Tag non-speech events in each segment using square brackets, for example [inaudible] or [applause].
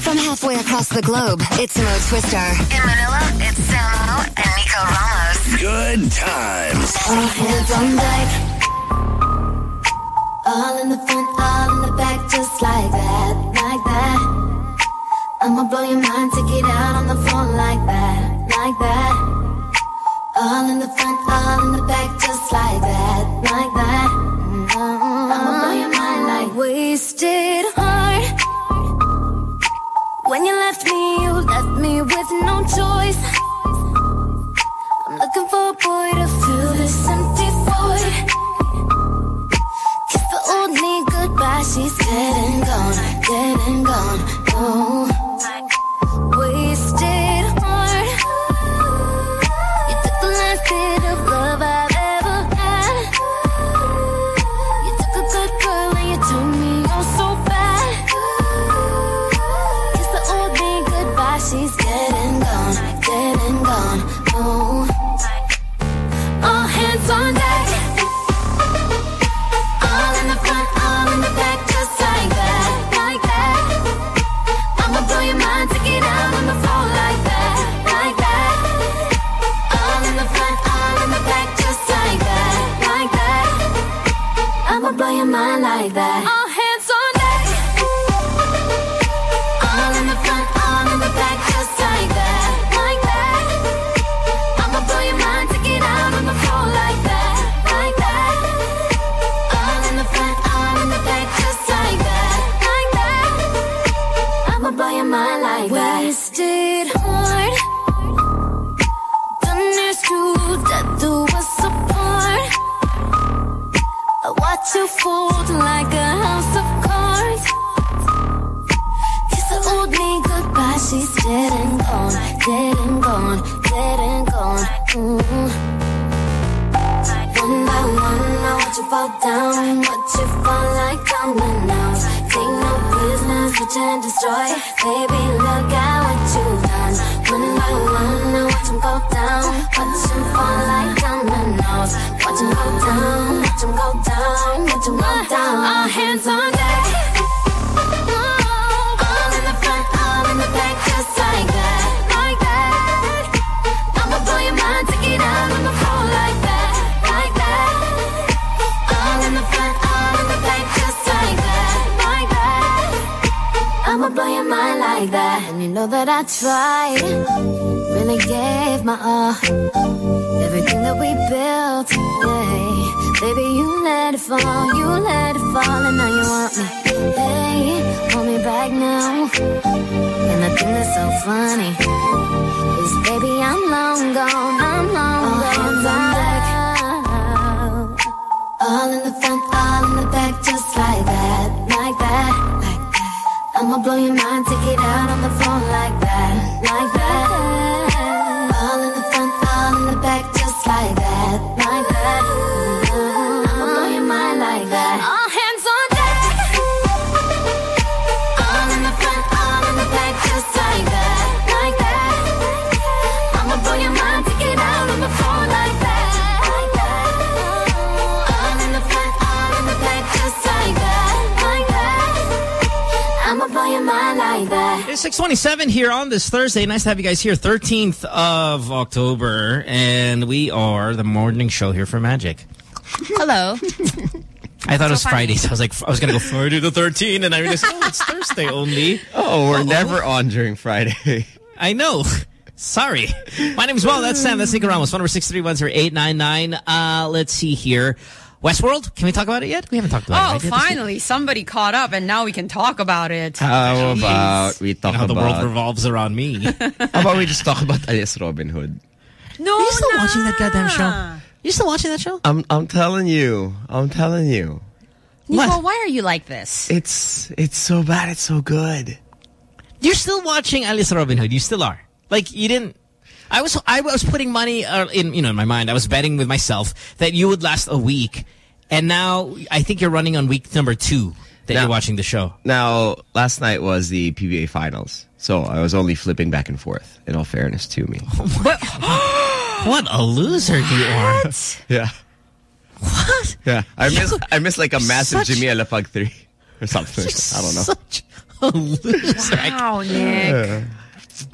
From halfway across the globe, it's Mo Twister. In Manila, it's Samo and Nico Ramos. Good times. All hands on deck. All in the front, all in the back, just like that, like that. I'ma blow your mind, take it out on the floor like that, like that. All in the front, all in the back, just like that, like that. Mm-hmm. I'ma blow your mind like wasted heart. When you left me, you left me with no choice. I'm looking for a boy to fill this empty void. Kiss the old me goodbye, she's dead and gone, dead and gone. Oh, that. And destroy. Baby, look at what you've done. One by one, I watch 'em go down, watch 'em fall like dominoes. Watch 'em go down, watch 'em go down, watch 'em go down. All hands on mind like that. And you know that I tried, really gave my all. Everything that we built, yeah. Baby, you let it fall, you let it fall, and now you want me. Hey, hold me back now. And the thing that's so funny is, baby, I'm long gone, I'm long gone. All in the front, all in the back, just like that, like that. I'ma blow your mind, take it out on the floor like that, like that. All in the front, all in the back, just like that, 627 here on this Thursday. Nice to have you guys here. 13th of October. And we are the morning show here for Magic. Hello. [laughs] I thought it was funny. Friday, so I was like, I was going to go Friday the 13th. And I realized, oh, it's Thursday only. Oh, we're never on during Friday. [laughs] I know. Sorry. My name is Well. That's Sam. That's Nico Ramos. Phone number 6310899. Uh, let's see here. Westworld? Can we talk about it yet? We haven't talked about Oh, it. right? Did this- finally, somebody caught up, and now we can talk about it. How Jeez. about we talk about How the world revolves around me. [laughs] how about we just talk about Alias Robin Hood? No, Are you still na. watching that goddamn show? You still watching that show? I'm I'm telling you, I'm telling you, Nico, What? why are you like this? it's it's so bad, it's so good. You're still watching Alias Robin Hood. You still are. Like you didn't. I was I was putting money uh, in you know in my mind. I was betting with myself that you would last a week, and now I think you're running on week number two that Now- you're watching the show. Now, last night was the PBA finals, so I was only flipping back and forth. In all fairness to me, [laughs] What a loser you are! yeah, What? yeah. I miss I miss like a massive such- Jimmy Alapag [laughs] three or something. I don't know. Such a loser. Wow, Nick.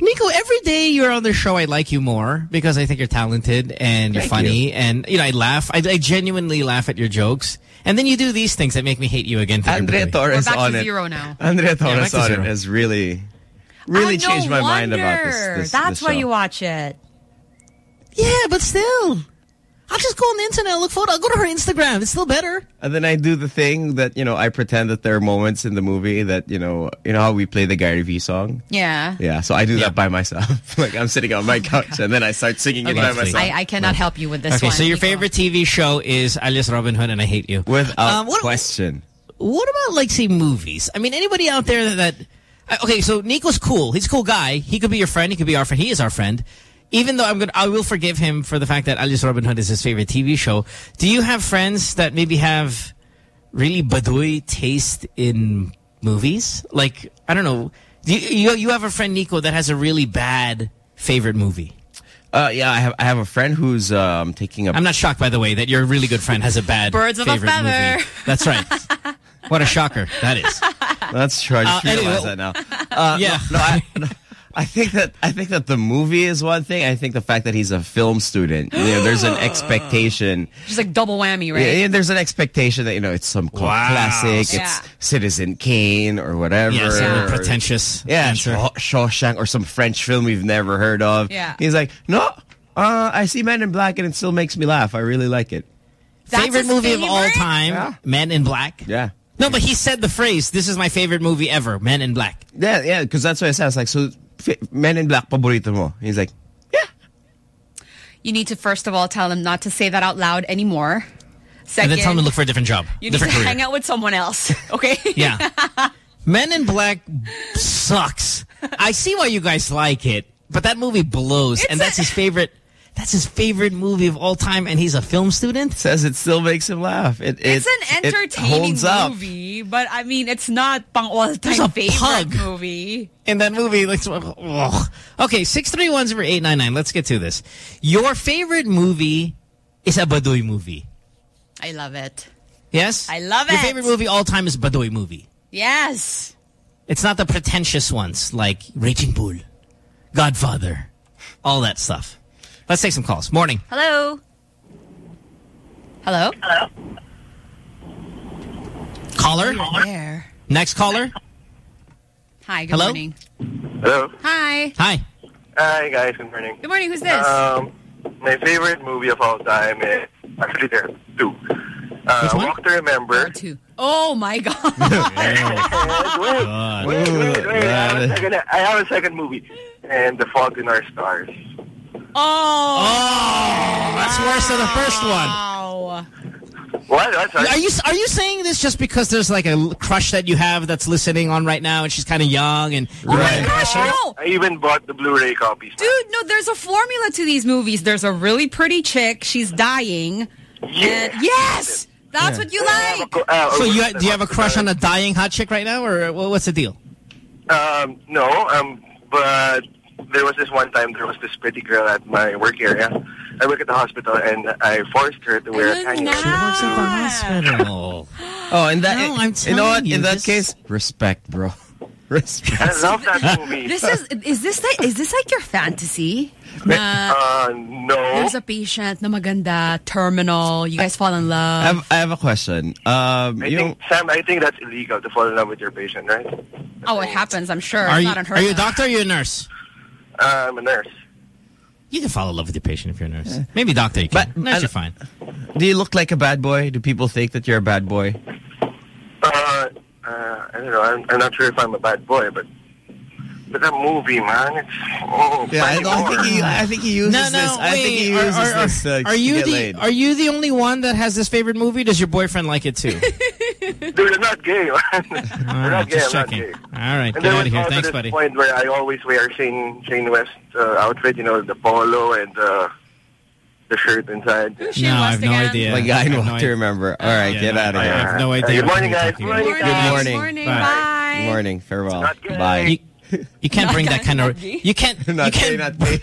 Nico, every day you're on the show, I like you more because I think you're talented and you're Thank funny. And, you know, I laugh. I, I genuinely laugh at your jokes. And then you do these things that make me hate you again. Andrea figuratively. Torres We're back on to it. zero now. Andrea back Torres to on zero. it has really, really Oh, no changed my mind about this. this That's this why you watch it. Yeah, but still. I'll just go on the internet and look for it. I'll go to her Instagram. It's still better. And then I do the thing that, you know, I pretend that there are moments in the movie that, you know, you know how we play the Gary V song? Yeah. Yeah, so I do Yeah. that by myself. [laughs] like I'm sitting on my couch and then I start singing it by myself. I, I cannot help you with this Okay, one. so your Nico. favorite TV show is Alias Robin Hood and I Hate You. Without Um, what- question. What about like say movies? I mean, anybody out there that, that uh, okay? So Nico's cool. He's a cool guy. He could be your friend. He could be our friend. He is our friend. Even though I'm gonna, I will forgive him for the fact that Alias Robin Hood is his favorite TV show. Do you have friends that maybe have really baduy taste in movies? Like I don't know. Do you, you you have a friend Nico that has a really bad favorite movie? Uh, yeah, I have I have a friend who's um, taking a I'm not shocked, by the way, that your really good friend has a bad Birds of a favorite feather. movie. That's right. What a shocker that is. That's true. I just Uh, realized anyway, that now. [laughs] Uh, yeah. No, I, no, I think that I think that the movie is one thing. I think the fact that he's a film student, you know, there's an [gasps] expectation. Just like double whammy, right? Yeah, yeah, there's an expectation that you know it's some cult Wow. classic. Yeah. It's Citizen Kane or whatever. Yeah, some or- pretentious Yeah, answer. Shaw- Shawshank or some French film we've never heard of. Yeah. He's like, no, uh, I see Men in Black and it still makes me laugh. I really like it. That's favorite his movie of all time, Yeah. Men in Black. Yeah. No, but he said the phrase, this is my favorite movie ever, Men in Black. Yeah, yeah, because that's what I said. It's like, so fi- Men in Black paborito mo. He's like, yeah. You need to first of all tell him not to say that out loud anymore. Second, And then tell him to look for a different job. you need to career. hang out with someone else. [laughs] Okay? Yeah. [laughs] Men in Black sucks. I see why you guys like it, but that movie blows. It's and that's his favorite. That's his favorite movie of all time, and he's a film student. Says it still makes him laugh. It, It's it- an it entertaining holds up. movie, but I mean, it's not pang There's all-time a favorite pug. movie. In that movie, like, ugh. okay, six three one zero eight nine nine. Let's get to this. Your favorite movie is a Baduy movie. I love it. Yes, I love Your it. favorite movie all time is Baduy movie. Yes. It's not the pretentious ones like Raging Bull, Godfather, all that stuff. Let's take some calls. Morning. Hello. Hello. Hello. Caller. There. Next caller. Hi. Good Hello? morning. Hello. Hi. Hi. Hi, guys. Good morning. Good morning. Who's this? Um, my favorite movie of all time is actually there are two. Uh, Which one? Walk to Remember. Two. Oh my God. wait, wait, wait, wait. I have, a second, I have a second movie. And The Fault in Our Stars. Oh. Oh, that's worse than the first one. What? What? Are you are you saying this just because there's like a crush that you have that's listening on right now and she's kind of young and Oh my gosh, no. I even bought the Blu-ray copies. Dude, no, there's a formula to these movies. There's a really pretty chick. She's dying. Yeah. And yes! That's what you like. Uh, so you do you have a crush on a dying hot chick right now or what's the deal? Um, no, um, but there was this one time there was this pretty girl at my work area. I work at the hospital and I forced her to wear a Good tiny night. suit. hospital. Oh, in that, No, I'm you know what? telling you, in that case, respect, bro. [laughs] Respect. I love that movie. This is is this like is this like your fantasy? Na uh, no. there's a patient na maganda, terminal, you guys fall in I love. have, I have a question. Um, I you think, Sam, I think that's illegal to fall in love with your patient, right? Oh, it happens, I'm sure. Are it's you not are you a doctor or are you a nurse? Uh, I'm a nurse. You can fall in love with your patient if you're a nurse. Maybe doctor you can. But- nurse I- you're fine. do you look like a bad boy? Do people think that you're a bad boy? Uh, uh, I don't know. I'm, I'm not sure if I'm a bad boy, but but that movie, man, it's oh, Yeah, I, don't- I think he. I think he uses No, no, this. I think he wait. uses Are, are, this. Uh, are to you get the laid. are you the only one that has this favorite movie? Does your boyfriend like it too? [laughs] Dude, I'm not gay, man. [laughs] I'm All not gay. just I'm not checking. gay. All right, And get out of here. also Thanks, this buddy. point where I always wear Shane Shane West uh, outfit, you know, the polo and uh, the shirt inside. Who's No, I have no again? idea. My guy I have in no to remember. All right, Yeah, get no, out of I here. have no idea. good morning, guys. Good morning. Good morning. morning. Bye. Bye. Good morning. Farewell. Not gay. Bye. You, you can't bring that kind of you can't you Not gay, can't not gay.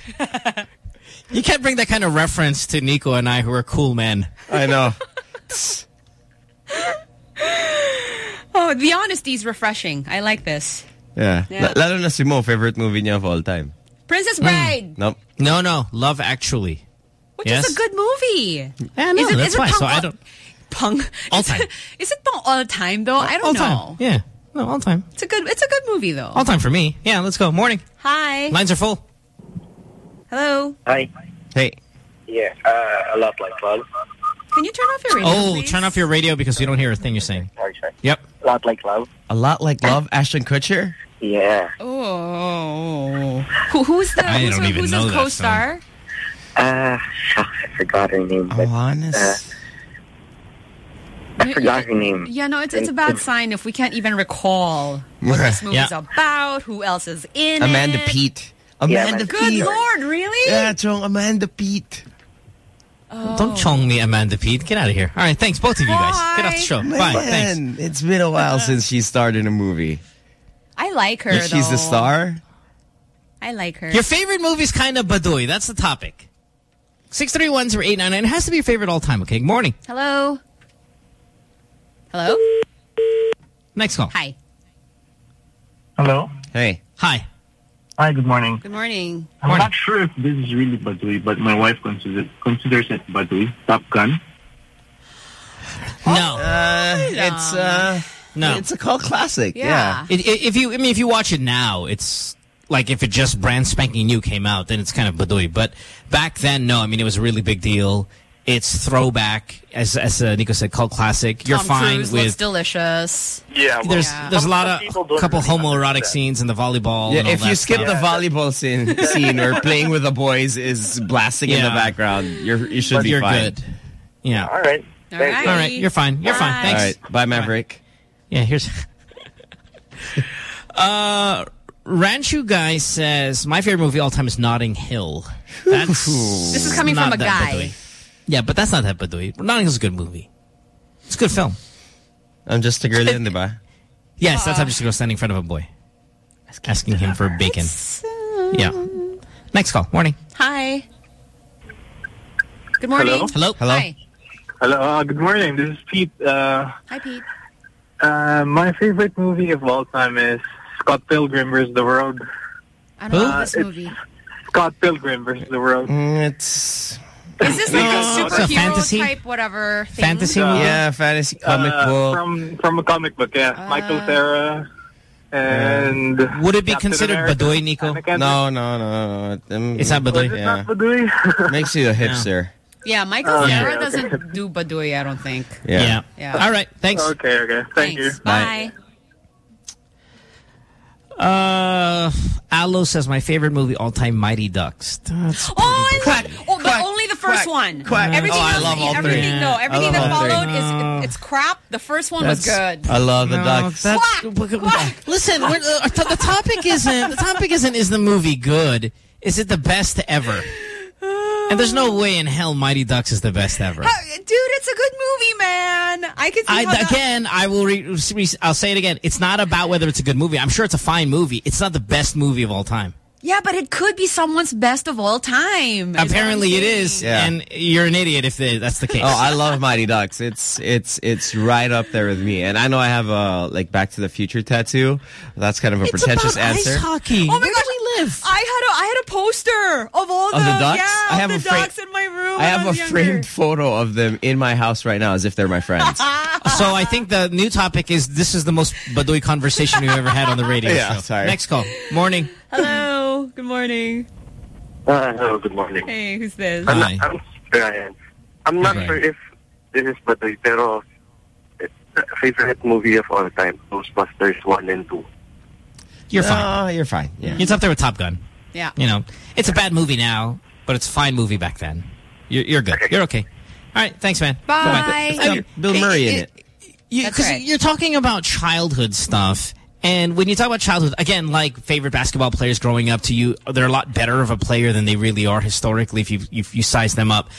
you can't bring that kind of reference to Nico and I who are cool men. I know. [laughs] Oh, the honesty is refreshing. I like this. Yeah. Yeah. La- Lalo na si Mo, favorite movie niya of all time. Princess hmm. Bride, Nope. No, no. Love Actually. which Yes. is a good movie. Yeah, no, Is it- that's is it fine. So punk- I don't. [laughs] Punk All is it- time. Is it punk all time though? I don't All know. time. Yeah. No, all time. It's a good. It's a good movie though. All time for me. Yeah, let's go. Morning. Hi. Lines are full. Hello. Hi. Hey. Yeah, uh, a lot like love. Can you turn off your radio? Oh, please? turn off your radio because we don't hear a thing you're saying. Sorry, sorry. Yep. A lot like love. A lot like love, Ashton Kutcher. Yeah. Oh. Who, who's the I who's, don't the- even who's know his that co-star? Uh, [laughs] I forgot her name. But, Oh, honest. I forgot her name. Yeah, no, it's it's a bad sign if we can't even recall what this [laughs] movie's Yeah. about, who else is in Amanda it. Peet. Yeah, Amanda man. Good Peet. lord, really? Yeah, Chong, Amanda Peet. Oh. Don't chong me, Amanda Peet. Get out of here. All right, thanks, both of you guys. Get off the show. Bye. Thanks. It's been a while uh-huh. since she starred in a movie. I like her. If she's though. the star. I like her. Your favorite movie is kind of Baduy. That's the topic. 631-0899. It has to be your favorite all time, okay? Good morning. Hello. Hello. Next call. Hi. Hello. Hey. Hi. Hi, good morning. Good morning. I'm Morning. not sure if this is really Badui, but my wife considers considers it Badui. Top Gun. No. Uh, it's uh, No. it's a cult classic. Yeah. Yeah. It, it, if you, I mean, if you watch it now, it's like if it just brand spanking new came out, then it's kind of Baduy. But back then, no. I mean, it was a really big deal. It's throwback, as as uh, Nico said, cult classic. You're fine Cruise looks with. delicious. Yeah, well, There's Yeah. there's a lot of people don't couple really homoerotic scenes in the volleyball. Yeah, and all if you skip stuff. the volleyball scene, scene or playing with the boys is blasting in the background, you're you should but be you're fine. good. Yeah. all right. All Thanks. right. All right, you're fine. You're fine. Bye. All Thanks. right, bye Maverick. Yeah, here's. [laughs] uh, Ranchu guy says my favorite movie all time is Notting Hill. That's This is coming from a that guy. Baduy. Yeah, but that's not that Baduy. Notting Hill's a good movie. It's a good film. I'm just a girl in the bar. Yes, that's how I'm just go standing in front of a boy, asking him for bacon. Yeah. Next call. Morning. Hi. Good morning. Hello? Hello. Hello. Hi. Hello. Uh, good morning. This is Pete. Uh, Hi, Pete. uh, my favorite movie of all time is Scott Pilgrim vs. the World. I don't know Uh, this it's- movie. Scott Pilgrim vs. the World. Mm, it's Is this like No, a it's a superhero fantasy? type whatever thing? Fantasy Uh, movie. yeah, fantasy comic Uh, book. from from a comic book. Yeah, Uh, Michael Cera and Would it be Captain considered America, Baduy, Nico? No, no, no. no. Um, It's not Was Baduy. it Yeah. not Badui? [laughs] Makes you a hipster. Yeah, Michael Oh, Cera okay, doesn't okay. do Badui, I don't think. Yeah. Yeah. Yeah. All right. Thanks. okay, okay. Thank Thanks. you. Bye. Uh, Aloe says my favorite movie all time, Mighty Ducks. That's Oh, I Quack, love. Oh, but quack, only the first quack, one. quack. Everything Oh, I love all three. everything, no, everything that all three. followed is it, it's crap. The first one was good. I love the No, ducks. that's- Quack, [laughs] quack. Listen, we're, uh, the topic isn't the topic isn't is the movie good? Is it the best ever? And there's no way in hell Mighty Ducks is the best ever. Dude, it's a good movie, man. I can see I, how again, I will. Re, re, I'll say it again. It's not about whether it's a good movie. I'm sure it's a fine movie. It's not the best movie of all time. Yeah, but it could be someone's best of all time. Apparently, I'm it saying. is, Yeah. and you're an idiot if the, that's the case. Oh, I love Mighty Ducks. It's it's it's right up there with me. And I know I have a like Back to the Future tattoo. That's kind of a it's pretentious about answer. ice hockey. Oh my Where gosh, we live? I had a I had a poster of all the, Of the ducks? yeah, I have of a the ducks in my room. I when have a younger. framed photo of them in my house right now, as if they're my friends. [laughs] So I think the new topic is this is the most Baduy conversation we've ever had on the radio [laughs] Yeah, show. sorry. Next call. Morning. Hello. Good morning. Uh, hello, good morning. Hey, who's this? I'm, Hi. I'm Brian. I'm not Hi. sure if this is Badui, pero it's a favorite movie of all time, Ghostbusters 1 and 2. You're fine. Oh, you're fine. Yeah. It's up there with Top Gun. Yeah. You know, it's a bad movie now, but it's a fine movie back then. You're, you're good. You're okay. All right. Thanks, man. Bye. Bye-bye. It's Bill Murray in it. You, That's 'cause right. You're talking about childhood stuff. And when you talk about childhood, again, like favorite basketball players growing up to you, they're a lot better of a player than they really are historically if you, if you size them up.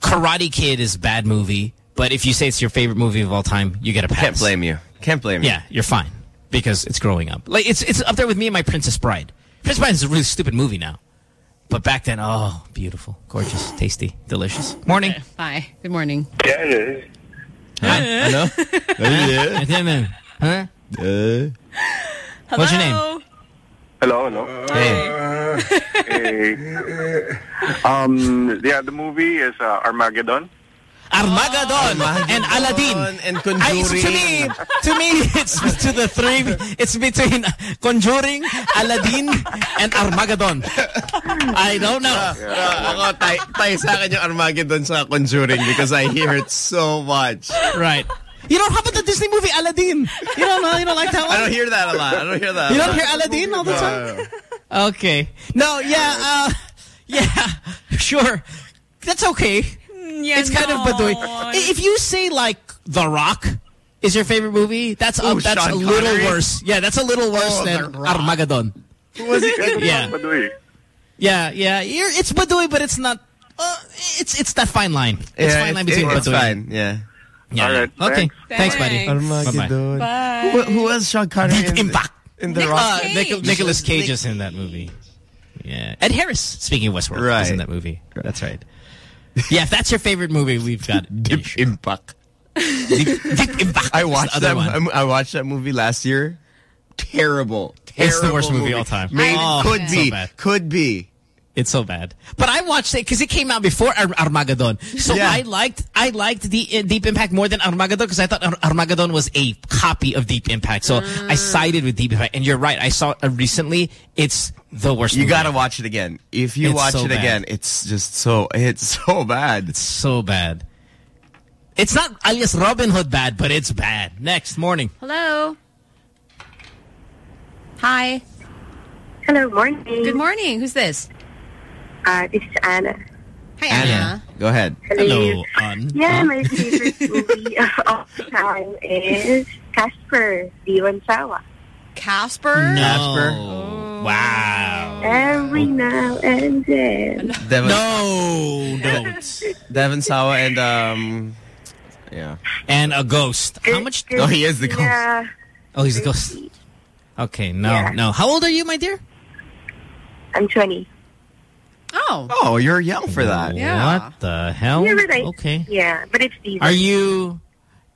Karate Kid is a bad movie, but if you say it's your favorite movie of all time, you get a pass. Can't blame you. Can't blame you. Yeah, you're fine because it's growing up. Like it's it's up there with me and my Princess Bride. Princess Bride is a really stupid movie now, but back then, oh, beautiful, gorgeous, tasty, delicious. Morning. Hi. Good morning. [laughs] Yeah, it is. I know. Huh? Huh? Uh, What's your name? Hello, hello. Hey. Hey. [laughs] Um, yeah, the movie is uh, Armageddon. Armageddon and Aladdin. And I, to me, to me, it's to the three. It's between Conjuring, Aladdin, and Armageddon. I don't know. Uh, ako, tay, tay sa akin yung Armageddon sa Conjuring because I hear it so much. Right. You know, how about the Disney movie Aladdin? You don't know. You don't like that one. I don't hear that a lot. I don't hear that. You a don't lot. hear Aladdin all the time. no, no. Okay. No. Yeah. Uh, [laughs] yeah. Sure. That's okay. Yeah, It's kind of Baduy. If you say like The Rock is your favorite movie, that's a, Ooh, that's a little Connery? worse. Yeah, that's a little worse Oh, than The Rock. Armageddon. [laughs] Yeah. Baduy. Yeah, yeah. You're, it's Baduy, but it's not. Uh, it's it's that fine line. It's Yeah, fine line it's, between it's Baduy. fine. Yeah. Yeah. All right. Okay. Thanks. Thanks, buddy. Armageddon. Bye. Who, who was Sean Connery in, Impact. in The Nick- Rock? Uh, Cage. Nic- Nicolas Cage is in that movie. Yeah. Ed Harris, speaking of Westworld, is in that movie. That's right. Yeah, if that's your favorite movie, we've got [laughs] Deep Impact. Deep, Deep Impact. I watched that. one. I watched that movie last year. Terrible. It's the worst movie of all time. Maybe, Oh, could so be. bad. could be. It's so bad. But I watched it because it came out before Ar- Armageddon. So Yeah. I liked I liked the uh, Deep Impact more than Armageddon because I thought Ar- Armageddon was a copy of Deep Impact. So I sided with Deep Impact. And you're right. I saw it recently. It's the worst. You gotta watch it again. If you It's watch so it bad. again, it's just so it's [laughs] so bad. It's so bad. It's not alias Robin Hood bad, but it's bad. Next morning. Hello. Hi. Hello, morning. Good morning. Who's this? Uh, this is Anna. Hi, Anna, Anna. go ahead. Hello, An. Yeah, my favorite movie of all time is Casper, Diwan Sawa. Casper. No. Casper. Wow. Every now and then. Devon, No, [laughs] don't. Devon Sawa and um, yeah. And a ghost. How much? Oh, he is the ghost. Yeah. Oh, he's a ghost. Okay, no, Yeah. no. How old are you, my dear? I'm 20. Oh. Oh, you're young for that. Yeah. What the hell? Yeah, but I- Okay. Yeah, but it's Diwan. Are you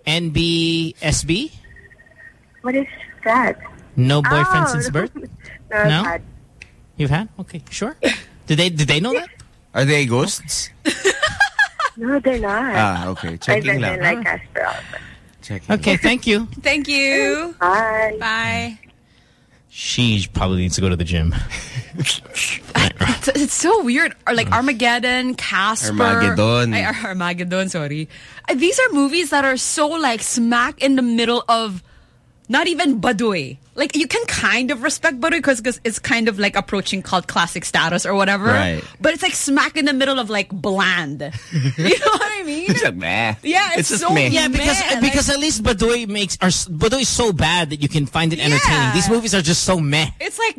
NBSB? What is that? No boyfriend Oh, since birth? [laughs] No? No? God. You've had? Okay, sure. Did they did they know that? Are they ghosts? [laughs] No, they're not. Ah, okay. I Checking don't lang. like Casper also. Checking. Okay, thank you. Thank you. Bye. Bye. She probably needs to go to the gym. It's, [laughs] it's so weird. Or like Armageddon, Casper. Armageddon. Ay, Armageddon, sorry. These are movies that are so like smack in the middle of not even Baduy. Like you can kind of respect Baduy because it's kind of like approaching cult classic status or whatever. Right. But it's like smack in the middle of like bland. [laughs] you know what I mean? It's like meh. Yeah, it's just so- meh. Yeah, because Man, because at least Baduy makes or Baduy is so bad that you can find it entertaining. Yeah. These movies are just so meh. It's like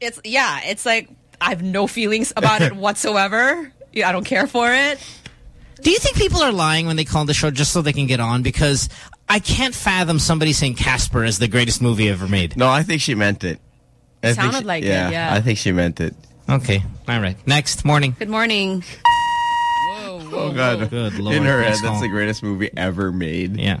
it's yeah, it's like I have no feelings about it [laughs] whatsoever. Yeah, I don't care for it. Do you think people are lying when they call the show just so they can get on? Because I can't fathom somebody saying Casper is the greatest movie ever made. No, I think she meant it. I think Sounded she- like it, yeah, yeah. I think she meant it. Okay, all right. Next morning. Good morning. Whoa, [laughs] whoa, Oh God, Good Lord, In her head, that's call. the greatest movie ever made. Yeah.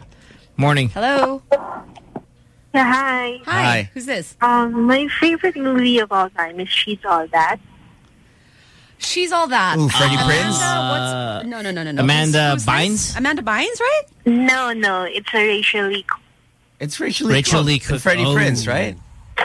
Morning. Hello. Yeah, hi. Hi. Hi. Who's this? Um, my favorite movie of all time is She's All That. She's all that. Ooh, Freddie uh, Amanda, Prinze? what's, no, no, no, no, no. Amanda Who's- who's Bynes? this? Amanda Bynes, right? No, no, it's a Rachael Leigh. It's Rachael Leigh Rachel oh, Cook Lee Cook. Freddie Oh. Prinze, right?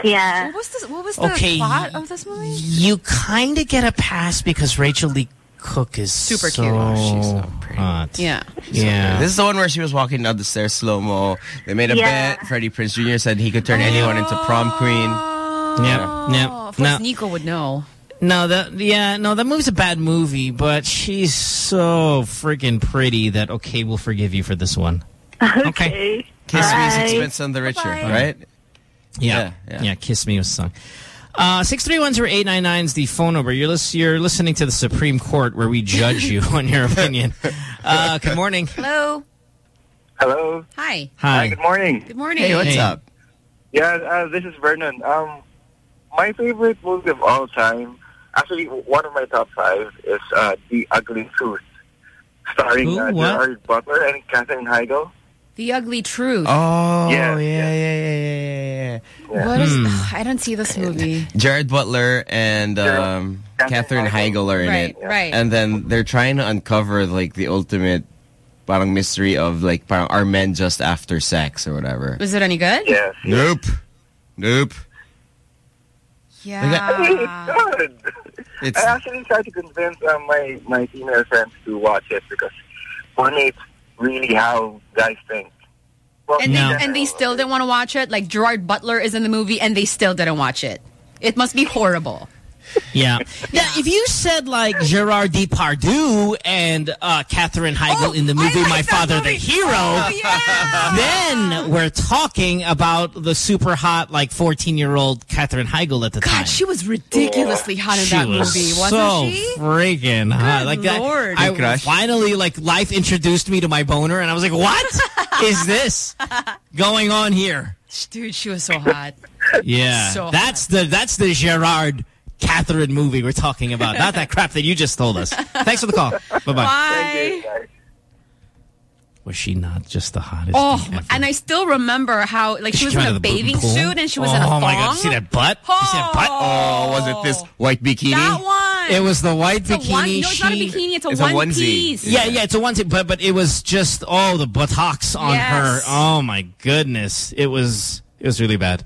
Yeah. What was this? What was the Okay. plot of this movie? You kind of get a pass because Rachael Leigh Cook is Super so cute. Oh, she's so pretty. hot. Yeah. Yeah. This is the one where she was walking down the stairs slow mo. They made a Yeah. bet. Freddie Prinze Jr. said he could turn anyone into prom queen. Oh. Yep, yep. Oh, of course Now- Nico would know. No, that yeah, no, that movie's a bad movie, but she's so freaking pretty that okay, we'll forgive you for this one. Okay. Kiss Me Bye. Sixpence None the Richer, Bye-bye. right? Yeah, Yeah, yeah, yeah. Kiss Me was the song. Uh, six three one zero eight nine nine is the phone number. You're lis- you're listening to the Supreme Court where we judge you on your opinion. [laughs] Uh, good morning. Hello. Hello. Hi. Hi, Hi. good morning. Good morning. Hey, what's Hey. up? Yeah, uh, this is Vernon. Um, my favorite movie of all time, actually one of my top five, is uh, The Ugly Truth, starring Who? uh, Gerard Butler and Katherine Heigl. The Ugly Truth. Oh, Yes, yeah, yeah, yeah, yeah, yeah, What is? I don't see this movie. Gerard Butler and um, Katherine Heigl are in Right, it. right. And then they're trying to uncover like the ultimate parang mystery of like parang are men just after sex or whatever. Was it any good? Yes. Nope. Nope. Yeah. It's good. It's I actually tried to convince um, my, my female friends to watch it because for me, it's really how guys think. Well, And No. they and they still didn't want to watch it. Like Gerard Butler is in the movie, and they still didn't watch it. It must be horrible. Yeah. Now, if you said like Gerard Depardieu and uh, Katherine Heigl Oh, in the movie like My Father movie. the Hero, Oh, yeah. then we're talking about the super hot like 14-year-old Katherine Heigl at the time. God, she was ridiculously hot in She that was movie, wasn't so she? freaking hot. Good like that, Lord. I Big crush. finally like life introduced me to my boner, and I was like, "What [laughs] is this going on here?" Dude, she was so hot. Yeah, So that's the that's the Gerard Katherine movie we're talking about, not that crap that you just told us. Thanks for the call. [laughs] Bye bye. Bye. guys. Was she not just the hottest? Oh, ever? and I still remember how like she She was in a bathing suit and she was oh in a thong. my god! See that butt? You see that butt? Oh. oh, was it this white bikini? That one. It was the white It's bikini. one, no, it's not a bikini. It's a It's a onesie. piece. Yeah, yeah, it's a onesie, but but it was just oh the buttocks on Yes. her. Oh my goodness, it was it was really bad.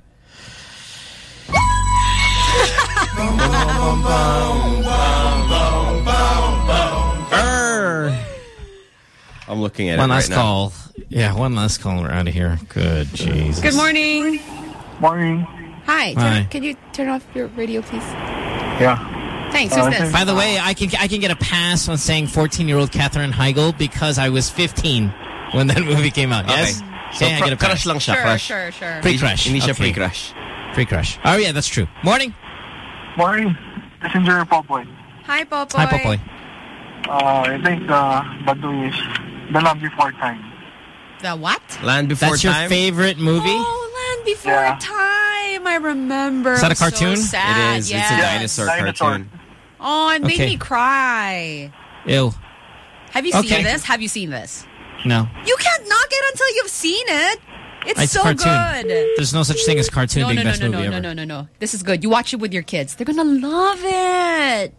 I'm looking at One it last right now. call. Yeah, one last call. We're out of here. Good Jesus. Good morning. Morning. Hi. Turn, Hi. Can you turn off your radio, please? Yeah. Thanks. Uh, who's this? By the way, I can I can get a pass on saying 14 year old Katherine Heigl because I was 15 when that [laughs] movie came out. Yes. Okay. So, yeah, I get a crush pass. lang siya, Sure, crush. sure, sure. Pre-crush. Hindi siya Okay. pre-crush. Pre-crush. Oh yeah, that's true. Morning. Morning. Messenger Popoy. Hi, Popoy. Hi, Popoy. Uh, I think uh, Baduy is The Love Before Time. The what? Land Before Time. That's your favorite movie? Oh, Land Before Yeah. Time. I remember. Is that a So cartoon? sad. It is. It's a dinosaur, Dinosaur. cartoon. Oh, it made Okay. me cry. Ew. Have you Okay. seen this? Have you seen this? No. You can't knock it until you've seen it. It's, It's so cartoon. good. There's no such thing as cartoon No, being no, no, best no, movie no, ever. no, no, no, no. This is good. You watch it with your kids. They're gonna love it.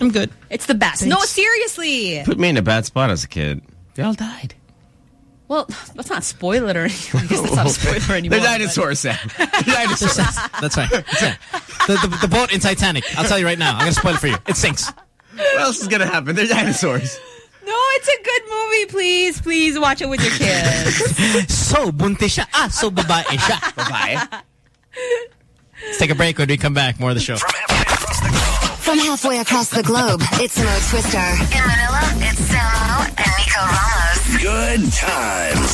I'm good. It's the best. No, seriously. Put me in a bad spot as a kid. They all died. Well, let's not spoil it or anything. [laughs] I guess that's not a spoiler [laughs] anymore. They're but- dinosaurs, Sam. They're [laughs] dinosaurs. That's right. That's right. The, the, the boat in Titanic. I'll tell you right now. I'm going to spoil it for you. It sinks. what else is gonna happen? They're dinosaurs. No, it's a good movie. Please, please watch it with your kids. [laughs] So, buntis siya. Ah, so babae siya. Bye. Let's take a break when we come back. More of the show. From halfway across the globe, it's Mo Twister. In Manila, it's Samo and Nico Ramos. Good times.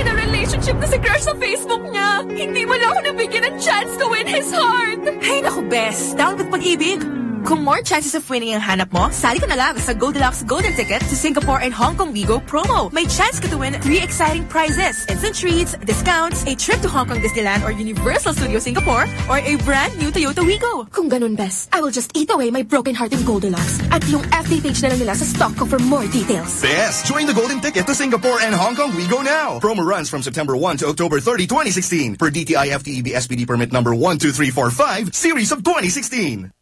In a relationship na si crush sa Facebook niya. Hindi mo lang ako nabigyan ng chance to win his heart. Hey, naku, bes. Down with pag-ibig. Kung more chances of winning ang hanap mo, sali ka na lang sa Goldilocks Golden Ticket to Singapore and Hong Kong Wigo promo. May chance ka to win three exciting prizes. Instant treats, discounts, a trip to Hong Kong Disneyland or Universal Studio Singapore, or a brand new Toyota Wigo. Kung ganun, bes, I will just eat away my broken heart in Goldilocks. At yung FB page na lang nila sa stock ko for more details. Yes, join the golden ticket to Singapore and Hong Kong. We go now. Promo runs from September 1 to October 30, 2016. Per DTI FTEB SPD permit number 12345, series of 2016.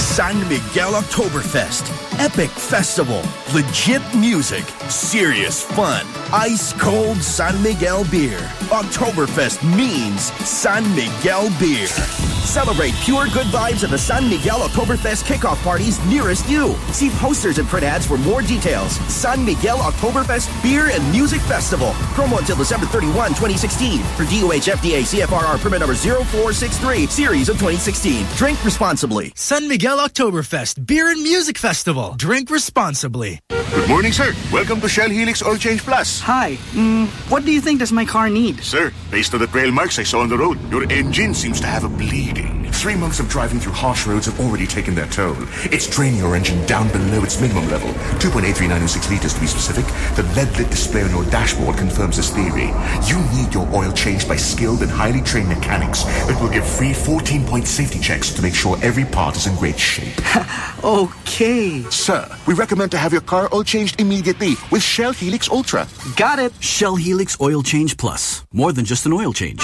San Miguel Oktoberfest. Epic festival. Legit music. Serious fun. Ice cold San Miguel beer. Oktoberfest means San Miguel beer. Celebrate pure good vibes at the San Miguel Oktoberfest kickoff parties nearest you. See posters and print ads for more details. San Miguel Oktoberfest Beer and Music Festival. Promo until December 31, 2016. For DOH FDA CFRR permit number 0463, series of 2016. Drink responsibly. San Miguel Oktoberfest Beer and Music Festival. Drink responsibly. Good morning, sir. Welcome to Shell Helix Oil Change Plus. Hi. Mm, what do you think does my car need? Sir, based on the trail marks I saw on the road, your engine seems to have a bleeding. Three months of driving through harsh roads have already taken their toll. It's draining your engine down below its minimum level, 2.83906 liters to be specific. The lead-lit display on your dashboard confirms this theory. You need your oil changed by skilled and highly trained mechanics that will give free 14-point safety checks to make sure every part is in great shape. [laughs] okay. Sir, we recommend to have your car oil changed immediately with Shell Helix Ultra. Got it. Shell Helix Oil Change Plus. More than just an oil change.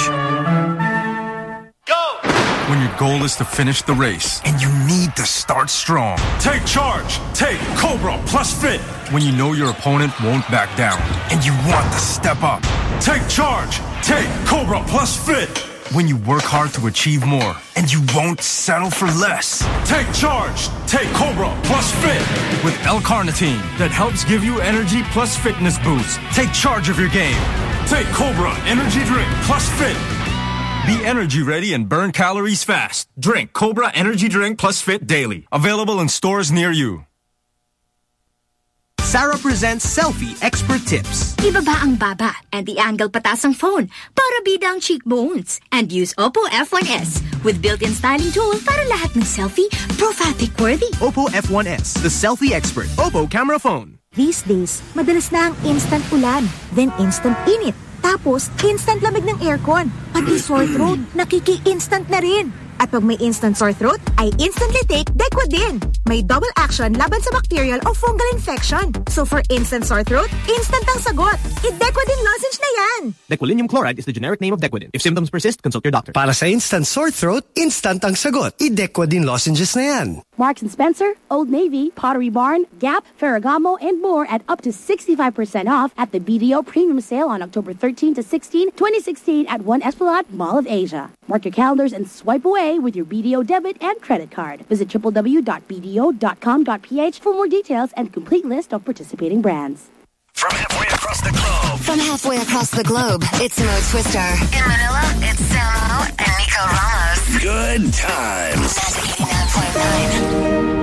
When your goal is to finish the race and you need to start strong. Take charge. Take Cobra Plus Fit. When you know your opponent won't back down and you want to step up. Take charge. Take Cobra Plus Fit. When you work hard to achieve more and you won't settle for less. Take charge. Take Cobra Plus Fit with L-carnitine that helps give you energy plus fitness boost. Take charge of your game. Take Cobra Energy Drink Plus Fit. Be energy ready and burn calories fast. Drink Cobra Energy Drink Plus Fit daily. Available in stores near you. Sarah presents Selfie Expert Tips. Ibaba ang baba and the angle patas ang phone para bida ang cheekbones. And use Oppo F1S with built-in styling tool para lahat ng selfie profile worthy. Oppo F1S, the selfie expert. Oppo camera phone. These days, madalas na ang instant ulan, then instant init. Tapos, instant lamig ng aircon. Pati sore throat, nakiki-instant na rin. At pag may instant sore throat, I instantly take Dequadin. May double action laban sa bacterial o fungal infection. So for instant sore throat, instant ang sagot. I-Dequadin lozenge na yan. Dequalinium chloride is the generic name of Dequadin. If symptoms persist, consult your doctor. Para sa instant sore throat, instant ang sagot. I-Dequadin lozenges na yan. Marks and Spencer, Old Navy, Pottery Barn, Gap, Ferragamo, and more at up to 65% off at the BDO Premium Sale on October 13 to 16, 2016 at One Esplanade Mall of Asia. Mark your calendars and swipe away with your BDO debit and credit card. Visit www.bdo.com.ph for more details and complete list of participating brands. From halfway across the globe. From halfway across the globe, it's Mo Twister. In Manila, it's Samo and Nico Ramos. Good times. I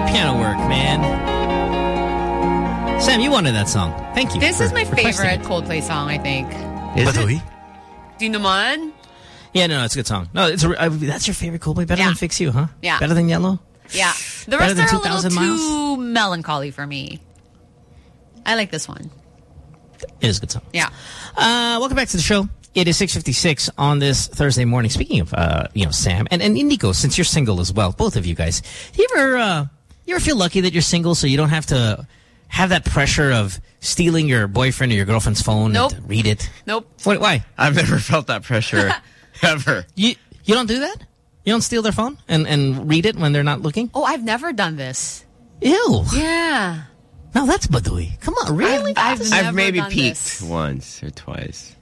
good piano work, man. Sam, you wanted that song. Thank you. This is my favorite Coldplay song, I think. Is Baduy? it? Do you Yeah, no, it's a good song. No, it's a, I, uh, that's your favorite Coldplay. Better yeah. than Fix You, huh? Yeah. Better than Yellow? Yeah. The rest are a little miles? too melancholy for me. I like this one. It is a good song. Yeah. Uh, welcome back to the show. It is 6.56 on this Thursday morning. Speaking of, uh, you know, Sam and, and Indigo, since you're single as well, both of you guys, do you ever uh, you ever feel lucky that you're single so you don't have to have that pressure of stealing your boyfriend or your girlfriend's phone Nope. and read it? Nope. Wait, why? I've never felt that pressure [laughs] ever. You you don't do that? You don't steal their phone and, and read it when they're not looking? Oh, I've never done this. Ew. Yeah. No, that's badui. Come on, really? I've, I've, I've maybe done peeked this. once or twice.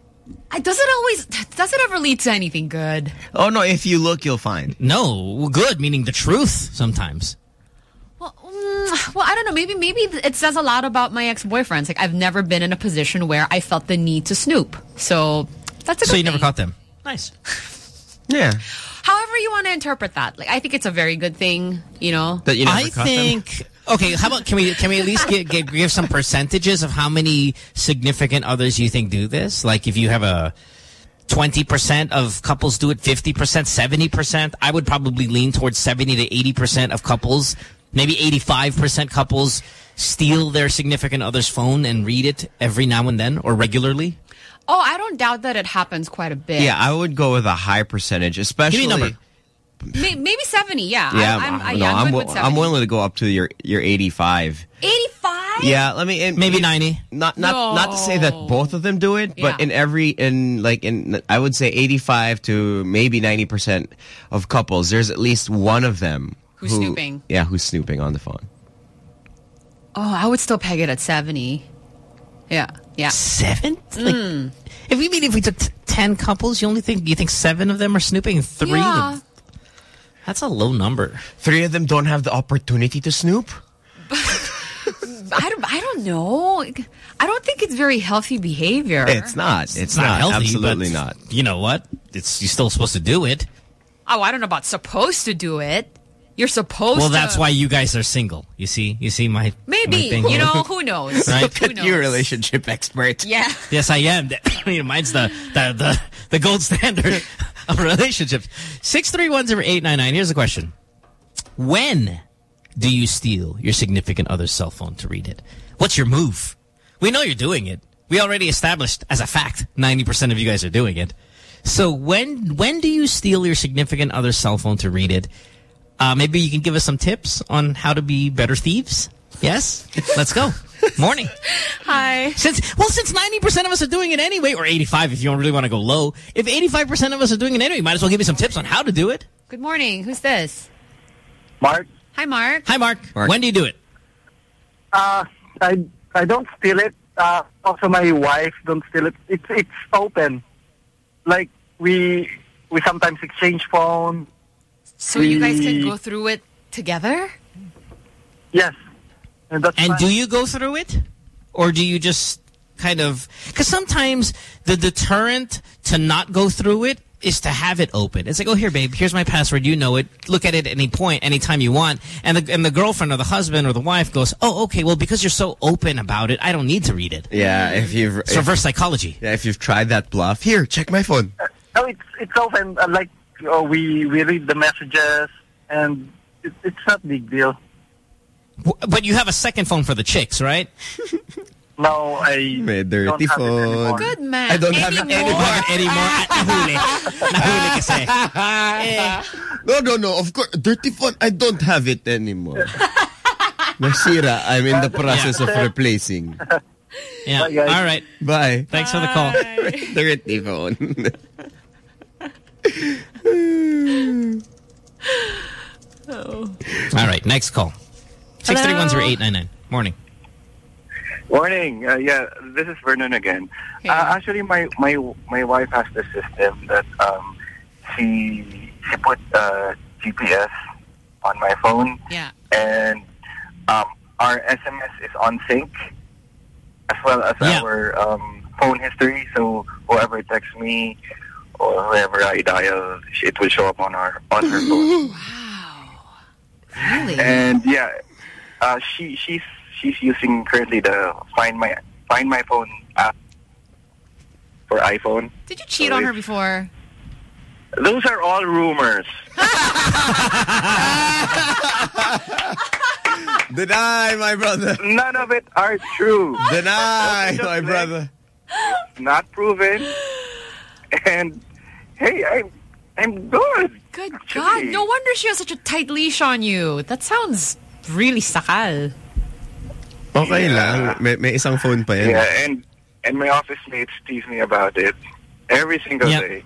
I- Does it always, does it ever lead to anything good? Oh no, if you look, you'll find. No, good, meaning the truth sometimes. Mm, well, I don't know. Maybe maybe it says a lot about my ex-boyfriends. Like I've never been in a position where I felt the need to snoop. So that's a So good you never caught them? Nice. [laughs] Yeah. However you want to interpret that. Like I think it's a very good thing, you know. That you never I caught them? think. Okay, how about can we can we at least give, give give some percentages of how many significant others you think do this? Like if you have a twenty percent of couples do it, fifty percent, seventy percent. I would probably lean towards seventy to eighty percent of couples, maybe eighty-five percent couples steal their significant other's phone and read it every now and then or regularly. Oh, I don't doubt that it happens quite a bit. Yeah, I would go with a high percentage, especially. Give me number. Maybe 70, yeah. Yeah, I, I'm, uh, I, no, yeah, I'm, I'm, good wi- with 70. I'm willing to go up to your your 85. 85? Yeah, let me and maybe 90. Not not not to say that both of them do it, but Yeah. in every in like in I would say 85 to maybe 90 percent of couples, there's at least one of them Who's who- snooping. Yeah, who's snooping on the phone. Oh, I would still peg it at 70. Yeah, yeah. Seven? Like, hmm. if we mean if we took t- ten couples, you only think you think seven of them are snooping, three. Yeah. would- that's a low number. Three of them don't have the opportunity to snoop. [laughs] I don't, I don't know. I don't think it's very healthy behavior. It's not. It's, not. healthy, Absolutely but not. You know what? It's you're still supposed to do it. Oh, I don't know about supposed to do it. You're supposed Well, to. that's why you guys are single. You see, you see my Maybe. my thing You know, who knows? Right? Who knows? You're a relationship expert. Yeah. Yes, I am. [laughs] mine's the, the the the gold standard [laughs] of relationships. Six three one zero eight nine nine. Here's the question: When do you steal your significant other's cell phone to read it? What's your move? We know you're doing it. We already established as a fact ninety percent of you guys are doing it. So when when do you steal your significant other's cell phone to read it? Uh, maybe you can give us some tips on how to be better thieves. Yes, let's go. Morning. Hi. Since well, since ninety percent of us are doing it anyway, or eighty-five if you don't really want to go low. If eighty-five percent of us are doing it anyway, might as well give me some tips on how to do it. Good morning. Who's this? Mark. Hi, Mark. Hi, Mark. When do you do it? Uh, I I don't steal it. Uh, also, my wife don't steal it. It's it's open. Like we we sometimes exchange phone. So you guys can go through it together? Yes, and that's And do you go through it, or do you just kind of? Because sometimes the deterrent to not go through it is to have it open. It's like, oh, here, babe, here's my password. You know it. Look at it at any point, anytime you want. And the and the girlfriend or the husband or the wife goes, oh, okay, well, because you're so open about it, I don't need to read it. Yeah, if you've It's reverse psychology. Yeah, if you've tried that bluff, here, check my phone. No, it's it's open. Uh, like oh, we we read the messages, and it, it's not big deal. But you have a second phone for the chicks, right? [laughs] No, I May don't dirty have it phone. anymore. Good man. I don't have it Anymore? anymore. Bakit [laughs] anymore? At nahuli. Nahuli kasi. [laughs] No, no, no. Of course, dirty phone. I don't have it anymore. Nasira. I'm in the process of replacing. Yeah. Bye, guys. All right. Bye. Thanks for the call. dirty phone. Oh. [laughs] All right. Next call. Six three one zero eight nine nine. Morning. Morning. Uh, yeah, this is Vernon again. Uh, actually, my, my my wife has the system that um, she she put uh, GPS on my phone, Yeah. and um, our SMS is on sync, as well as Yeah. our um, phone history. So whoever texts me or whoever I dial, it will show up on our on her [laughs] phone. Wow, really? And yeah, uh, she she's she's using currently the Find My Find My Phone app for iPhone. Did you cheat So on her before? Those are all rumors. [laughs] Deny, my brother. None of it are true. Deny, my like- brother. Not proven. And hey, I'm I'm good. Good God, no wonder she has such a tight leash on you. That sounds really sakal. Okay lang. May, may isang phone pa yan. Yeah, and and my office mates tease me about it every single Yep. day.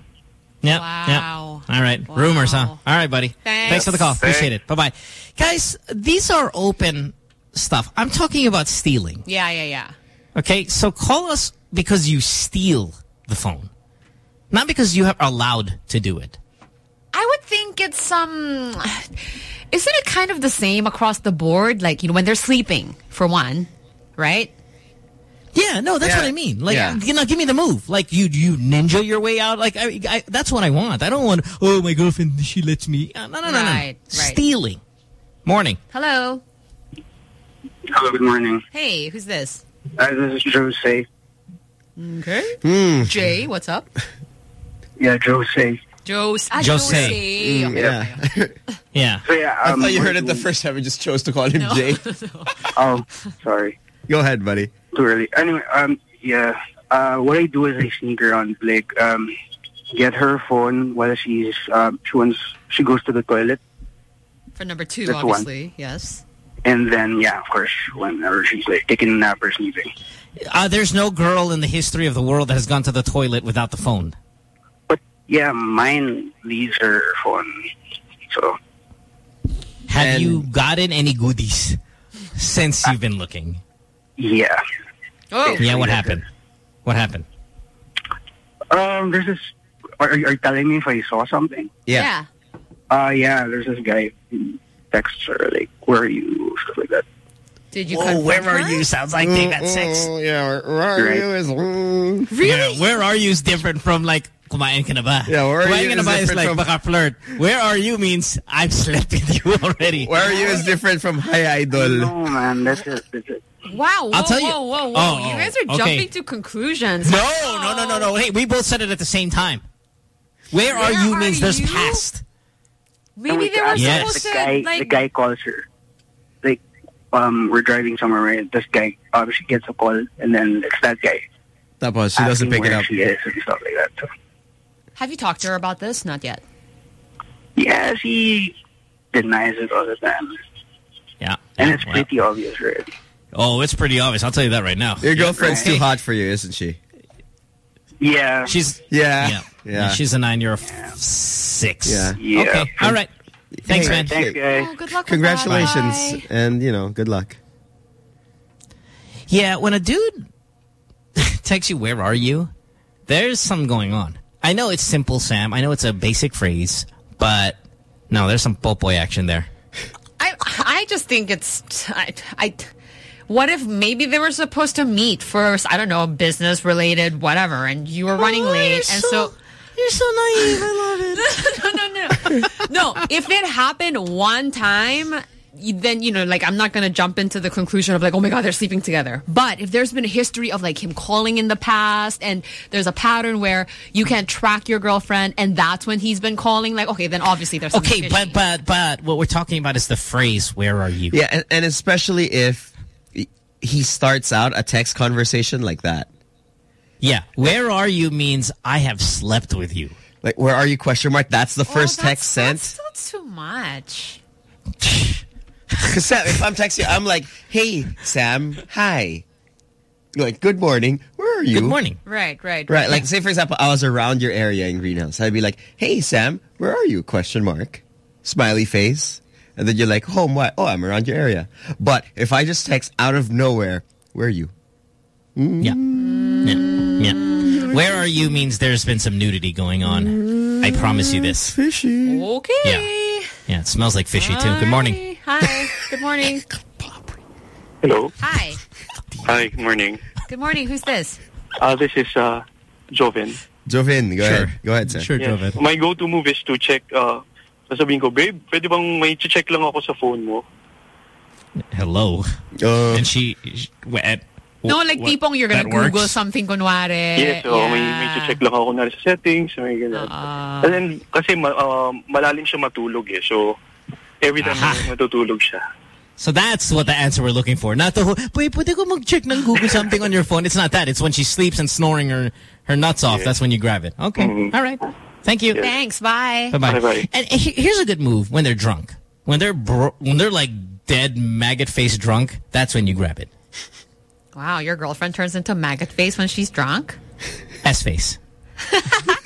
Yep. Wow. Yep. All right. Rumors, huh? All right, buddy. Thanks. for the call. Thanks. Appreciate it. Bye-bye. Guys, these are open stuff. I'm talking about stealing. Yeah, yeah, yeah. Okay? So call us because you steal the phone. Not because you are allowed to do it. I would think it's um isn't it kind of the same across the board? Like, you know, when they're sleeping, for one, right? Yeah, no, that's Yeah. what I mean. Like, Yeah. you know, give me the move. Like, you you ninja your way out. Like, I, I, that's what I want. I don't want, oh, my girlfriend, she lets me. Uh, No, no, no, no. Right, right. Stealing. Morning. Hello. Hello, good morning. Hey, who's this? Uh, this is Jose. Okay. Hmm. Jay, what's up? [laughs] Yeah, Jose. Jose. Ah, Jose. Jose. Mm, yeah. [laughs] yeah. So yeah, I um, thought you heard it the first time and just chose to call him No. Jay. [laughs] Oh, sorry. Go ahead, buddy. Too early. Anyway, um, yeah. Uh, what I do is I sneak around, like, um, get her phone while she's, um, she wants, she goes to the toilet, For number two, That's one. Yes. and then, yeah, of course, whenever she's like taking a nap or sleeping. Uh, there's no girl in the history of the world that has gone to the toilet without the phone. Yeah, mine leaves her phone. So, Have you gotten any goodies since you've been looking? yeah. Oh. Yeah, what happened? What happened? Um, there's this. Are, are you telling me if I saw something? Yeah. Uh, yeah. There's this guy who texts her like, "Where are you?" Stuff like that. Did you Whoa, confront where are her? you? Sounds like they got sex. Mm, yeah, where, where are Right. you? Is, mm. Really? where are you is different from like, kumain ka na ba? Yeah, where are kumain you ka na ba is different like, from- baka flirt. Where are you means, I've slept with you already. Where are you is different from Hi Idol. No, man. That's it. That's it. Wow. Whoa, I'll tell you- whoa, whoa, whoa. Oh, you oh, guys are okay. jumping to conclusions. No, no, no, no, no. Hey, we both said it at the same time. Where, are you are means there's past. Maybe they were Yes. supposed the to, guy, like... the guy calls her. Like, um, we're driving somewhere, right? This guy obviously gets a call, and then it's that guy. That Tapos she doesn't pick it up. She is and stuff like that. So, Have you talked to her about this? Not yet. yeah, she denies it all the time, Yeah. and yeah, it's well. pretty obvious, right? Oh, it's pretty obvious. I'll tell you that right now. Your girlfriend's Okay. too hot for you, isn't she? Yeah. She's Yeah. yeah. Yeah. She's a nine. You're six. Yeah. Yeah. Okay. All right. Thanks, Hey, man. Thanks, guys. Oh, good luck with Congratulations. that. Bye. And, you know, good luck. Yeah, when a dude [laughs] texts you, "Where are you?" There's something going on. I know it's simple, Sam. I know it's a basic phrase, but no, there's some popoy action there. I I just think it's I, I what if maybe they were supposed to meet for I don't know business related whatever and you were running oh, late and so, you're so naive. I love it. [laughs] no no no no if it happened one time you- then you know like I'm not gonna jump into the conclusion of like oh my god they're sleeping together but if there's been a history of like him calling in the past and there's a pattern where you can't track your girlfriend and that's when he's been calling like okay then obviously there's Okay, but but but what we're talking about is the phrase "Where are you?" Yeah, and, and especially if he starts out a text conversation like that. Yeah, "Where are you?" means I have slept with you. Like, where are you? Question mark. That's the oh, first Oh, that's- text sent. that's still too much Because [laughs] [laughs] Sam, if I'm texting, you, I'm like, "Hey, Sam, hi." You're like, "Good morning. Where are you?" Good morning. right right Right. Like, say for example, I was around your area in Greenhouse. I'd be like, "Hey, Sam, where are you?" Question mark. Smiley face. And then you're like, "Home? What? Oh, I'm around your area." But if I just text out of nowhere, "Where are you?" Yeah. Mm. yeah. Yeah. Where are you means there's been some nudity going on. I promise you this. Fishy. okay Yeah. Yeah, it smells like fishy too. Good morning. Hi. Good morning. Hello. Hi. Hi, good morning. Good morning. Who's this? Uh, this is uh, Joven. Jovin, go Sure. ahead. Go ahead, sir. Sure, Yes. Joven. My go-to move is to check, uh, sasabihin ko, babe, pwede bang may check lang ako sa phone mo? Hello. and she, she at, No, like what- tipong you're gonna that Google works? something kunwari. Yes, so may, may Yeah. check lang ako na sa settings, may ganun. Ah. And then, kasi ma, uh, malalim siya matulog eh. So, every time na matutulog siya. So that's what the answer we're looking for. Not the whole, wait, pwede ko mag-check ng Google something on your phone. It's not that. It's when she sleeps and snoring her, her nuts off. That's when you grab it. Okay. Mm-hmm. All right. Thank you. Thanks. Bye. Bye-bye. And here's a good move when they're drunk. When they're bro when they're like dead maggot face drunk, that's when you grab it. Wow, your girlfriend turns into maggot face when she's drunk. S face. [laughs]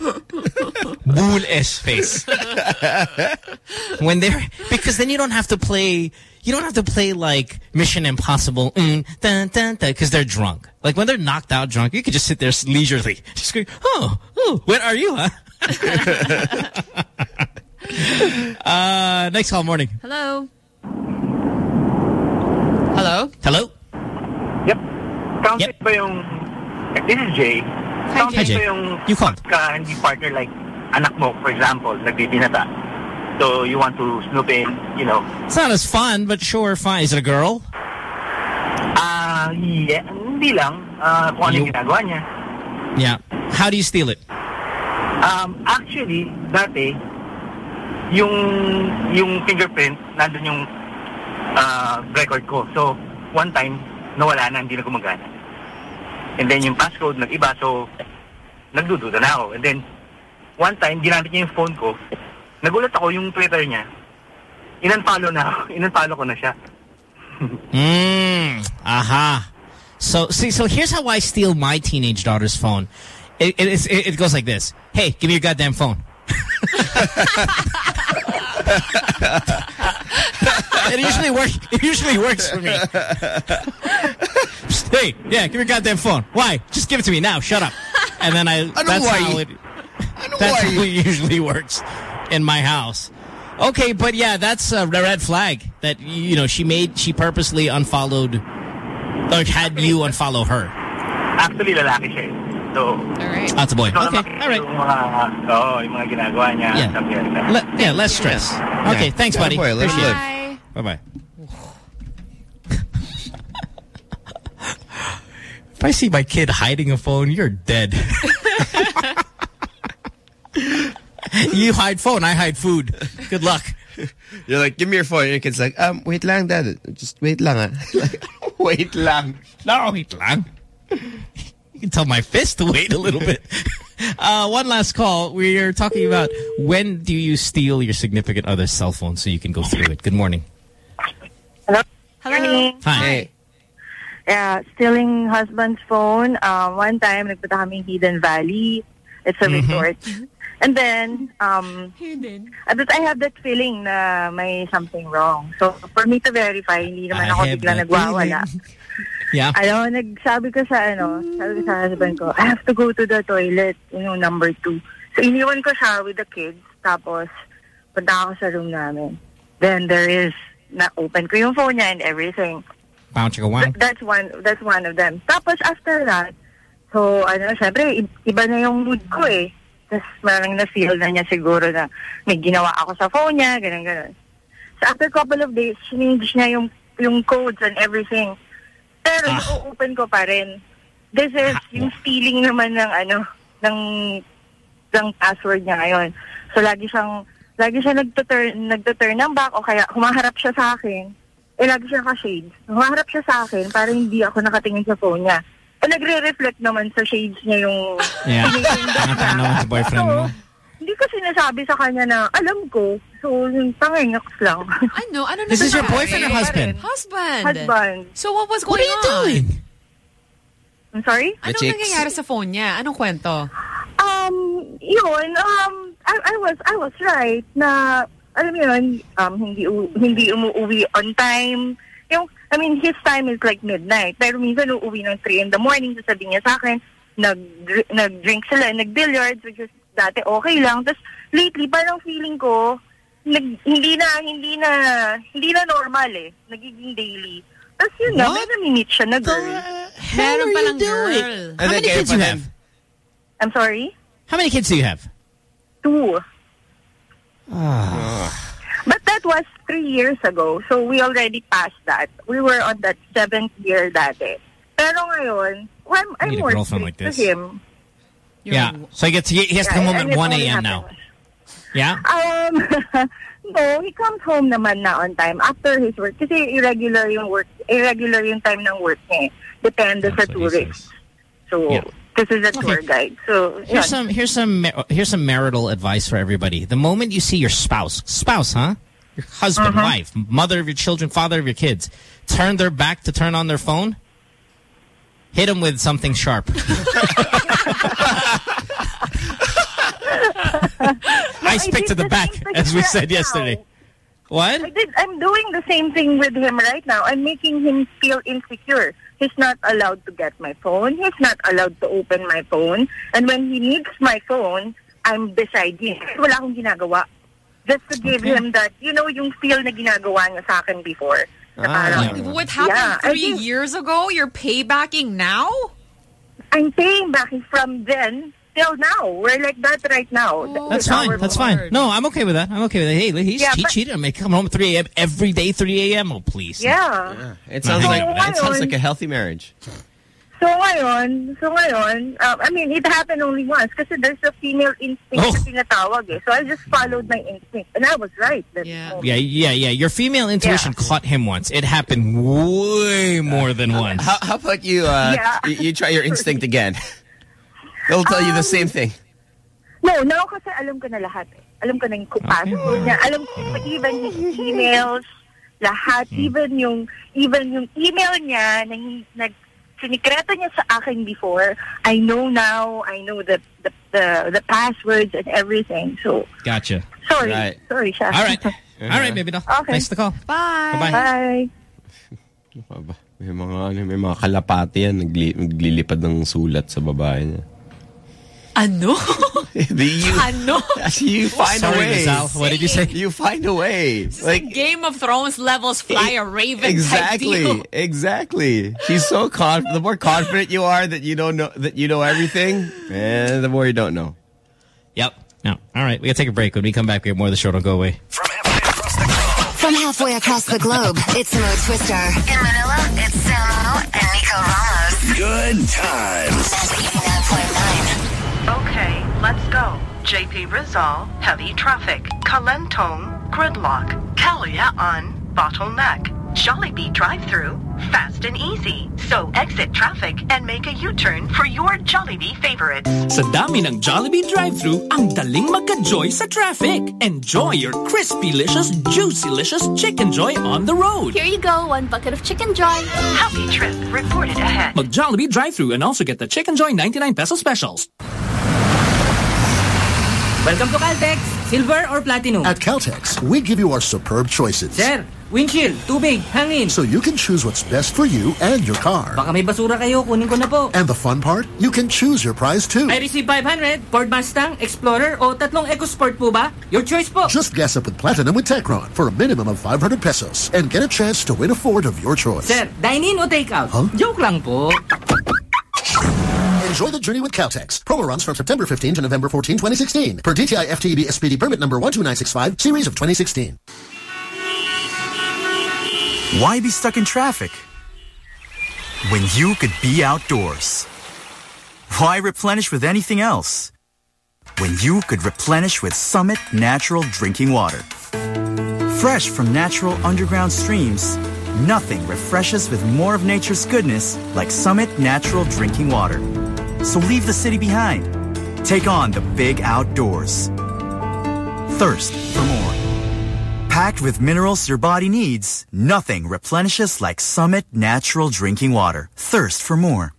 [laughs] Bull S face. [laughs] when they're because then you don't have to play you don't have to play like Mission Impossible mm, because they're drunk. Like when they're knocked out drunk, you could just sit there leisurely, just go, oh, oh, where are you, huh? [laughs] uh, next call, morning. Hello. Hello. Hello. Counted ba yung... This is Jay. Counted Hi, Jay. ba yung You called. pagka hindi partner like anak mo, for example, nagbibinata. So you want to snoop in, you know. It's not as fun, but sure, fine. Is it a girl? Ah, yeah, hindi lang. Ah, kung ano yung ginagawa niya. Yeah. How do you steal it? Um, actually, dati, yung yung fingerprint, nandun yung ah, record ko. So, one time, nawala na, hindi na gumagana. And then yung passcode nag-iba, so nagdududa na ako. And then, one time, ginamit niya yung phone ko. Nagulat ako yung Twitter niya. Inunfollow na ako. [laughs] Inunfollow ko na siya. [laughs] Mm, aha. So see, so here's how I steal my teenage daughter's phone. It, it, is- it, it goes like this. Hey, give me your goddamn phone. [laughs] it usually works. It usually works for me. Psst, hey, yeah, give me your goddamn phone. Why? Just give it to me now. Shut up. [laughs] And then I. Ano that's why? how it. That's how it usually works in my house. Okay, but yeah, that's a red flag that you know she made. She purposely unfollowed or had you unfollow her. Actually, lalaki siya eh. So, Alright. That's a boy. So, Okay, all right. Yung mga, oo, yung mga ginagawa niya. Yeah. something like that. Le- yeah, less stress. Okay, Yeah. thanks, Yeah, buddy. boy, let him Appreciate live. it. Bye if I see my kid hiding a phone, you're dead. [laughs] you hide phone, I hide food. Good luck. You're like, give me your phone. And your kid's like, um, wait lang, dad. Just wait lang, ah. [laughs] Like, wait lang. No, wait lang. You can tell my fist to wait a little bit. [laughs] Uh, one last call. We are talking about when do you steal your significant other's cell phone so you can go through it. Good morning. Hello. Hello. Hi. Yeah, stealing husband's phone. Um, one time, nagpunta kami Hidden Valley. It's a Mhm. resort. And then, um, uh, but I have that feeling na may something wrong. So, for me to verify, hindi naman I ako have biglang that nagwawala. Yeah. Ano, nagsabi ko sa ano, sabi ko sa husband ko, I have to go to the toilet, yung number two. So, iniwan ko siya with the kids. Tapos, punta ako sa room namin. Then, there is, na-open ko yung phone niya and everything. Bounce chicka wow. Th- That's one, that's one of them. Tapos, after that, so, ano, syempre, iba na yung mood ko eh. Tapos, marang na-feel na niya siguro na may ginawa ako sa phone niya, ganun, ganun. So, after couple of days, change niya yung, yung codes and everything. Pero, open ko pa rin. This is yung stealing naman ng, ano, ng, ng password niya ngayon. So, lagi siyang, lagi siya nagtuturn, nagtuturn ng back o kaya humaharap siya sa akin. Eh, lagi siya ka-shades. Humaharap siya sa akin para hindi ako nakatingin sa phone niya. Eh, nagre-reflect naman sa shades niya yung Yeah. naman sa boyfriend mo. Hindi ko sinasabi sa kanya na alam ko. So, yung tangingaks lang. Ano? Ano Is this your nangyari? boyfriend or husband? Husband. Husband. So what was What going are you on? doing? I'm sorry? Anong nangyayari sa phone niya? Anong kwento? Um, yun, um, I, I was, I was right na, alam mo yun, um, hindi, hindi umuwi on time. Yung, I mean, his time is like midnight. Pero minsan uuwi ng 3 in the morning, sasabihin niya sa akin, nag, nag-drink sila, nag-billiards, which is dati okay lang. Tapos, lately, parang feeling ko, nag, hindi na, hindi na, hindi na normal eh. Nagiging daily. Tapos yun na, may nami-meet siya na girl. Meron are palang you doing? girl. How many kids you have? I'm sorry? How many kids do you have? Two. Ah. But that that was three years ago. So we already passed that. We were on that seventh year dati. Pero ngayon, well, I'm, I'm more girlfriend strict like to him. Yeah. So he gets he, he has to Yeah, come home and at 1 a.m. now. Yeah? Um, [laughs] no, he comes home naman na on time after his work. Kasi irregular yung work, irregular yung time ng work niya. eh. Depende sa tourist. So, Yeah. This is a tour guide. So. Here's some here's some here's some marital advice for everybody. The moment you see your spouse, spouse, huh? Your husband, Uh-huh. wife, mother of your children, father of your kids, turn their back to turn on their phone. Hit them with something sharp. [laughs] I stick to the back, as we said yesterday. What? I did, I'm doing the same thing with him right now. I'm making him feel insecure. He's not allowed to get my phone. He's not allowed to open my phone. And when he needs my phone, I'm beside him. Wala akong ginagawa. Just to give Okay. him that, you know, yung feel na ginagawa niya sa akin before. Na ah, parang, What happened Yeah, three think- years ago? You're paybacking now? I'm paying back from then till now. We're like that right now. That's fine. That's fine. No, I'm okay with that. I'm okay with it. Hey, he's, Yeah, he but- cheated on me. Come home at 3 a.m. every day, 3 a.m. Oh, please. Yeah. It sounds No, like no, it sounds like a healthy marriage. So ngayon, so ngayon, um, I mean, it happened only once kasi there's a female instinct Oh. na tinatawag eh. So I just followed my instinct. And I was right. That yeah. Yeah, yeah, yeah. Your female intuition caught him once. It happened way more than once. How, how about you, uh, Yeah. you, you try your instinct again? [laughs] They'll tell you the same thing. No, now kasi alam ko na lahat eh. Alam ko na yung password niya. Alam ko even his emails, lahat. Hmm. Even yung, even yung email niya na nag sinikreto niya sa akin before. I know now. I know the the the, the passwords and everything. So, Gotcha. sorry. Right. Sorry, siya. All right. All right, baby doll. Okay. Nice to call. Bye. Bye-bye. Bye. Aba, May mga ano, may mga kalapati yan nagli, naglilipad ng sulat sa babae niya. Ah, ano? [laughs] you, ah, ano? [laughs] you find Sorry, a way. Rizal. What did you say? You find a way. Like Game of Thrones levels fly a raven exactly, type deal. exactly. She's so confident. The more confident you are that you don't know that you know everything, and the more you don't know. Yep. No. All right. We got to take a break. When we come back, we have more of the show. Don't go away. From halfway across the globe, it's Mo Twister. In Manila, it's Samo and Nico Ramos. Good times. Okay, let's go. JP Rizal, heavy traffic. Kalentong, gridlock. Kalayaan, bottleneck. Jollibee drive-through, fast and easy. So exit traffic and make a U-turn for your Jollibee favorites. Sa dami ng Jollibee drive-through, ang daling magka-joy sa traffic. Enjoy your crispy-licious, juicy-licious Chicken Joy on the road. Here you go, one bucket of Chicken Joy. Happy trip reported ahead. Mag Jollibee drive-through and also get the Chicken Joy 99 peso specials. Welcome to Caltex. Silver or platinum? At Caltex, we give you our superb choices. Sir, windshield, tubig, hangin. So you can choose what's best for you and your car. Baka may basura kayo, kunin ko na po. And the fun part, you can choose your prize too. I receive 500, Ford Mustang, Explorer, o tatlong EcoSport po ba? Your choice po. Just gas up with Platinum with Techron for a minimum of 500 pesos and get a chance to win a Ford of your choice. Sir, dine-in o take-out? Joke lang po. Enjoy the journey with Caltex. Promo runs from September 15 to November 14, 2016. Per DTI FTEB SPD permit number 12965, series of 2016. Why be stuck in traffic when you could be outdoors? Why replenish with anything else when you could replenish with Summit Natural Drinking Water? Fresh from natural underground streams, nothing refreshes with more of nature's goodness like Summit Natural Drinking Water. So leave the city behind. Take on the big outdoors. Thirst for more. Packed with minerals your body needs, nothing replenishes like Summit Natural Drinking Water. Thirst for more.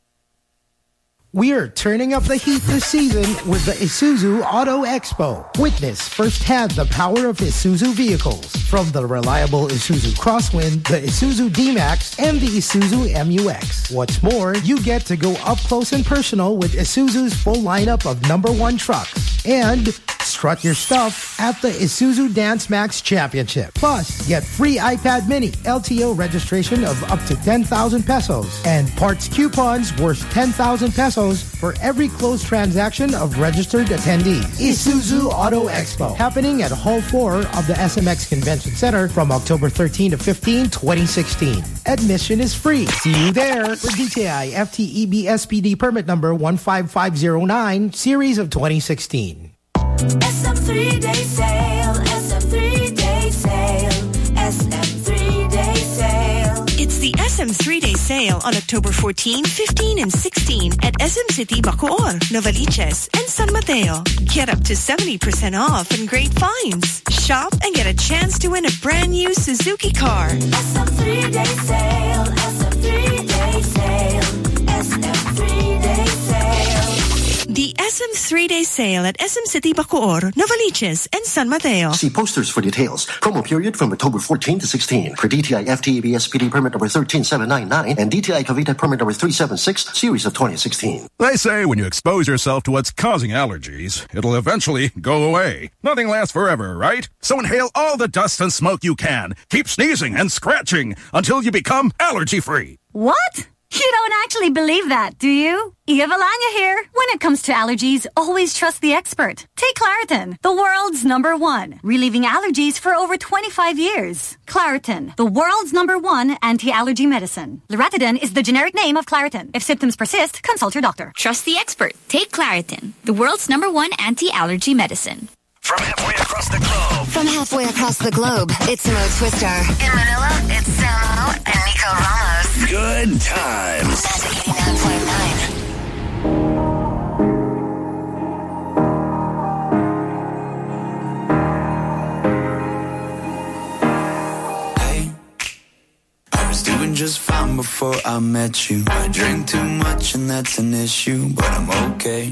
We're turning up the heat this season with the Isuzu Auto Expo. Witness firsthand the power of Isuzu vehicles, from the reliable Isuzu Crosswind, the Isuzu D-Max, and the Isuzu MUX. What's more, you get to go up close and personal with Isuzu's full lineup of number one trucks and strut your stuff at the Isuzu Dance Max Championship. Plus, get free iPad mini LTO registration of up to 10,000 pesos and parts coupons worth 10,000 pesos for every closed transaction of registered attendees. Isuzu Auto Expo happening at Hall 4 of the SMX Convention Center from October 13 to 15, 2016. Admission is free. See you there for DTI FTEB SPD permit number 15509 series of 2016. SM three-day sale, SM three-day sale, SM three-day sale. Three-day sale on October 14, 15, and 16 at SM City Bacoor, Novaliches, and San Mateo. Get up to 70% off and great finds. Shop and get a chance to win a brand new Suzuki car. SM three-day sale, SM three-day sale, SM sale. The SM three-day sale at SM City Bacoor, Novaliches, and San Mateo. See posters for details. Promo period from October 14 to 16 for DTI FTEB SPD permit number 13799 and DTI Cavite permit number 376 series of 2016. They say when you expose yourself to what's causing allergies, it'll eventually go away. Nothing lasts forever, right? So inhale all the dust and smoke you can. Keep sneezing and scratching until you become allergy free. What? You don't actually believe that, do you? Eva Valanya here. When it comes to allergies, always trust the expert. Take Claritin, the world's number one, relieving allergies for over 25 years. Claritin, the world's number one anti-allergy medicine. Loratadine is the generic name of Claritin. If symptoms persist, consult your doctor. Trust the expert. Take Claritin, the world's number one anti-allergy medicine. From halfway across the globe. From halfway across the globe, it's Mo Twister. In Manila, it's Samo and Nico Ramos. Good times. Magic 89.9. I was doing just fine before I met you. I drink too much and that's an issue, but I'm okay.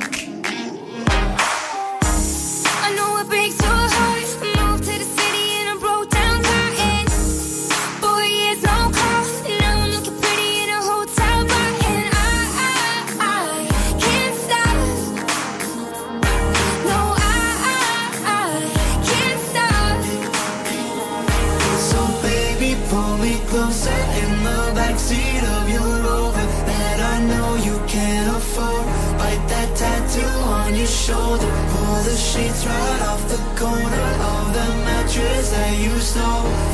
That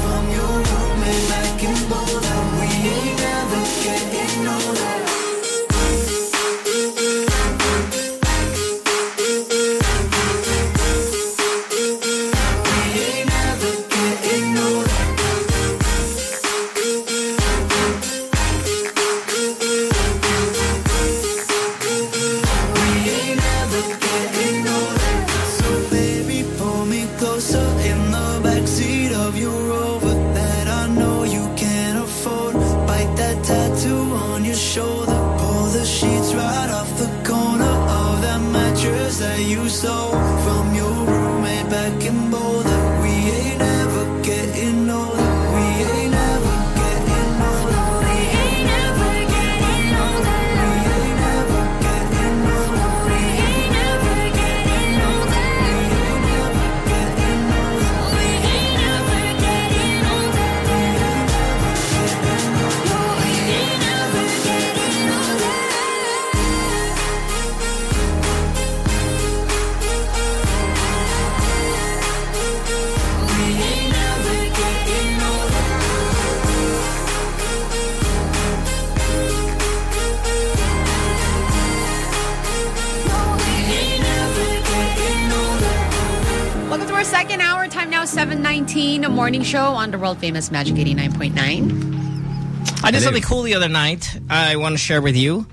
7.19. A morning show on the world famous Magic 89.9. I did something cool the other night. I want to share with you.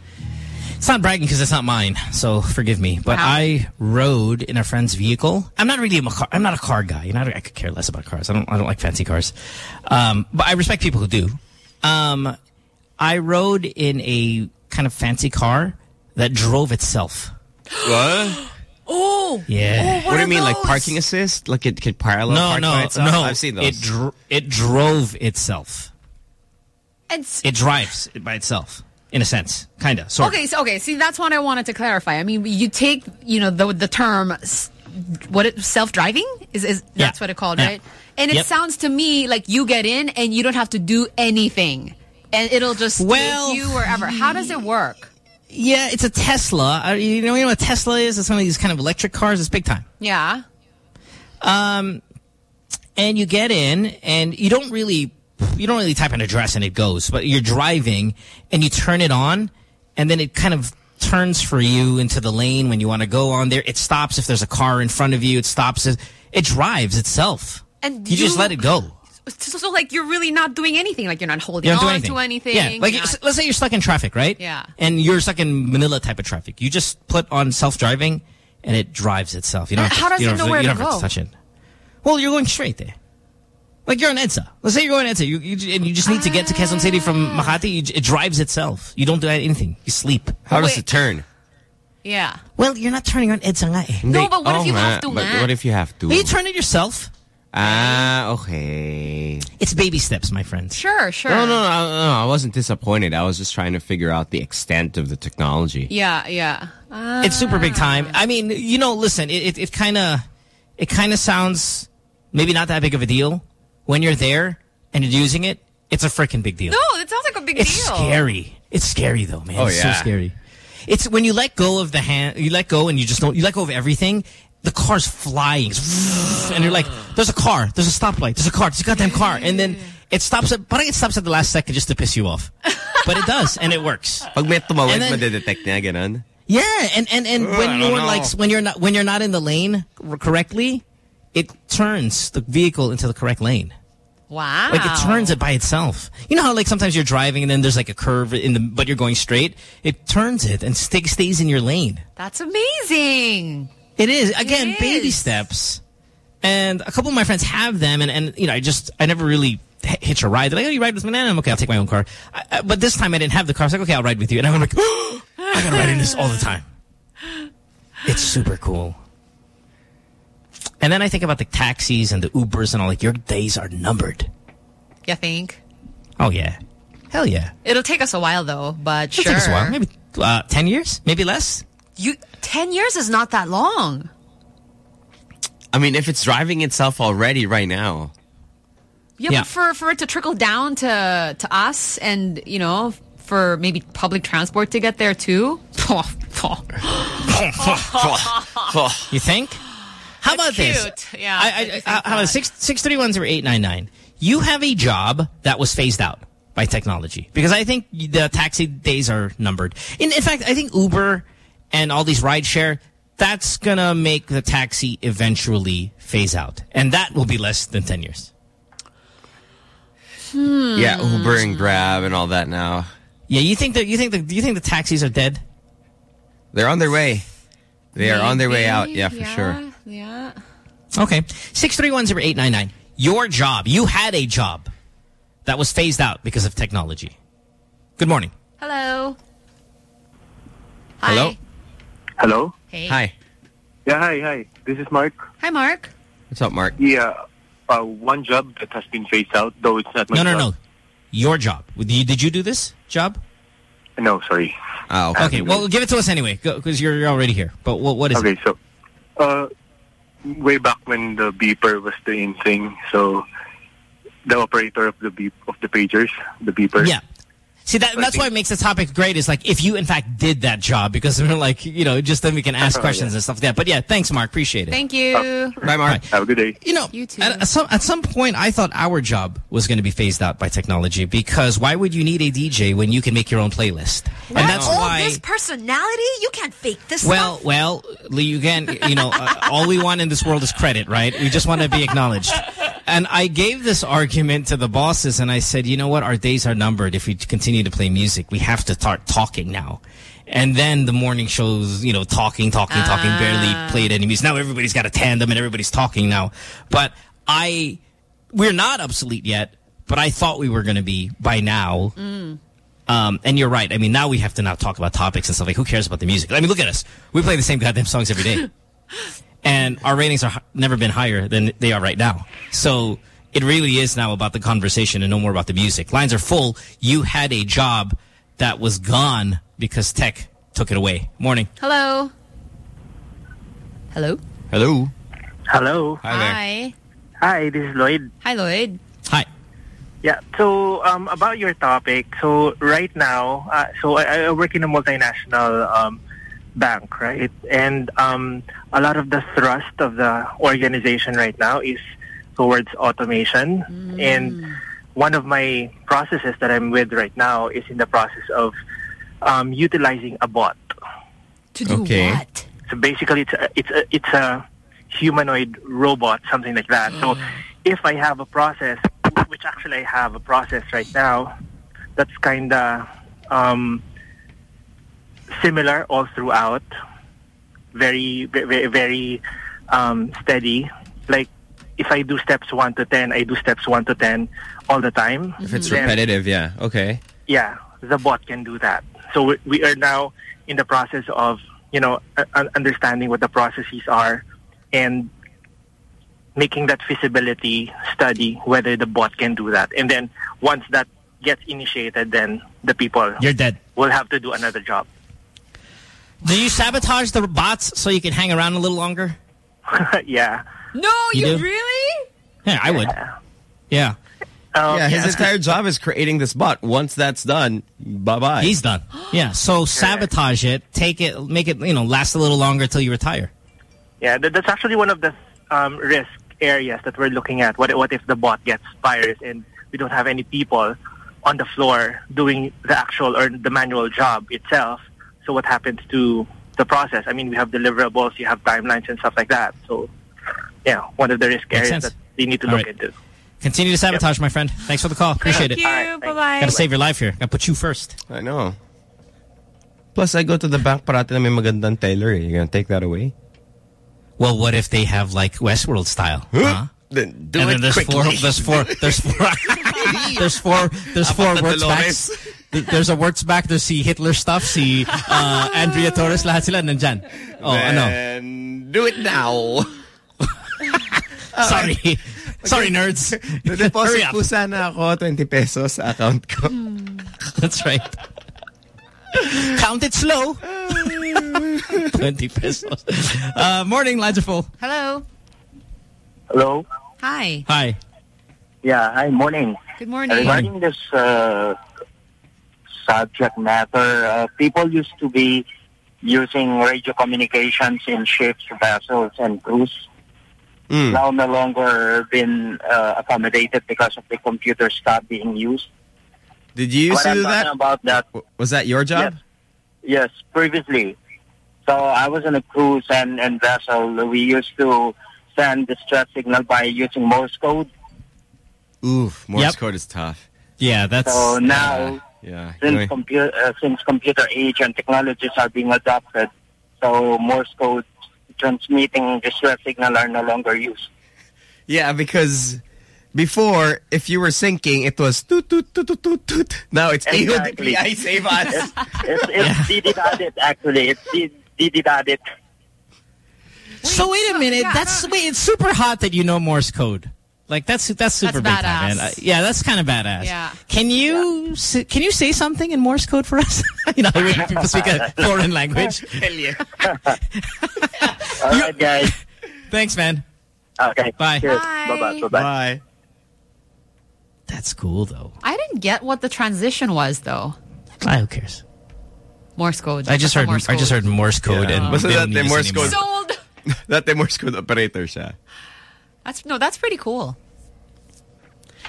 It's not bragging because it's not mine, so forgive me. But I rode in a friend's vehicle. I'm not really a car. I'm not a car guy. You know, I could care less about cars. I don't. I don't like fancy cars. Um, but I respect people who do. Um, I rode in a kind of fancy car that drove itself. What? Oh, Yeah. Oh, what do you mean, like parking assist? Like it could parallel No, park no, by itself? no. I've seen those. It dr it drove itself. It's It drives it by itself, in a sense, kind of, sort. Okay, so okay, see that's what I wanted to clarify. I mean, you take, you know, the the term what it self-driving is is that's what it called, Yeah. right? And it Yep. sounds to me like you get in and you don't have to do anything. And it'll just Well, take you wherever. How does it work? Yeah, it's a Tesla. Uh, You know, you know what a Tesla is? It's one of these kind of electric cars. It's big time. Yeah. Um, and you get in, and you don't really, you don't really type an address, and it goes. But you're driving, and you turn it on, and then it kind of turns for you into the lane when you want to go on there. It stops if there's a car in front of you. It stops. It, it drives itself. And you, just let it go. So, so, like you're really not doing anything. Like you're not holding You on anything. to anything. Yeah, like not- let's say you're stuck in traffic, right? Yeah. And you're stuck in Manila type of traffic. You just put on self-driving, and it drives itself. You don't. Have to- how does you it don't know have where you to don't have go? touch it. Well, you're going straight there. Like you're on EDSA. Let's say you're going EDSA, you, you, and you just need to get to Quezon City from Makati. You, it drives itself. You don't do anything. You sleep. How does it turn? yeah. Well, you're not turning on EDSA nga eh. No, but what if Oh, you nga. have to, But what if you have to? Well, you turn it yourself. Ah, okay. It's baby steps, my friends. Sure, sure. No, no, no, no, I wasn't disappointed. I was just trying to figure out the extent of the technology. Yeah, yeah. Ah. It's super big time. I mean, you know, listen, it it kind of it kind of sounds maybe not that big of a deal when you're there and you're using it. It's a freaking big deal. No, it sounds like a big it's deal. scary. It's scary though, man. Oh, it's yeah. so scary. It's when you let go of the hand, you let go and you just don't, you let go of everything. The car's flying, and you're like, "There's a car, there's a stoplight, there's a car, there's a goddamn car," and then it stops. At, but it stops at the last second just to piss you off. But it does, and it works. Pag may tumawid, And then- madedetect niya, ganun. Yeah, and and and Ugh, when don't you're like when you're not when you're not in the lane correctly, it turns the vehicle into the correct lane. Wow. Like it turns it by itself. You know how like sometimes you're driving and then there's like a curve in the but you're going straight. It turns it and st stays in your lane. That's amazing. It is again It baby steps. And a couple of my friends have them, and and you know I just I never really hitch a ride. They're like, oh, you ride with me? Nah, I'm okay. I'll take my own car. I, I, but this time I didn't have the car. I was like, okay, I'll ride with you. And I'm like, I gotta ride in this all the time. It's super cool. And then I think about the taxis and the Ubers and all. Like your days are numbered. You think? Oh yeah, hell yeah. It'll take us a while though, but It'll sure. take us a while. Maybe uh, ten years, maybe less. You ten years is not that long. I mean, if it's driving itself already right now. Yeah, Yeah. but for for it to trickle down to to us, and you know, for maybe public transport to get there too. [laughs] you think? How about this? cute. Yeah, I, I I, do think I, how about six six three one zero eight nine nine? You have a job that was phased out by technology because I think the taxi days are numbered. In in fact, I think Uber and all these rideshare that's gonna make the taxi eventually phase out, and that will be less than ten years. Hmm. Yeah, Uber and Grab and all that now. Yeah, you think that you think the you think the taxis are dead? They're on their way. They are on their way out. Yeah, for sure. Yeah. Okay. 6310899. Your job. You had a job that was phased out because of technology. Good morning. Hello. Hi. Hello? Hello? Hey. Hi. Yeah, hi, hi. This is Mark. Hi, Mark. What's up, Mark? Yeah, uh, one job that has been phased out, though it's not my No, no, job. no. Your job. Did you, did you do this job? No, sorry. Oh, okay. Well, give it to us anyway, because you're, you're already here. But what, what is okay, it? so uh, way back when the beeper was the in thing, so the operator of the beep of the pagers, the beeper. Yeah. See, that, that's why it makes the topic great. Is like if you in fact did that job, because we're like, you know, just then we can ask [laughs] questions yeah. and stuff like that. But yeah, thanks, Mark. Appreciate it. Thank you. Bye, Mark. Have a good day. You know, At, at some, at some point, I thought our job was going to be phased out by technology because why would you need a DJ when you can make your own playlist? And that's all why. this personality? You can't fake this Well, stuff. well, Lee, you can, you know, uh, [laughs] all we want in this world is credit, right? We just want to be acknowledged. And I gave this argument to the bosses and I said, you know what? Our days are numbered if we continue to play music. We have to start talking now. And then the morning shows, you know, talking, talking, talking, barely played any music. Now everybody's got a tandem and everybody's talking now. But I, we're not obsolete yet, but I thought we were going to be by now. Mm. Um, and you're right. I mean, now we have to now talk about topics and stuff. Like, who cares about the music? I mean, look at us. We play the same goddamn songs every day. [laughs] and our ratings are never been higher than they are right now. So it really is now about the conversation and no more about the music. Lines are full. You had a job that was gone because tech took it away. Morning. Hello. Hello. Hello. Hello. Hi. Hi, this is Lloyd. Hi, Lloyd. Hi. Yeah. So um, about your topic. So right now, uh, so I, I work in a multinational um, bank, right? And um, a lot of the thrust of the organization right now is towards automation. And one of my processes that I'm with right now is in the process of um, utilizing a bot. To do Okay. what? So basically, it's a, it's a, it's a humanoid robot, something like that. So if I have a process, which actually I have a process right now, that's kind of um, similar all throughout, very very very um, steady. Like if I do steps one to ten, I do steps one to ten all the time. If it's Then- repetitive, yeah. Okay. yeah, the bot can do that. So we, we are now in the process of, you know, understanding what the processes are and making that feasibility study whether the bot can do that. And then once that gets initiated, then the people You're dead. will have to do another job. Do you sabotage the bots so you can hang around a little longer? [laughs] yeah. No, You you, really? Yeah, I would. Yeah. Um, yeah, his yeah. entire job is creating this bot. Once that's done, bye-bye. He's done. [gasps] Yeah. So sabotage it, take it, make it, you know, last a little longer till you retire. Yeah, that's actually one of the um, risk areas that we're looking at. What what if the bot gets virus and we don't have any people on the floor doing the actual or the manual job itself? So what happens to the process? I mean, we have deliverables, you have timelines and stuff like that. So, yeah, one of the risk Makes areas sense. that we need to All look right. into. Continue to sabotage, my friend. Thanks for the call. Appreciate Thank it. you. Bye-bye. Gotta save your life here. Gotta put you first. I know. Plus, I go to the bank parati na may magandang teller eh. You're gonna take that away? Well, what if they have like Westworld style? Huh? Then do and it then there's quickly. four, there's four, there's four, [laughs] there's four, there's four Apat na words back. There's a words back. There's si Hitler stuff, si uh, Andrea Torres, lahat sila nandyan. Oh, ano? Then do it now. Sorry. Sorry, nerds. [laughs] Hurry Deposit up. po sana ako 20 pesos sa account ko. That's right. Count it slow. [laughs] 20 pesos. Uh, morning, lines are full. Hello. Hello. Hi. Hi. Yeah. Hi. Morning. Good morning. Regarding this uh, subject matter, uh, people used to be using radio communications in ships, vessels, and cruise. Hmm. Now no longer been uh, accommodated because of the computer stop being used. Did you used What to I'm do talking that? about that Was that your job? Yes, previously. So I was on a cruise and, and vessel. We used to send distress signal by using Morse code. Oof, Morse Yep. code is tough. Yeah, that's. So now, Yeah. since, Anyway. compu- uh, since computer age and technologies are being adopted, so Morse code transmitting distress signal are no longer used. Yeah, because before, if you were sinking, it was toot toot toot toot toot toot. Now it's Exactly. AODPI, [laughs] save us. It's, it's, it's did it added, actually. It's did, did it added. so wait a minute. that's wait. It's super hot that you know Morse code. Like that's that's super That's big time, badass. man. Uh, yeah, that's kind of badass. Yeah. Can you s- can you say something in Morse code for us? [laughs] you know, when people speak a [laughs] foreign language. [laughs] Hell yeah. All right, guys. Thanks, man. Okay. Bye. Cheers. Bye. Bye-bye. Bye-bye. That's cool though. I didn't get what the transition was though. Ah, who cares? Morse code. I just heard Morse I just heard Morse code Yeah. and Basta they don't dati use Morse anymore. code. Sold. Dati Morse code operator siya. That's no, that's pretty cool.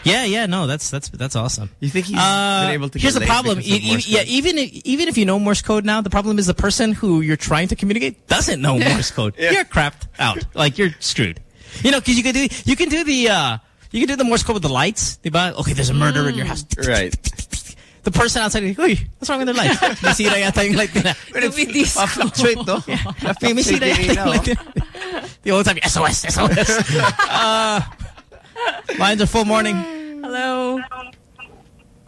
Yeah, yeah, no, that's that's that's awesome. You think he's Uh, been able to here's get the problem. because of yeah, even if, even if you know Morse code now, the problem is the person who you're trying to communicate doesn't know [laughs] Morse code. You're crapped out. Like you're screwed. You know, because you can do you can do the uh, you can do the Morse code with the lights. Diba? Okay, there's a murder in your house. Right. The person outside, Uy, what's wrong with their light? [laughs] Nasira yata yung light nila. [laughs] Fluctuate, no? May sira yata yung light nila. The old time, SOS, SOS. uh, [laughs] lines are full morning. Hello.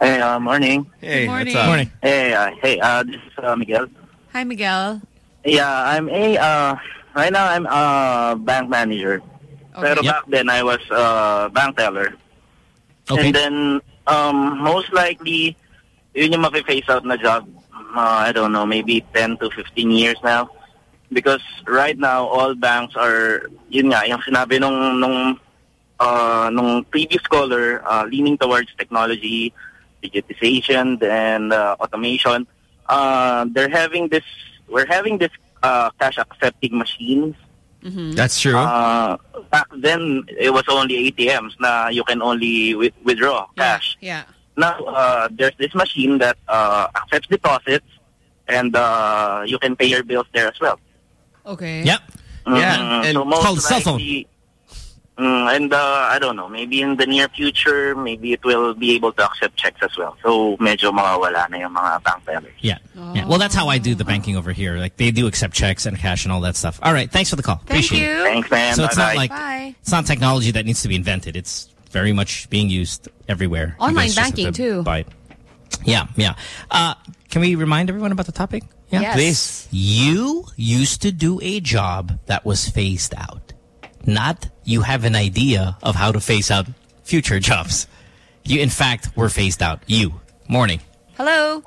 Hey, uh, morning. Hey, Good what's morning. up? Morning. Hey, uh, hey, uh, this is uh, Miguel. Hi, Miguel. Yeah, I'm a, uh, right now I'm a bank manager. Pero Yep. back then I was a bank teller. Okay. And then, um, most likely, yun yung mafe-face out na job. Uh, I don't know, maybe 10 to 15 years now. Because right now, all banks are, yun nga, yung sinabi nung, nung, uh, nung previous caller, uh, leaning towards technology, digitization, and uh, automation. Uh, they're having this, we're having this uh, cash accepting machines That's true. uh, back then, it was only ATMs na you can only wi- withdraw cash. Yeah. Now, uh, there's this machine that uh, accepts deposits and uh, you can pay your bills there as well. Okay. Yep. Yeah, Mhm. and so most called cell phone. Mm, and uh, I don't know, maybe in the near future, maybe it will be able to accept checks as well. So medyo mawawala na yung mga bank tellers. Yeah. yeah. Well, that's how I do the banking over here. Like they do accept checks and cash and all that stuff. All right. Thanks for the call. Thank Appreciate you. it. Thanks, man. So it's not Bye-bye. like Bye. it's not technology that needs to be invented. It's very much being used everywhere. Online guys just have banking, to too. buy it. Yeah, yeah. Uh, can we remind everyone about the topic? Yeah, Yes. Please. You used to do a job that was phased out. Not you have an idea of how to phase out future jobs. You, in fact, were phased out. You. Morning. Hello.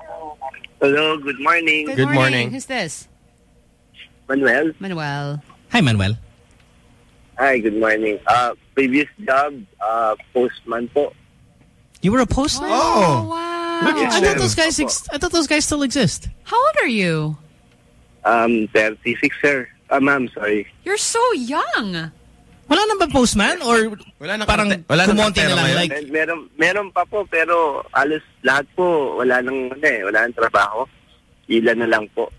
Hello, good morning. Good, Good morning. Who's this? Manuel. Manuel. Hi, Manuel. Hi, good morning. Uh, previous job, uh, postman po. You were a postman? Oh. wow. I thought those guys. Ex- I thought those guys still exist. How old are you? Um, 36, sir. Uh, ma'am, sorry. You're so young. Wala na ba postman or Wala na parang karte- wala na kumonti na lang ngayon? like meron, meron pa po, pero alos lahat po, wala nang, ano eh, wala nang trabaho. Ilan na lang po.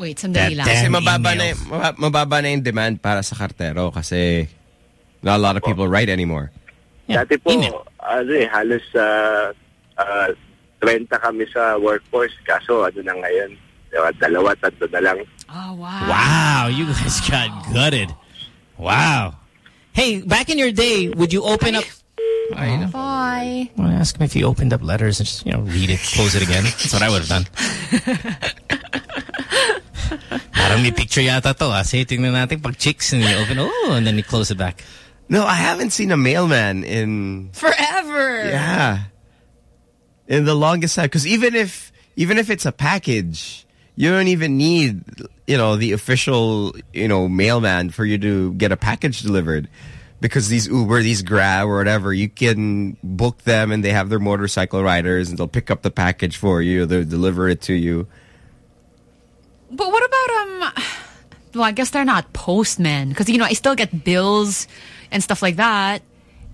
Wait, sandali lang. Kasi Damn mababa na, emails. yung- mababa na yung demand para sa kartero kasi not a lot of people write anymore. Yeah, Dati po, email. ano eh, halos uh, uh, 30 kami sa workforce. Kaso, ano na ngayon, diba, dalawa, tatlo na lang. Oh, wow. Wow, you guys got gutted. Wow. Hey, back in your day, would you open up? I know. Bye. Well, ask him if he opened up letters and just, you know, read it, close it again. That's what I would have done. [laughs] Parang may picture yata to. Ah. Say, tingnan natin pag chicks and you open, oh, and then you close it back. No, I haven't seen a mailman in Forever. yeah in the longest time. Because even if even if it's a package, you don't even need you know the official you know mailman for you to get a package delivered. Because these Uber, these Grab or whatever, you can book them and they have their motorcycle riders and they'll pick up the package for you. They'll deliver it to you. But what about um? Well, I guess they're not postmen because you know I still get bills and stuff like that.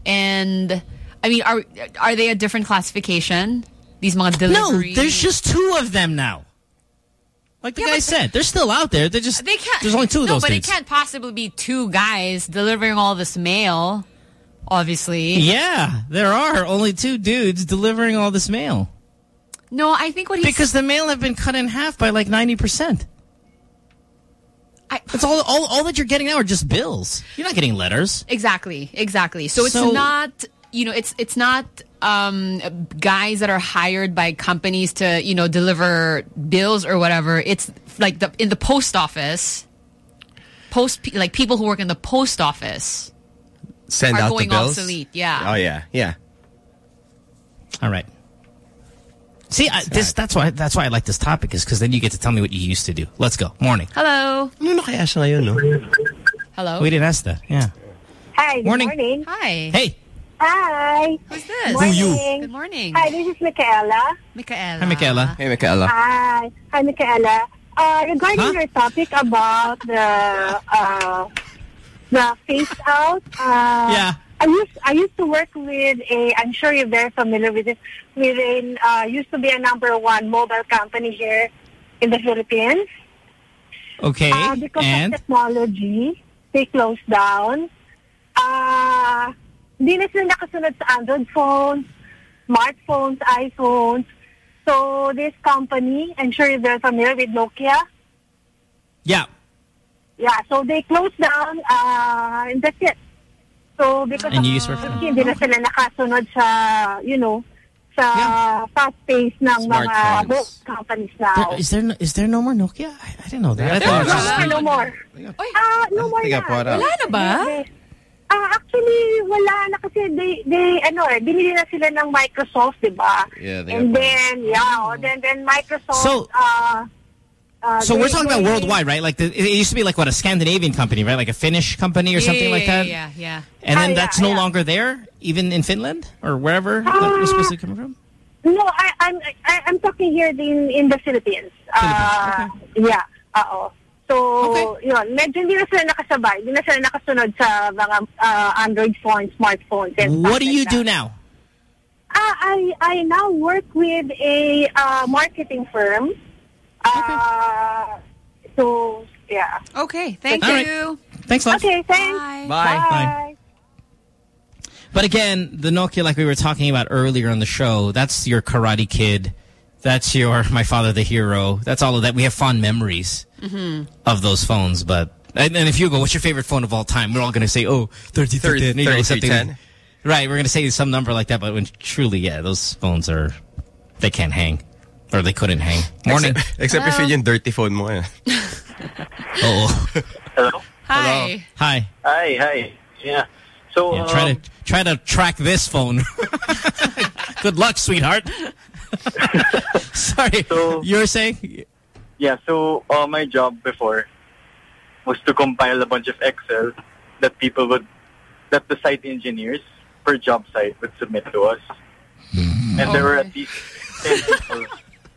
And I mean, are are they a different classification? These mga No, there's just two of them now. Like the guy said, they're still out there. They're just they can't. There's only two of no, those but dudes. it can't possibly be two guys delivering all this mail. Obviously, Yeah, there are only two dudes delivering all this mail. No, I think what he's Because the mail have been cut in half by like 90%. It's all, all all that you're getting now are just bills. You're not getting letters. Exactly, exactly. So it's not, you know, it's it's not um, guys that are hired by companies to, you know, deliver bills or whatever. It's like the in the post office. post like people who work in the post office Send are out going the bills. obsolete. Yeah. Oh yeah, yeah. All right. See, I, this that's why that's why I like this topic is because then you get to tell me what you used to do. Let's go. Morning. Hello. Ano na kaya siya ngayon, no? Hello. We didn't ask that. Yeah. Hi, good Morning. morning. Hi. Hey. Hi. Who's this? Morning. you? Good morning. Hi, this is Michaela. Michaela. Hi, Michaela. Hey, Michaela. Hi. Hi, Michaela. Uh, regarding Huh? your topic about the uh, the phase out. Uh, Yeah. I used I used to work with a. I'm sure you're very familiar with it. With an uh, used to be a number one mobile company here in the Philippines. Okay. Uh, because and of technology, they closed down. Uh, hindi na sila nakasunod sa Android phones, smartphones, iPhones. So this company, I'm sure you're very familiar with Nokia. yeah. Yeah, so they closed down uh, and that's it. So because And of you use for fun. hindi na sila nakasunod sa, you know, sa fast pace ng mga Smartphones. both companies now. There, is there no, is there no more Nokia? I, I didn't know that. I No thought it was just no more. Ah, no more They na. got bought out. Wala na ba? They- Ah, actually, wala na kasi they, they ano eh, binili na sila ng Microsoft, di ba? Yeah, And then, yeah, oh, then, then Microsoft, So- uh, uh, So we're talking about worldwide, right? Like the, it used to be like what a Scandinavian company, right? Like a Finnish company or something yeah, like that. Yeah, yeah. And then Ah, yeah, that's no yeah. longer there, even in Finland or wherever that was supposed to come from. No, I, I'm I, I'm talking here in in the Philippines. Uh, Yeah, oo. So, yun, medyo hindi na sila nakasabay. Hindi na sila nakasunod sa mga uh, Android phones, smartphones. And What stuff do you like do that. now? Ah, I I now work with a uh, marketing firm. Uh, so yeah. Okay, thank All right. you. Thanks, love. Okay, thanks. Bye. Bye. Bye. But again, the Nokia, like we were talking about earlier on the show, that's your Karate Kid. That's your [laughs] My Father the Hero. That's all of that. We have fond memories Mm-hmm. of those phones. But and, and if you go, what's your favorite phone of all time? We're all going to say, oh, 3310. you know, 3310. something- Right, we're going to say some number like that. But when truly, yeah, those phones are, they can't hang. Or they couldn't hang. Morning. Except, except if yun yung dirty phone mo. Eh. [laughs] oh. Hello? Hi. Hi. Hi, hi. Yeah. So, Yeah, try um, to try to track this phone. [laughs] Good luck, sweetheart. [laughs] Sorry, So, you were saying? Yeah, so uh, my job before was to compile a bunch of Excel that people would, that the site engineers per job site would submit to us. And there were at least 10 people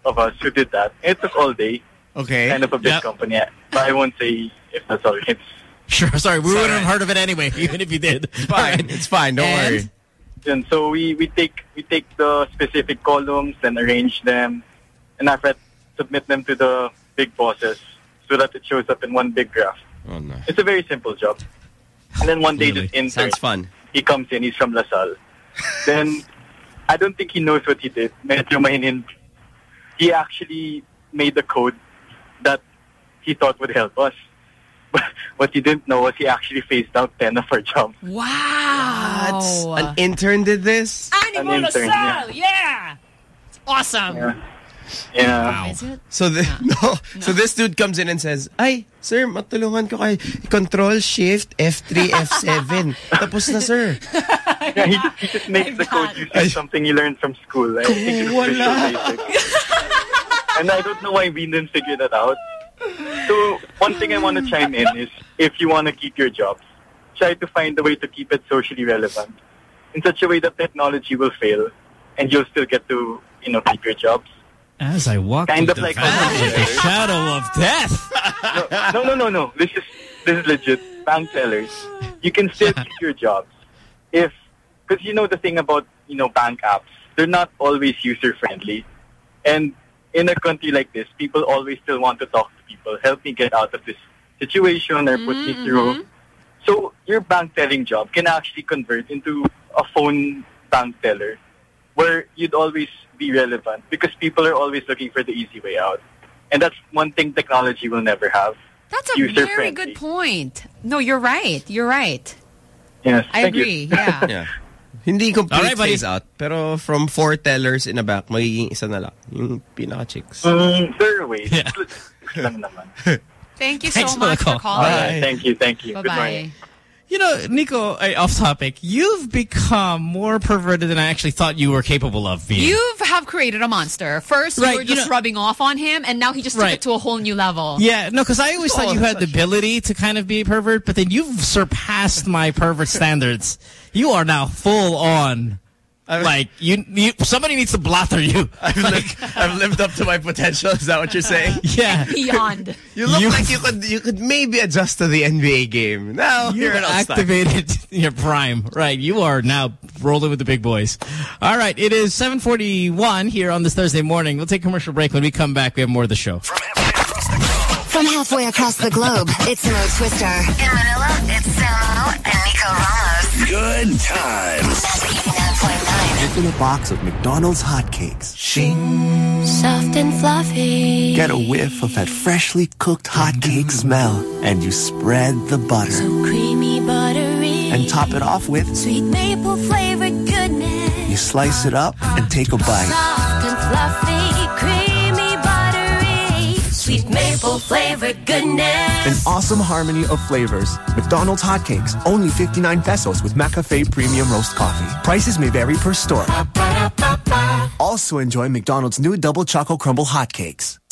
of us who did that. It took all day. Okay. Kind of a big Yep. company. But I won't say if that's all it's. Sure, sorry, we wouldn't have heard of it anyway, [laughs] even if you did. It's fine. [laughs] It's fine. Don't And? worry. And so we, we take we take the specific columns and arrange them, and after that, submit them to the big bosses so that it shows up in one big graph. Oh, no. It's a very simple job. And then one day, Really? this intern, Sounds fun. he comes in, he's from LaSalle. then, I don't think he knows what he did. Medyo mahinin. He actually made the code that he thought would help us. But [laughs] what he didn't know was he actually phased out 10 of our jobs. Wow. An intern did this? Animal An intern, LaSalle, yeah. It's awesome. Yeah. Yeah. Is it? So the, [laughs] no. So this dude comes in and says, "Ay, sir, matulungan ko kay Control Shift F3 F7." [laughs] Tapos na, sir. Yeah, he, he just makes the code using something he learned from school. I think it was Visual Wala. Basic. And I don't know why we didn't figure that out. So one thing I want to chime in is if you want to keep your jobs, try to find a way to keep it socially relevant in such a way that technology will fail and you'll still get to, you know, keep your jobs. As I walk Kind of the like valley the shadow of death. No, no, no, no. This is this is legit. Bank tellers, you can still [laughs] keep your jobs if because you know the thing about you know bank apps, they're not always user friendly, and in a country like this, people always still want to talk to people, help me get out of this situation or put me mm-hmm, through. Mm-hmm. So your bank telling job can actually convert into a phone bank teller where you'd always be relevant because people are always looking for the easy way out. And that's one thing technology will never have. That's a very friendly. good point. No, you're right. You're right. Yes, I thank you. agree. Yeah. [laughs] yeah. Hindi complete All right, buddy. phase out. Pero from four tellers in a back, magiging isa na lang. Yung pinaka-chicks. Mm, there are ways. Lang naman. [laughs] Thank you Thanks so for the much call. for calling. Bye. Thank you, thank you. Good Bye-bye. morning. You know, Nico, uh, off topic, you've become more perverted than I actually thought you were capable of being. You have created a monster. First, you Right, were you just know- rubbing off on him, and now he just took Right. it to a whole new level. Yeah, no, because I always thought Oh, you had the ability to kind of be a pervert, but then you've surpassed my pervert [laughs] standards. You are now full on. Like you, you, somebody needs to blather you. [laughs] I've, lived, I've lived up to my potential. Is that what you're saying? [laughs] Yeah. [laughs] Beyond. You look You- like you could you could maybe adjust to the NBA game. Now You're you're activated in your prime. Right. You are now rolling with the big boys. All right. It is 741 here on this Thursday morning. We'll take a commercial break. When we come back, we have more of the show. From halfway across the globe, it's Mo Twister. In Manila, it's Samo and Nico Ramos. Good times. Open a box of McDonald's hotcakes. Shing. Soft and fluffy. Get a whiff of that freshly cooked hotcake mm. smell. And you spread the butter. Creamy, buttery. And top it off with, Sweet maple flavored goodness. you slice it up and take a bite. Soft and fluffy. Sweet maple flavored goodness. An awesome harmony of flavors. McDonald's hotcakes, only 59 pesos with McCafe Premium Roast Coffee. Prices may vary per store. Also enjoy McDonald's new Double Choco Crumble hotcakes.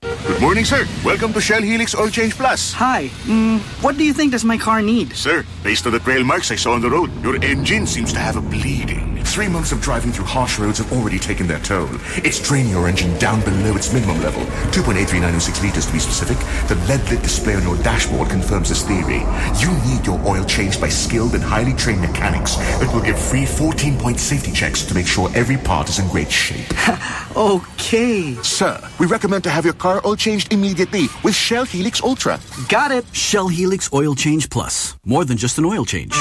Good morning, sir. Welcome to Shell Helix Oil Change Plus. Hi. Mm, what do you think does my car need? Sir, based on the trail marks I saw on the road, your engine seems to have a bleeding. Three months of driving through harsh roads have already taken their toll. It's draining your engine down below its minimum level, 2.83906 liters to be specific. The lead-lit display on your dashboard confirms this theory. You need your oil changed by skilled and highly trained mechanics that will give free 14-point safety checks to make sure every part is in great shape. [laughs] Okay. Sir, we recommend to have your car oil changed immediately with Shell Helix Ultra. Got it. Shell Helix Oil Change Plus. More than just an oil change.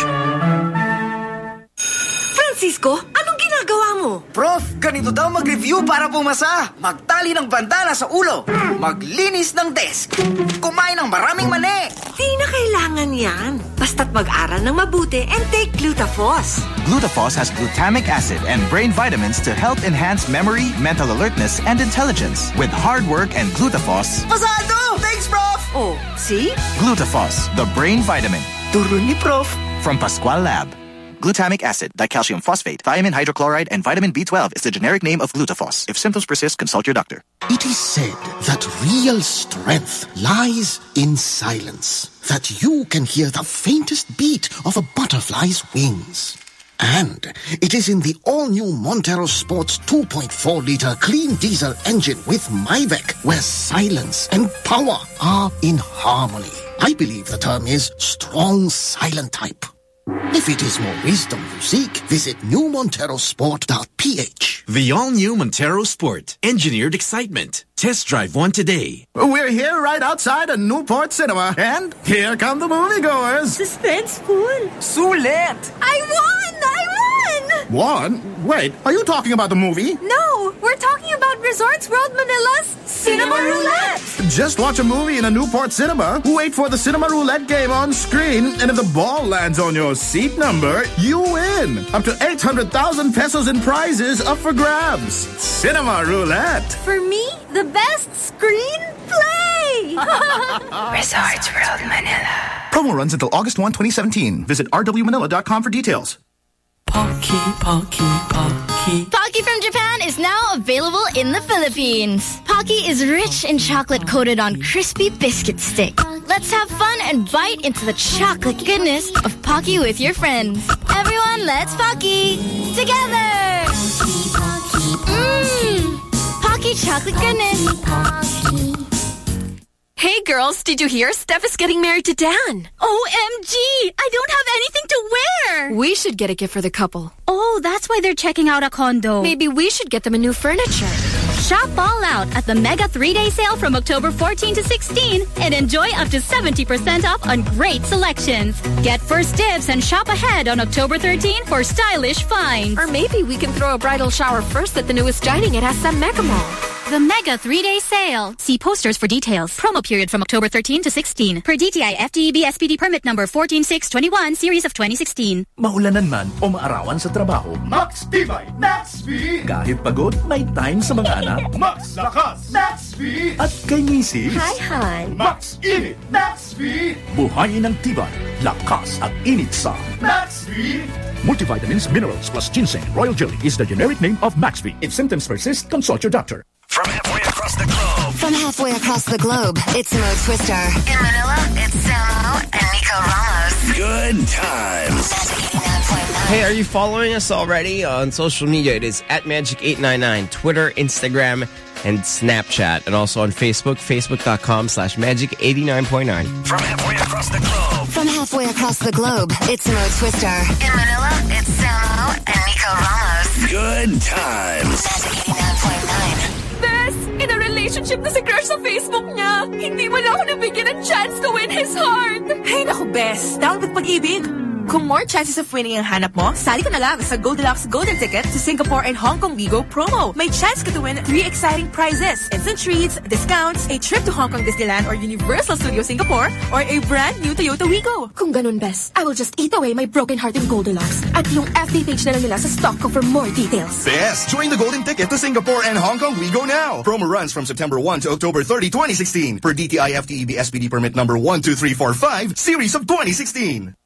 Francisco, anong ginagawa mo? Prof, ganito daw mag-review para pumasa. Magtali ng bandana sa ulo. Maglinis ng desk. Kumain ng maraming mani. Di na kailangan yan. Basta't mag-aral ng mabuti and take Glutafos. Glutafos has glutamic acid and brain vitamins to help enhance memory, mental alertness, and intelligence. With hard work and Glutafos, Pasado! Thanks, Prof! Oh, see? Glutafos, the brain vitamin. Turo ni Prof. From Pascual Lab. Glutamic acid, dicalcium phosphate, thiamine hydrochloride, and vitamin B12 is the generic name of Glutaphos. If symptoms persist, consult your doctor. It is said that real strength lies in silence, that you can hear the faintest beat of a butterfly's wings. And it is in the all-new Montero Sports 2.4-liter clean diesel engine with MIVEC where silence and power are in harmony. I believe the term is strong silent type. If it is more wisdom you seek, visit newmonterosport.ph. The all-new Montero Sport. Engineered excitement. Test drive one today. We're here right outside a Newport Cinema, and here come the moviegoers. Suspenseful. Sulit! I won! I won! One? Wait, are you talking about the movie? No, we're talking about Resorts World Manila's Cinema Roulette. Just watch a movie in a Newport cinema, wait for the cinema roulette game on screen, and if the ball lands on your seat number, you win. Up to 800,000 pesos in prizes up for grabs. Cinema roulette. For me, the best screenplay. [laughs] [laughs] Resorts World Manila. Promo runs until August 1, 2017. Visit rwmanila.com for details. Pocky, Pocky, Pocky. Pocky from Japan is now available in the Philippines. Pocky is rich in chocolate coated on crispy biscuit stick. Let's have fun and bite into the chocolate goodness of Pocky with your friends. Everyone, let's Pocky together. Mmm, Pocky chocolate goodness. Hey girls, did you hear Steph is getting married to Dan? OMG! I don't have anything to wear! We should get a gift for the couple. Oh, that's why they're checking out a condo. Maybe we should get them a new furniture. Shop all out at the mega three-day sale from October 14 to 16 and enjoy up to 70% off on great selections. Get first dibs and shop ahead on October 13 for stylish finds. Or maybe we can throw a bridal shower first at the newest dining at SM Mega Mall. The mega three-day sale. See posters for details. Promo period from October 13 to 16 per DTI FTEB SPD permit number 14621 series of 2016. Maulanan man o maarawan sa trabaho, Max Tibay, Max V, kahit pagod, may time sa mga anak. [laughs] Max Lakas, Max V, At kay misis, Han. Max Init, Max V, buhayin ng tibay, lakas at init sa Max V, Multivitamins, minerals plus ginseng. Royal Jelly is the generic name of Max Maxvi. If symptoms persist, consult your doctor. From halfway across the globe. From halfway across the globe, it's Mo Twister. In Manila, it's Samo and Nico Ramos. Good times. Hey, are you following us already on social media? It is at Magic899, Twitter, Instagram, and Snapchat. And also on Facebook, facebook.com slash Magic89.9. From halfway across the globe. From halfway across the globe, it's Mo Twister. In Manila, it's Samo and Nico Ramos. Good times. Bes, in a relationship na si crush sa Facebook niya. Hindi mo na ako nabigyan ng chance to win his heart. Hey, naku, Bes. Down with pag-ibig. Kung more chances of winning ang hanap mo, sali ka na lang sa Goldilocks Golden Ticket to Singapore and Hong Kong Wigo promo. May chance ka to win three exciting prizes. Instant treats, discounts, a trip to Hong Kong Disneyland or Universal Studio Singapore, or a brand new Toyota Wigo. Kung ganun, Bes, I will just eat away my broken heart in Goldilocks. At yung FB page na lang nila sa stock ko for more details. Best! Join the golden ticket to Singapore and Hong Kong Wigo Now. Promo runs from September 1 to October 30, 2016 per DTI FTEB SPD permit number 12345, series of 2016.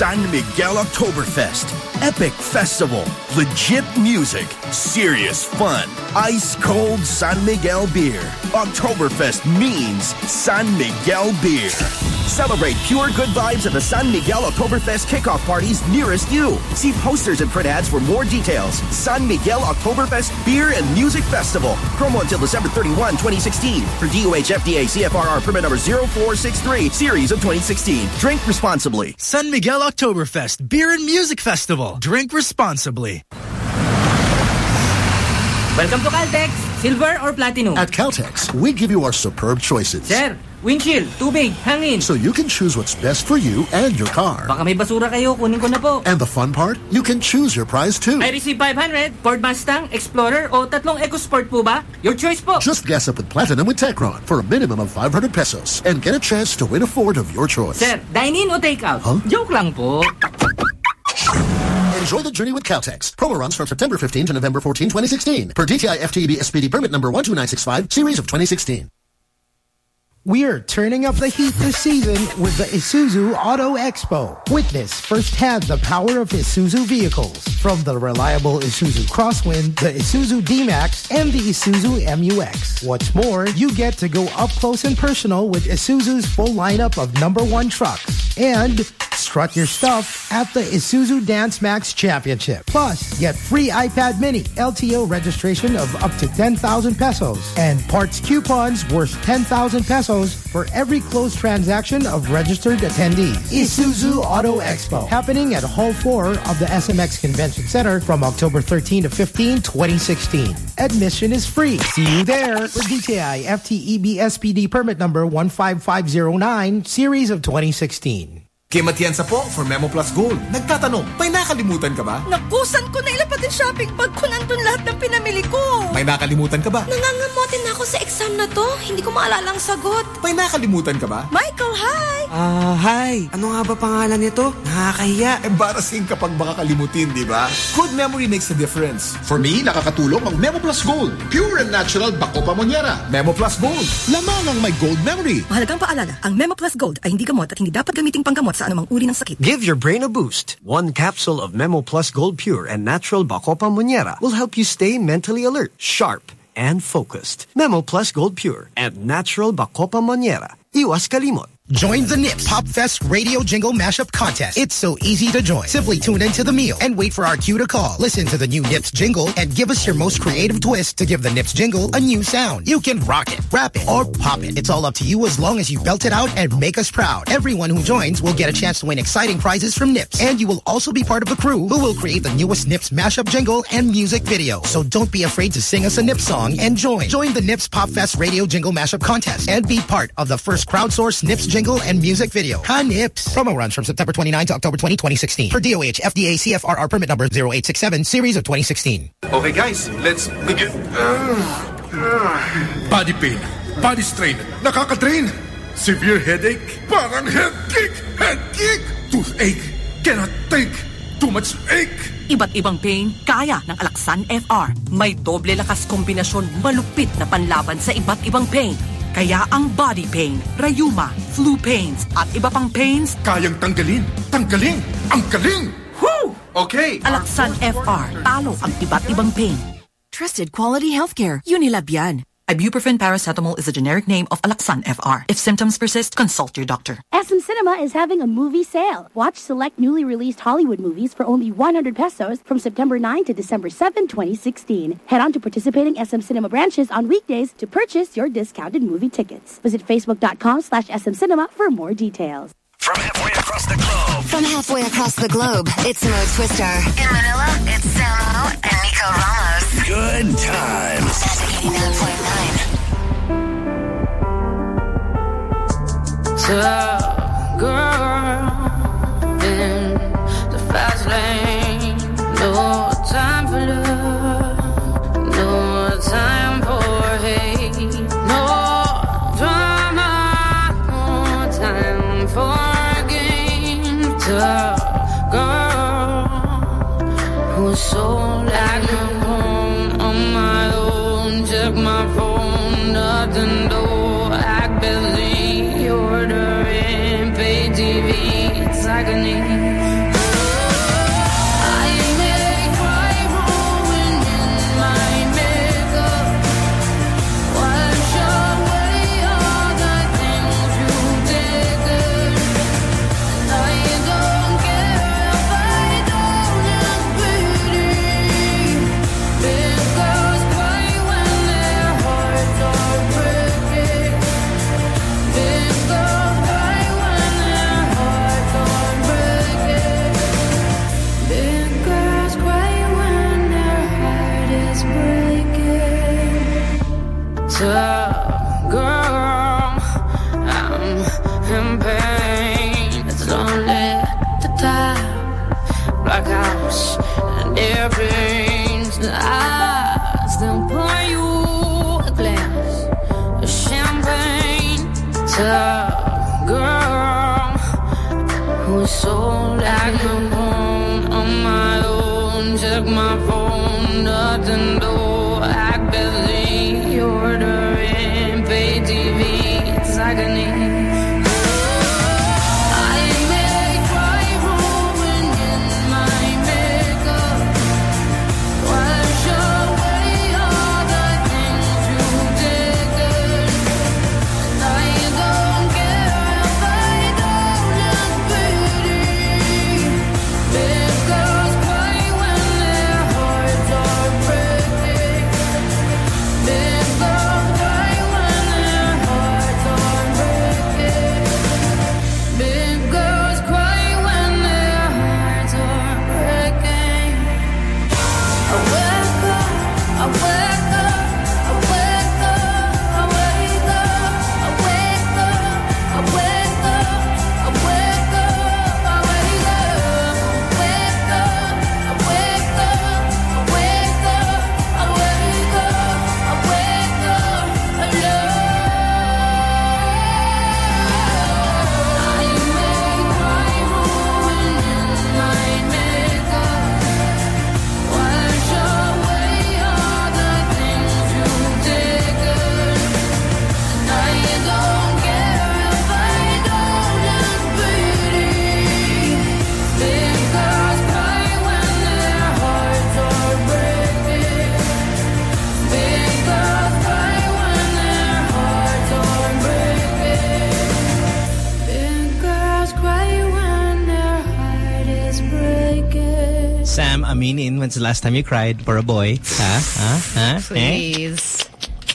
San Miguel Oktoberfest. Epic festival. Legit music. Serious fun. Ice cold San Miguel beer. Oktoberfest means San Miguel beer. Celebrate pure good vibes at the San Miguel Oktoberfest kickoff parties nearest you. See posters and print ads for more details. San Miguel Oktoberfest Beer and Music Festival. Promo until December 31, 2016. For DOH FDA CFRR permit number 0463, series of 2016. Drink responsibly. San Miguel Oktoberfest Beer and Music Festival. Drink responsibly. Welcome to Caltex. Silver or platinum? At Caltex, we give you our superb choices. Sir, windshield, tubig, hangin. So you can choose what's best for you and your car. Baka may basura kayo, kunin ko na po. And the fun part, you can choose your prize too. I receive 500, Ford Mustang, Explorer, o tatlong EcoSport po ba? Your choice po. Just gas up with Platinum with Techron for a minimum of 500 pesos and get a chance to win a Ford of your choice. Sir, dine-in o take-out? Huh? Joke lang po. Enjoy the journey with Caltex. Promo runs from September 15 to November 14, 2016. Per DTI FTEB SPD permit number 12965, series of 2016. We're turning up the heat this season with the Isuzu Auto Expo. Witness firsthand the power of Isuzu vehicles, from the reliable Isuzu Crosswind, the Isuzu D-Max, and the Isuzu MUX. What's more, you get to go up close and personal with Isuzu's full lineup of number one trucks. And strut your stuff at the Isuzu Dance Max Championship. Plus, get free iPad mini, LTO registration of up to 10,000 pesos, and parts coupons worth 10,000 pesos for every closed transaction of registered attendees. Isuzu Auto Expo, happening at Hall 4 of the SMX Convention Center from October 13 to 15, 2016. Admission is free. See you there for DTI FTEB SPD permit number 15509, series of 2016. Kim Atienza po for Memo Plus Gold. Nagtatanong, may nakalimutan ka ba? Nakusan ko na ilapad yung shopping bag ko nandun lahat ng pinamili ko. May nakalimutan ka ba? Nangangamotin na ako sa exam na to. Hindi ko maalala ang sagot. May nakalimutan ka ba? Michael, hi! Ah, hi. Ano nga ba pangalan nito? Nakakahiya. Embarrassing kapag baka kalimutin, di ba? Good memory makes a difference. For me, nakakatulong ang Memo Plus Gold. Pure and natural bako pamonyera. Memo Plus Gold. Lamang ang may gold memory. Mahalagang paalala, ang Memo Plus Gold ay hindi gamot at hindi dapat gamiting panggamot sa anumang uri ng sakit. Give your brain a boost. One capsule of Memo Plus Gold Pure and Natural Bacopa Monniera will help you stay mentally alert, sharp, and focused. Memo Plus Gold Pure and Natural Bacopa Monniera. Iwas kalimot. Join the Nips Pop Fest Radio Jingle Mashup Contest. It's so easy to join. Simply tune into the meal and wait for our cue to call. Listen to the new Nips jingle and give us your most creative twist to give the Nips jingle a new sound. You can rock it, rap it, or pop it. It's all up to you as long as you belt it out and make us proud. Everyone who joins will get a chance to win exciting prizes from Nips. And you will also be part of the crew who will create the newest Nips mashup jingle and music video. So don't be afraid to sing us a Nips song and join. Join the Nips Pop Fest Radio Jingle Mashup Contest and be part of the first crowdsourced Nips jingle and music video. Ha Nips. Promo runs from September 29 to October 20, 2016. For DOH FDA CFRR permit number 0867 series of 2016. Okay guys, let's begin. [sighs] Body pain, body strain, nakaka-drain. Severe headache, parang head kick, head kick. Toothache, cannot take, too much ache. Iba't ibang pain, kaya ng Alaxan FR. May doble lakas kombinasyon malupit na panlaban sa iba't ibang pain. Kaya ang body pain, rayuma, flu pains, at iba pang pains, Kayang tanggalin, tanggalin, ang galing. Woo! Okay. Alaksan FR, talo ang iba't ibang pain. Trusted quality healthcare. Unilab yan. Ibuprofen paracetamol is a generic name of Alaxan FR. If symptoms persist, consult your doctor. SM Cinema is having a movie sale. Watch select newly released Hollywood movies for only 100 pesos from September 9 to December 7, 2016. Head on to participating SM Cinema branches on weekdays to purchase your discounted movie tickets. Visit facebook.com slash SM Cinema for more details. From halfway across the globe. From halfway across the globe, it's Mo Twister. In Manila, it's Samo and Nico Ramos. Good times. Tough girl in the fast lane. No time for love. Girl, I'm in pain. It's lonely at the top. Black house and airplanes. Pour you a glass of champagne. Last time you cried for a boy? Ha? Ha? Ha? Eh? Please.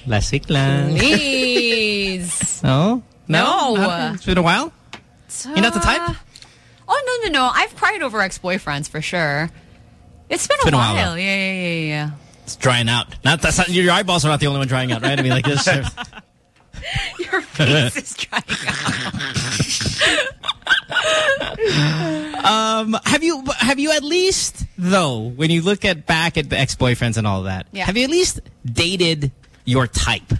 Lasik lang. Please. [laughs] No? No. Nothing? It's been a while? You're not the type? Uh, Oh, no, no, no. I've cried over ex-boyfriends for sure. It's been, It's been a a while, while. yeah, yeah, yeah, yeah. It's drying out. Not that's not, your eyeballs are not the only one drying out, right? I mean, like this. [laughs] Your face is drying [laughs] um, have you have you at least though when you look at back at the ex boyfriends and all that? Yeah. Have you at least dated your type?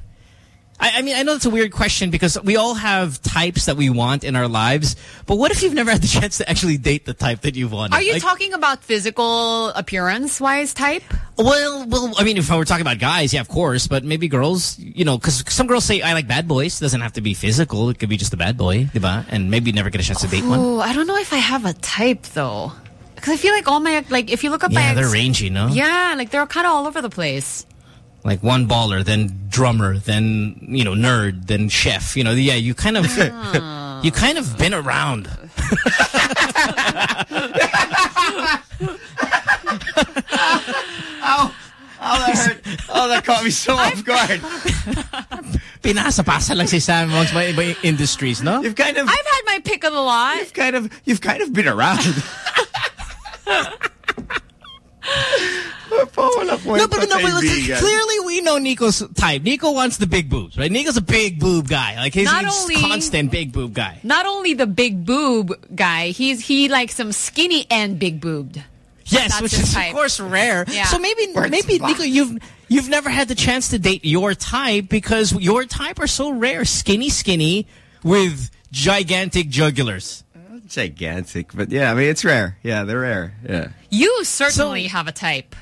I, I mean, I know it's a weird question because we all have types that we want in our lives. But what if you've never had the [laughs] chance to actually date the type that you want? Are you Like, talking about physical appearance-wise type? Well, well, I mean, if I were talking about guys, yeah, of course. But maybe girls, you know, because some girls say I like bad boys. It doesn't have to be physical. It could be just a bad boy, diba? And maybe never get a chance to date one. Oh, I don't know if I have a type though. Because I feel like all my like if you look up my Yeah, they're rangy, no? Yeah, like they're kind of all over the place. Like one baller, then drummer, then you know nerd, then chef. You know, yeah, you kind of [laughs] you kind of been around. oh, oh, that hurt. Oh, that caught me so [laughs] off guard. Pinasa-pasa lang si Sam amongst my iba industries, no? You've kind of I've had my pick of the lot. You've kind of you've kind of been around. [laughs] No, but, no, but look, clearly we know Nico's type. Nico wants the big boobs, right? Nico's a big boob guy. Like he's, Not only- constant big boob guy. Not only the big boob guy, he's he likes some skinny and big boobed. Yes, which is type. of course rare. Yeah. So maybe maybe Nico, you've you've never had the chance to date your type because your type are so rare. Skinny, skinny with gigantic jugulars. gigantic, but yeah, I mean it's rare. Yeah, they're rare. Yeah. You certainly have a type.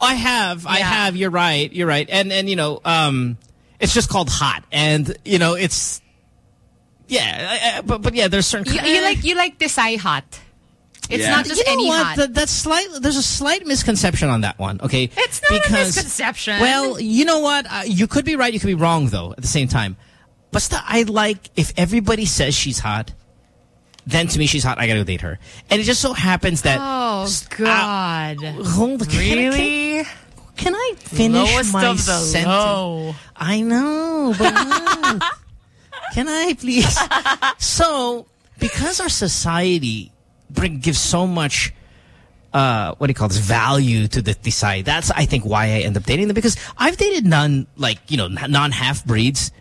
I have, I have. You're right. You're right. And and you know, um, it's just called hot, and you know, it's yeah. I- I- but but yeah, there's certain. You, you like you like this eye hot. It's Yeah. not just you know any what? hot. That- that's slight. There's a slight misconception on that one. Okay, it's not a misconception. Well, you know what? Uh, you could be right. You could be wrong, though. At the same time, but I like if everybody says she's hot, then to me she's hot. I gotta go date her. And it just so happens that. oh God! hold on, can I- really? Can I finish Lowest my of the sentence? low. I know, but no. [laughs] can I please? so, because our society bring, gives so much, uh, what do you call this, value to the Tisay, that's, I think, why I end up dating them. Because I've dated non, like, you know, non-half-breeds.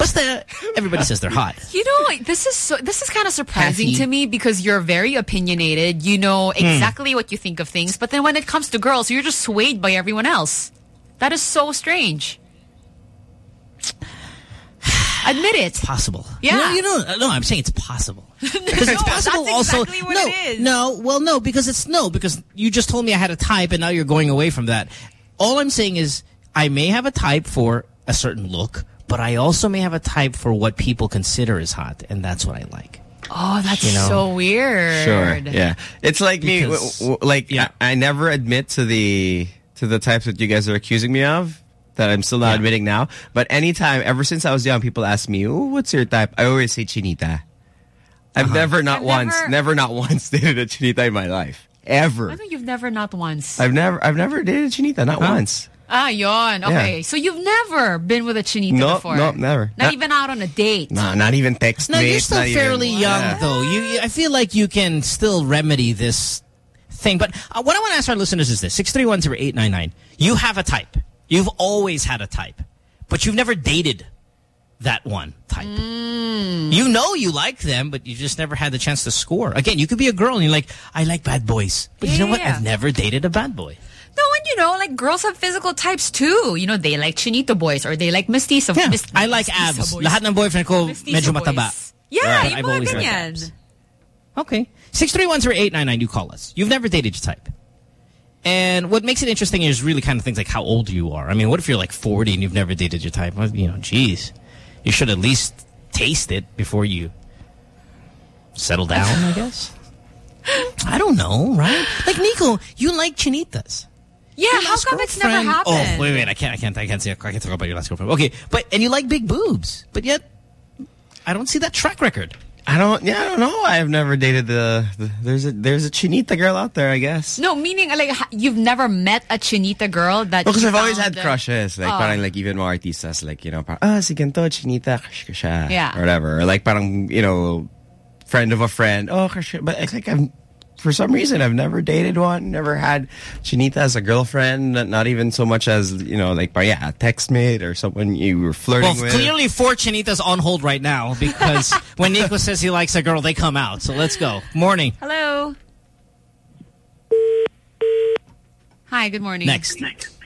Basta, everybody says they're hot. You know, this is so, this is kind of surprising Kathy. to me because you're very opinionated. You know Hmm. exactly what you think of things, but then when it comes to girls, you're just swayed by everyone else. That is so strange. Admit it. It's possible. Yeah. No, you know, no, I'm saying it's possible. [laughs] Because it's possible that's also. exactly what no, it is. no, well, no, because it's no, because you just told me I had a type and now you're going away from that. All I'm saying is I may have a type for a certain look, but I also may have a type for what people consider as hot, and that's what I like. Oh, that's You know. so weird. Sure. Yeah. It's like me. Because- w- w- like I, I never admit to the to the types that you guys are accusing me of. That I'm still not admitting now. But anytime, ever since I was young, people ask me, "Oh, what's your type?" I always say chinita. I've Uh-huh. never, not I've once, never- never, not [laughs] once dated a chinita in my life. Ever. I know you've never not once. I've never, I've never dated a chinita, not once. Ah, yon. Okay. Yeah. So you've never been with a chinita No, before? no, never. Not Not- even out on a date? No, not even text No, mate, you're still not even- fairly young, Yeah. though. You, you- I feel like you can still remedy this thing. But uh, what I want to ask our listeners is this: six three one zero eight nine nine. You have a type. You've always had a type, but you've never dated that one type. Mm. You know you like them, but you just never had the chance to score. Again, you could be a girl and you're like, I like bad boys, but you know what? Yeah. I've never dated a bad boy. No, and you know, like girls have physical types too. You know, they like chinito boys or they like mestizo. Yeah, mis- I like abs. boys. Lahat ng boyfriend ko Mestizo medyo boys. mataba. Yeah, But yung mga always liked ganyan. abs. Okay. 6310899, you call us. You've never dated your type. And what makes it interesting is really kind of things like how old you are. I mean, what if you're like 40 and you've never dated your type? Well, you know, geez. You should at least taste it before you settle down, I guess. [laughs] I don't know, right? Like, Nico, you like chinitas. Yeah, Your how last come it's never girlfriend- happened? Oh, wait, wait, I can't, I can't, I can't say, I can't talk about your last girlfriend. Okay, but, and you like big boobs, but yet, I don't see that track record. I don't. Yeah, I don't know. I've never dated the, the. There's a there's a chinita girl out there. I guess. No, meaning like you've never met a chinita girl that. Because you I've always had crushes. Like, Oh. parang like even mga artistas, like, you know, parang, ah, si ganito, chinita, crush ko siya. Yeah. Or whatever. Or like, parang, you know, friend of a friend. Oh, crush. But it's like, I've, for some reason, I've never dated one. Never had chinita as a girlfriend. Not, not even so much as, you know, like, but yeah, a text mate or someone you were flirting Well, with. clearly four chinitas on hold right now because [laughs] when Nico says he likes a girl, they come out. So let's go. Morning. Hello. Hi. Good morning. Next. Next.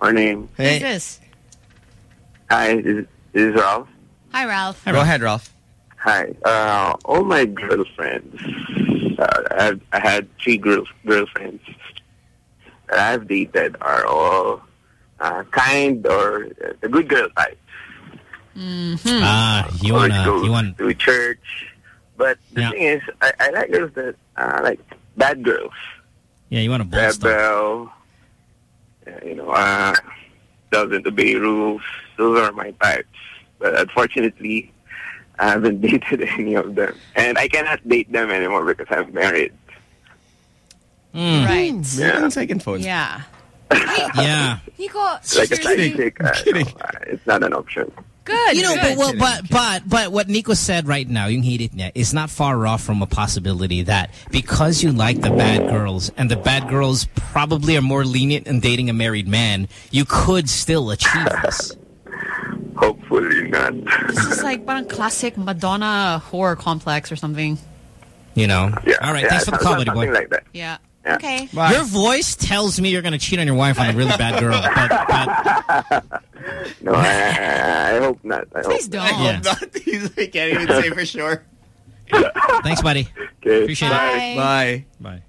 Morning. Who's this? Hi, this this is Ralph. Hi, Ralph. Go ahead, Ralph. Hi. Uh, all my girlfriends, uh, I, have, I had three girl, girlfriends that I've dated are all uh, kind or uh, the good girl type. Mm-hmm. Ah, you wanna, you want, to church. But the Yeah. thing is, I, I like girls that uh, like bad girls. yeah, you want a bold stuff. Rebel, uh, you know, uh, doesn't obey rules. Those are my types. But unfortunately, I haven't [laughs] dated any of them. And I cannot date them anymore because I'm married. Hmm. Right. Yeah. second phone. Yeah. [laughs] Yeah. Nico, Like a seriously? side chick, uh, no, uh, it's not an option. Good. You know, good. but, well, but but but what Nico said right now, yung hirit niya, is not far off from a possibility that because you like the bad girls and the bad girls probably are more lenient in dating a married man, you could still achieve this. [laughs] Hopefully not. This is like parang classic Madonna whore complex or something. You know. Yeah, All right. yeah, thanks for the call, buddy something boy. like that. Yeah. Yeah. Okay. Your voice tells me you're going to cheat on your wife on a really bad girl. But, but [laughs] No, I, I, I hope not. I Please hope don't. I hope Yeah. not. [laughs] He's like, can't even say for sure. thanks, buddy. Okay. Appreciate Bye. Bye. Bye.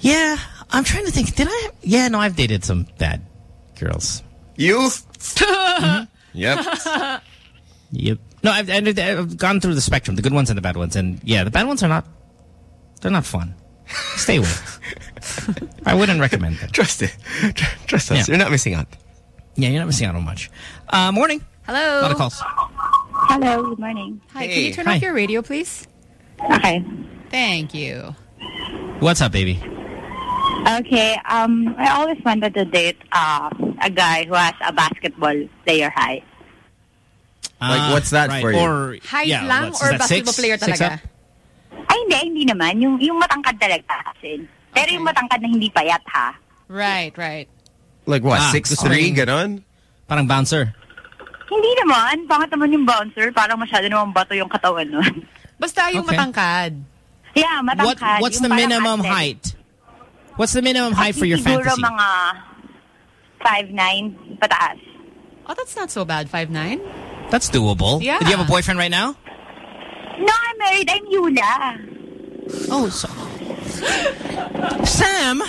Yeah, I'm trying to think. Did I? Yeah, no, I've dated some bad girls. You? [laughs] Yep. Yep. No, I've, I've, I've gone through the spectrum, the good ones and the bad ones, and yeah, the bad ones are not. They're not fun. Stay away. [laughs] I wouldn't recommend them. Trust it. Tr- Trust us. Yeah. You're not missing out. Yeah, you're not missing out on much. Uh, morning. Hello. A lot of calls. Hello, good morning. Hi. Can you turn Hi. off your radio, please? Okay. Thank you. What's up, baby? Okay, um, I always wanted to date uh, a guy who has a basketball player height. Like, what's that right. for you? Or Height yeah, lang or basketball six? player Six talaga? Ay, hindi, hindi naman. Yung, yung matangkad talaga kasi. Pero yung matangkad na hindi payat, ha? Right, right. Like what? Ah, six three? mong- Ganon? Parang bouncer. Hindi naman. Bakit naman yung bouncer? Parang masyado naman bato yung katawan nun. Basta yung Okay. matangkad. yeah, What matangkad. What's Yung the minimum athlete. height? What's the minimum height for your fantasy? Siguro fantasy? mga 5'9", pataas. Oh, that's not so bad. Five nine. That's doable. Yeah. Do you have a boyfriend right now? No, I'm married. I'm Yula. Oh, so Sam,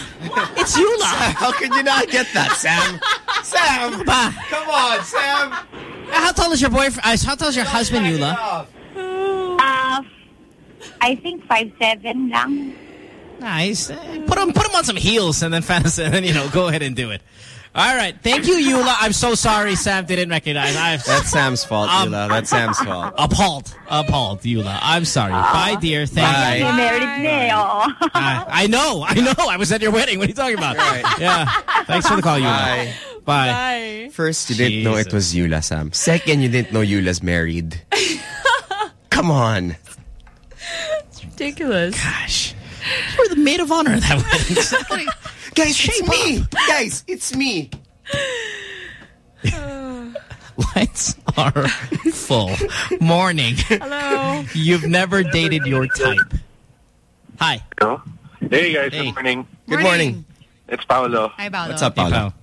it's Yula. [laughs] How could you not get that, Sam? Sam! [laughs] Ba, Come on, Sam! how tall is your boyfriend? Uh, how tall is your husband, Yula? Uh, I think five seven lang. Nice. Put him, put him on some heels and then [laughs] fantasy, and then you know, go ahead and do it. All right. Thank you, Yula. I'm so sorry, Sam didn't recognize. I'm That's Sam's fault, Um, Yula. That's Sam's fault. [laughs] appalled, appalled, Yula. I'm sorry. Bye, dear. Thank Bye. you. May married na eh. Uh, I know, I know. I was at your wedding. What are you talking about? Right. Yeah. Thanks for the call, Yula. Bye. Bye. Bye. First, you didn't know it was Yula, Sam. Second, you didn't know Yula's married. [laughs] Come on. It's Ridiculous. Gosh. You were the maid of honor at that wedding. [laughs] Guys, it's me! Guys, it's me! Lights are full. Morning. Hello. You've never dated your type. Hi. Hello? Hey guys, Hey. good morning. Good morning. It's Paolo. Hi, Paolo. What's up, Hey, Paolo?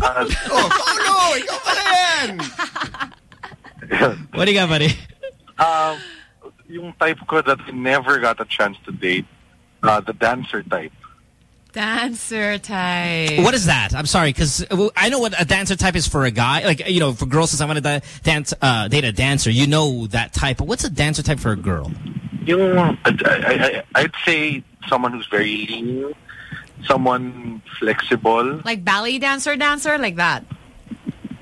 Uh, [laughs] Oh, Paolo! Ikaw pala yan! What do you got, buddy? um, yung type ko that I never got a chance to date, uh, the dancer type. Dancer type. What is that? I'm sorry, because I know what a dancer type is for a guy. Like, you know, for girls, since I want to dance, uh, date a dancer, you know that type. But what's a dancer type for a girl? Yung, I, I, I'd say someone who's very lean, someone flexible. Like ballet dancer, dancer, like that.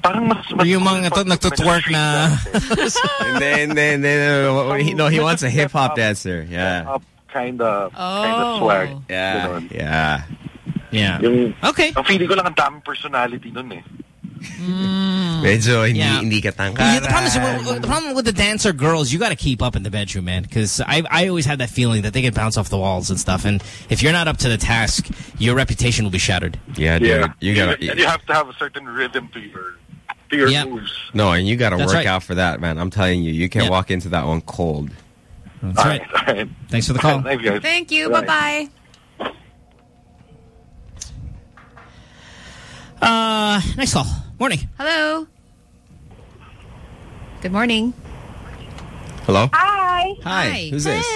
Parang mas... Or yung mga to, nagtutwerk na... and then, then, then, no, he wants a hip hop dancer. Yeah. Kind of, kind Oh. of swag. Yeah. Ganon. Yeah. Yeah. Yung, okay. Ang feeling ko lang ang daming personality nun eh. Medyo hindi, Yeah. hindi ka Yeah, the problem is well, the problem with the dancer girls, you got to keep up in the bedroom, man. Because I I always had that feeling that they can bounce off the walls and stuff, and if you're not up to the task, your reputation will be shattered. Yeah, dude. You gotta. And you have to have a certain rhythm to your to your Yeah. moves. No, and you got to work right. out for that, man. I'm telling you, you can't Yeah. walk into that one cold. That's right. Thanks for the call. Thanks, guys. Thank you. Right. Bye-bye. Uh, next call. Morning. Hello. Good morning. Hello. Hi. Hi. Hi. Who's this?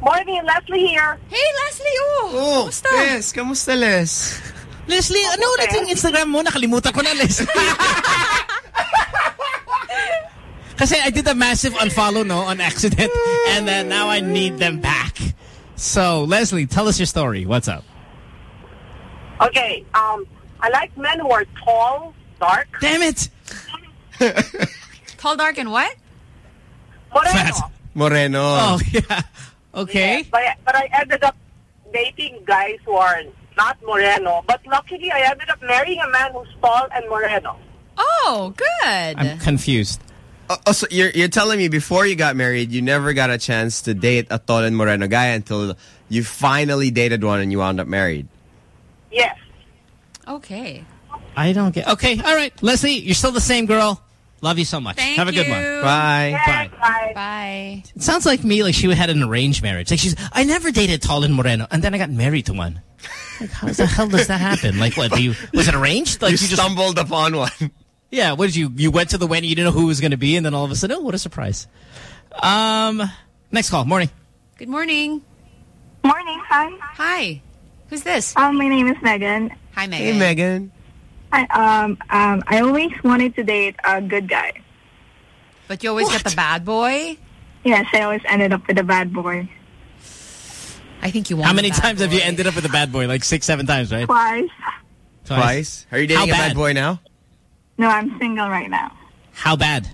Morning, Leslie here. Hey, Leslie. Oh, oh kamusta? Yes, kamusta, Les? Leslie, ano ulit yung Instagram mo? Nakalimutan ko na, Leslie. [laughs] Kasi I did a massive unfollow, no, on accident, [laughs] and then now I need them back. So, Leslie, tell us your story. What's up? Okay, um, I like men who are tall, dark. Damn it! [laughs] Tall, dark, and what? Moreno. Moreno. Oh, yeah. Okay. Yeah, but, but I ended up dating guys who are not Moreno. But luckily, I ended up marrying a man who's tall and Moreno. Oh, good. I'm confused. Oh, oh, so you're you're telling me before you got married, you never got a chance to date a tall and moreno guy until you finally dated one and you wound up married. Yes. Okay. I don't get... Okay, all right. Leslie, you're still the same girl. Love you so much. Thank Have a good you. one. Bye. Bye. Bye. Bye. It sounds like me, like she had an arranged marriage. Like she's, I never dated tall and moreno, and then I got married to one. Like, how the hell does that happen? Like, what? Do you was it arranged? Like you, just stumbled upon one. Yeah. What did you? You went to the wedding, you didn't know who it was going to be, and then all of a sudden, oh, what a surprise. Um, next call. Morning. Good morning. Morning. Hi. Hi. Who's this? Um, my name is Megan. Hi, Megan. Hey, Megan. I um um I always wanted to date a good guy. But you always get the bad boy? Yes, I always ended up with a bad boy. I think you want How many a bad times have you ended up with a bad boy? Like six, seven times, right? Twice. Twice. Are you dating How a bad bad? boy now? No, I'm single right now. How bad?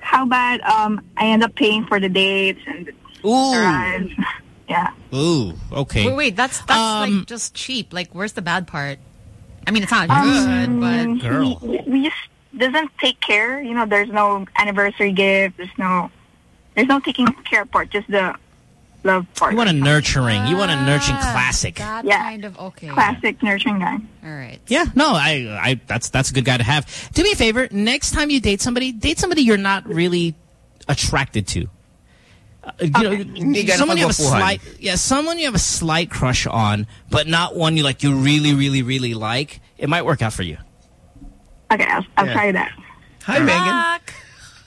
How bad? Um, I end up paying for the dates and the Ooh. drives. [laughs] Yeah. Ooh. Okay. Wait, wait, that's that's Um, like just cheap. Like, where's the bad part? I mean, it's not Um, good, but Girl. He, he just doesn't take care. You know, there's no anniversary gift. There's no, there's no taking care part. Just the love part. You want a nurturing. You want a nurturing classic. that Yeah. kind of okay. classic nurturing guy. All right. Yeah, no, I, I, that's that's a good guy to have. Do me a favor, next time you date somebody, date somebody you're not really attracted to. Uh, you know, someone you have a slight, yeah, someone you have a slight crush on, but not one you like, you really, really, really like. It might work out for you. Okay, I'll, I'll Yeah. try that. Hi, Megan.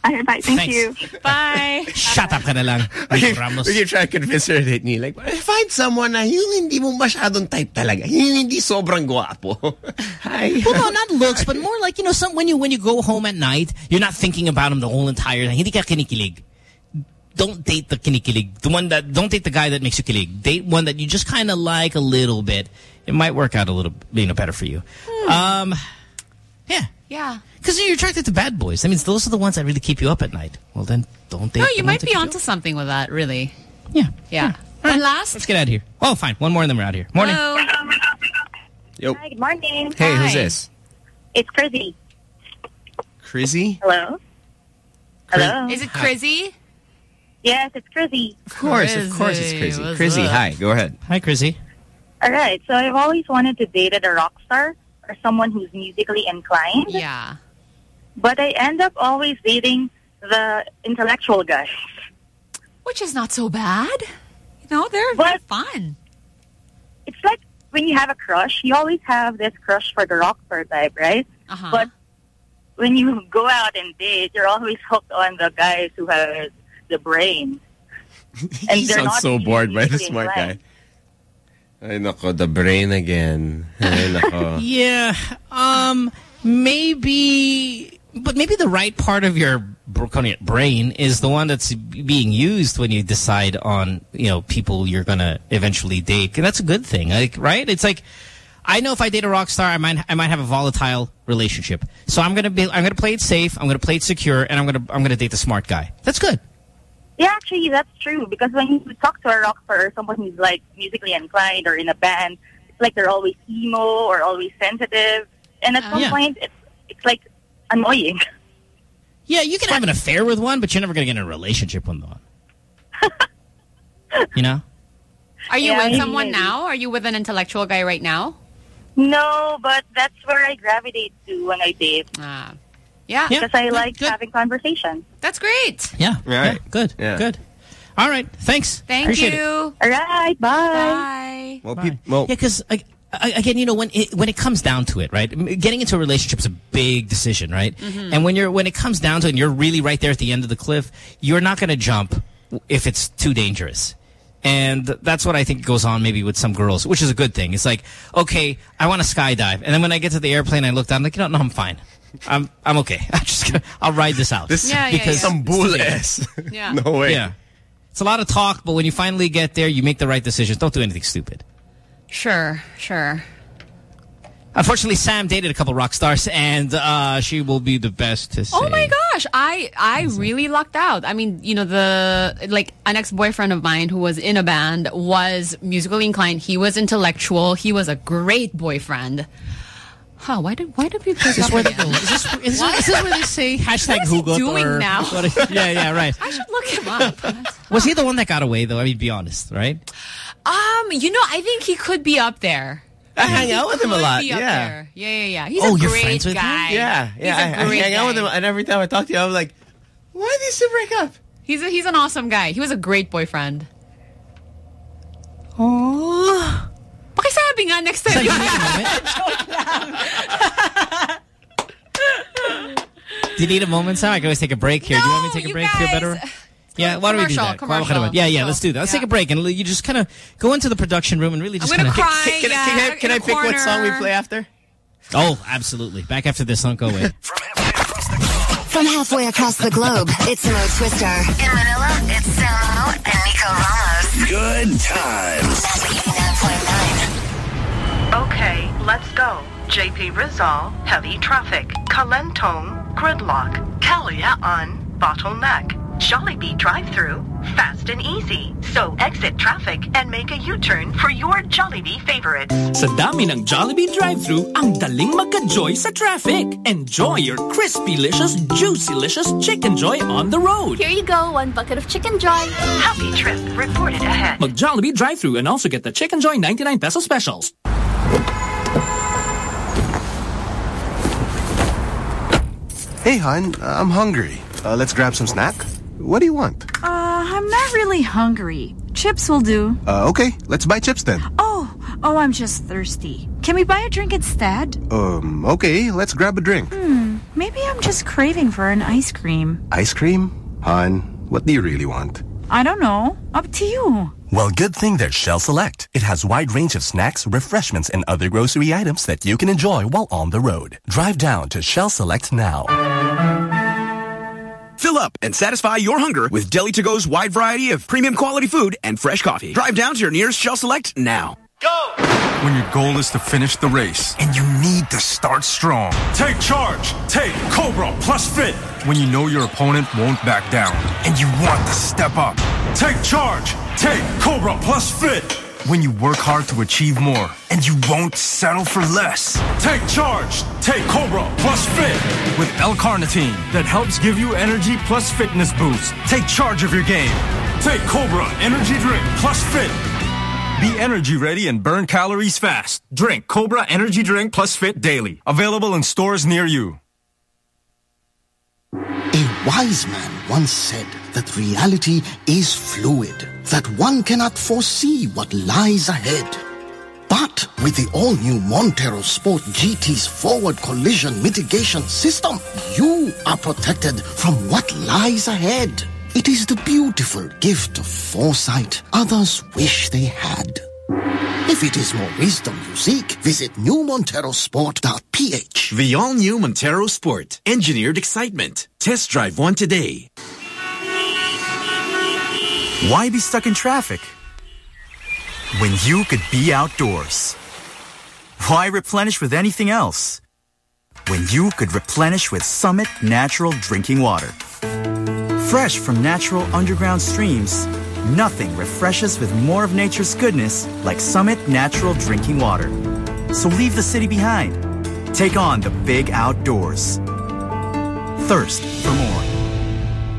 Okay, bye. Thank Thanks. you. Bye. [laughs] Shut up ka na lang, [laughs] We keep, Ramos. we keep trying to convince her to date me. Like, find someone na yung hindi mo masyadong type talaga. Yung hindi sobrang guwapo. [laughs] Hi. Well, no, not looks, but more like you know, some when you when you go home at night, you're not thinking about him the whole entire night. Hindi ka kinikilig. Don't date the kinikilig. The one that don't date the guy that makes you kilig. Date one that you just kind of like a little bit. It might work out a little, you know, better for you. Um, yeah, Yeah. because you're attracted to bad boys. I mean, those are the ones that really keep you up at night. Well, then don't date. No, you might be keep you onto something with that, really. Yeah. Yeah. And last? Let's get out of here. Oh, fine. One more and then we're out of here. Morning. Hello. Yo. Hi, good morning. Hey, who's this? It's Chrissy. Chrissy? Hello. Hello. Is it Crizzy? Yes, it's Chrissy. Of course, of course it's Chrissy. Chrissy. What's Chrissy, up? hi. Go ahead. Hi, Chrissy. All right. So I've always wanted to date a rock star or someone who's musically inclined. Yeah. But I end up always dating the intellectual guys. Which is not so bad. You know, they're, they're fun. It's like when you have a crush, you always have this crush for the rock star type, right? Uh-huh. But when you go out and date, you're always hooked on the guys who have the brain. [laughs] And he they're not so bored by the smart guy. Ay, nako, the brain again. Ay, nako. [laughs] Yeah. Um. Maybe, but maybe the right part of your brain is the one that's being used when you decide on you know people you're gonna eventually date, and that's a good thing. Like, right? It's like I know if I date a rock star, I might I might have a volatile relationship. So I'm gonna be I'm gonna play it safe. I'm gonna play it secure, and I'm gonna I'm gonna date the smart guy. That's good. Yeah, actually, that's true. Because when you talk to a rock star or someone who's like musically inclined or in a band, it's like they're always emo or always sensitive, and at some Yeah. point, it's it's like annoying. Yeah, you can have an affair with one, but you're never gonna get in a relationship with one. [laughs] you know? Are you Yeah, with someone maybe. now? Are you with an intellectual guy right now? No, but that's where I gravitate to when I date. Ah. Yeah. because I like having conversation. That's great. Yeah. Right. Yeah, good. Yeah. Good. All right. Thanks. Thank Appreciate you. It. All right. Bye. Bye. Well, peop- well, Yeah, because again, you know, when it, when it comes down to it, right? Getting into a relationship is a big decision, right? Mhm. And when you're when it comes down to it, and you're really right there at the end of the cliff, you're not going to jump if it's too dangerous. And that's what I think goes on maybe with some girls, which is a good thing. It's like, okay, I want to skydive, and then when I get to the airplane, I look down, I'm like, you know, no, I'm fine. I'm I'm okay. [laughs] I'm just gonna, I'll ride this out. This Yeah, yeah, because yeah. some it's bull ass. Yeah. [laughs] No way. Yeah, it's a lot of talk, but when you finally get there, you make the right decisions. Don't do anything stupid. Sure, sure. Unfortunately, Sam dated a couple rock stars, and uh, she will be the best to say. Oh my gosh, I I really lucked out. I mean, you know, the like an ex-boyfriend of mine who was in a band was musically inclined. He was intellectual. He was a great boyfriend. Huh, why did why did we break Is this up where they again? go? Is this, is this, What? is this where they say hashtag What is he Hugot? doing or now? what is- yeah, yeah, right. [laughs] I should look him up. [laughs] Was he the one that got away, though? I mean, be honest, right? Um, you know, I think he could be up there. I hang out with him a lot. Yeah. there. Yeah, yeah, yeah. He's Oh, a you're great friends with him? guy. Yeah, He's yeah. a I, I great hang out with him, and every time I talk to you, I'm like, why did you break up? He's a, he's an awesome guy. He was a great boyfriend. Oh. Pakisabi nga next time. [laughs] Do you need a moment, Sam? I can always take a break here. Do you want me to take a break? Feel better? Yeah, why don't we do Commercial, that? commercial. Yeah, yeah, let's do that. Let's take a break and you just kind of go into the production room and really just I'm gonna kind of. cry. Can, I- can, I- yeah, can in I a pick what song we corner. play after? Oh, absolutely. Back after this, don't go away. [laughs] From halfway across the globe, it's Mo Twister. In Manila, it's Samo and Nico Ramos. Good times. Okay, let's go. JP Rizal, heavy traffic. Kalentong, gridlock. Kalayaan, bottleneck. Jollibee drive-through, fast and easy. So exit traffic and make a U-turn for your Jollibee favorites. Sa dami ng Jollibee drive-through, ang daling magka-joy sa traffic. Enjoy your crispy-licious, juicy-licious Chicken Joy on the road. Here you go, one bucket of Chicken Joy. Happy trip reported ahead. Mag Jollibee drive-through and also get the Chicken Joy 99 peso specials. Hey, hon, I'm hungry. Uh, let's grab some snack. What do you want? Uh, I'm not really hungry. Chips will do. Uh, okay, let's buy chips then. Oh, oh, I'm just thirsty. Can we buy a drink instead? Um, okay, let's grab a drink. Hmm, maybe I'm just craving for an ice cream. Ice cream? Hon, what do you really want? I don't know. Up to you. Well, good thing there's Shell Select. It has wide range of snacks, refreshments, and other grocery items that you can enjoy while on the road. Drive down to Shell Select now. Fill up and satisfy your hunger with Deli to Go's wide variety of premium quality food and fresh coffee. Drive down to your nearest Shell Select now. Go! When your goal is to finish the race and you need to start strong, take charge. Take Cobra Plus Fit. When you know your opponent won't back down and you want to step up, take charge. Take Cobra Plus Fit. When you work hard to achieve more and you won't settle for less, take charge. Take Cobra Plus Fit with L-carnitine that helps give you energy plus fitness boost. Take charge of your game. Take Cobra Energy Drink Plus Fit. Be energy ready and burn calories fast. Drink Cobra Energy Drink Plus Fit daily. Available in stores near you. A wise man once said that reality is fluid, that one cannot foresee what lies ahead. But with the all-new Montero Sport GT's forward collision mitigation system, you are protected from what lies ahead. It is the beautiful gift of foresight others wish they had. If it is more wisdom you seek, visit newmonterosport.ph. The all-new Montero Sport. Engineered excitement. Test drive one today. Why be stuck in traffic when you could be outdoors? Why replenish with anything else? When you could replenish with Summit Natural Drinking Water. Fresh from natural underground streams, nothing refreshes with more of nature's goodness like Summit Natural Drinking Water. So leave the city behind. Take on the big outdoors. Thirst for more.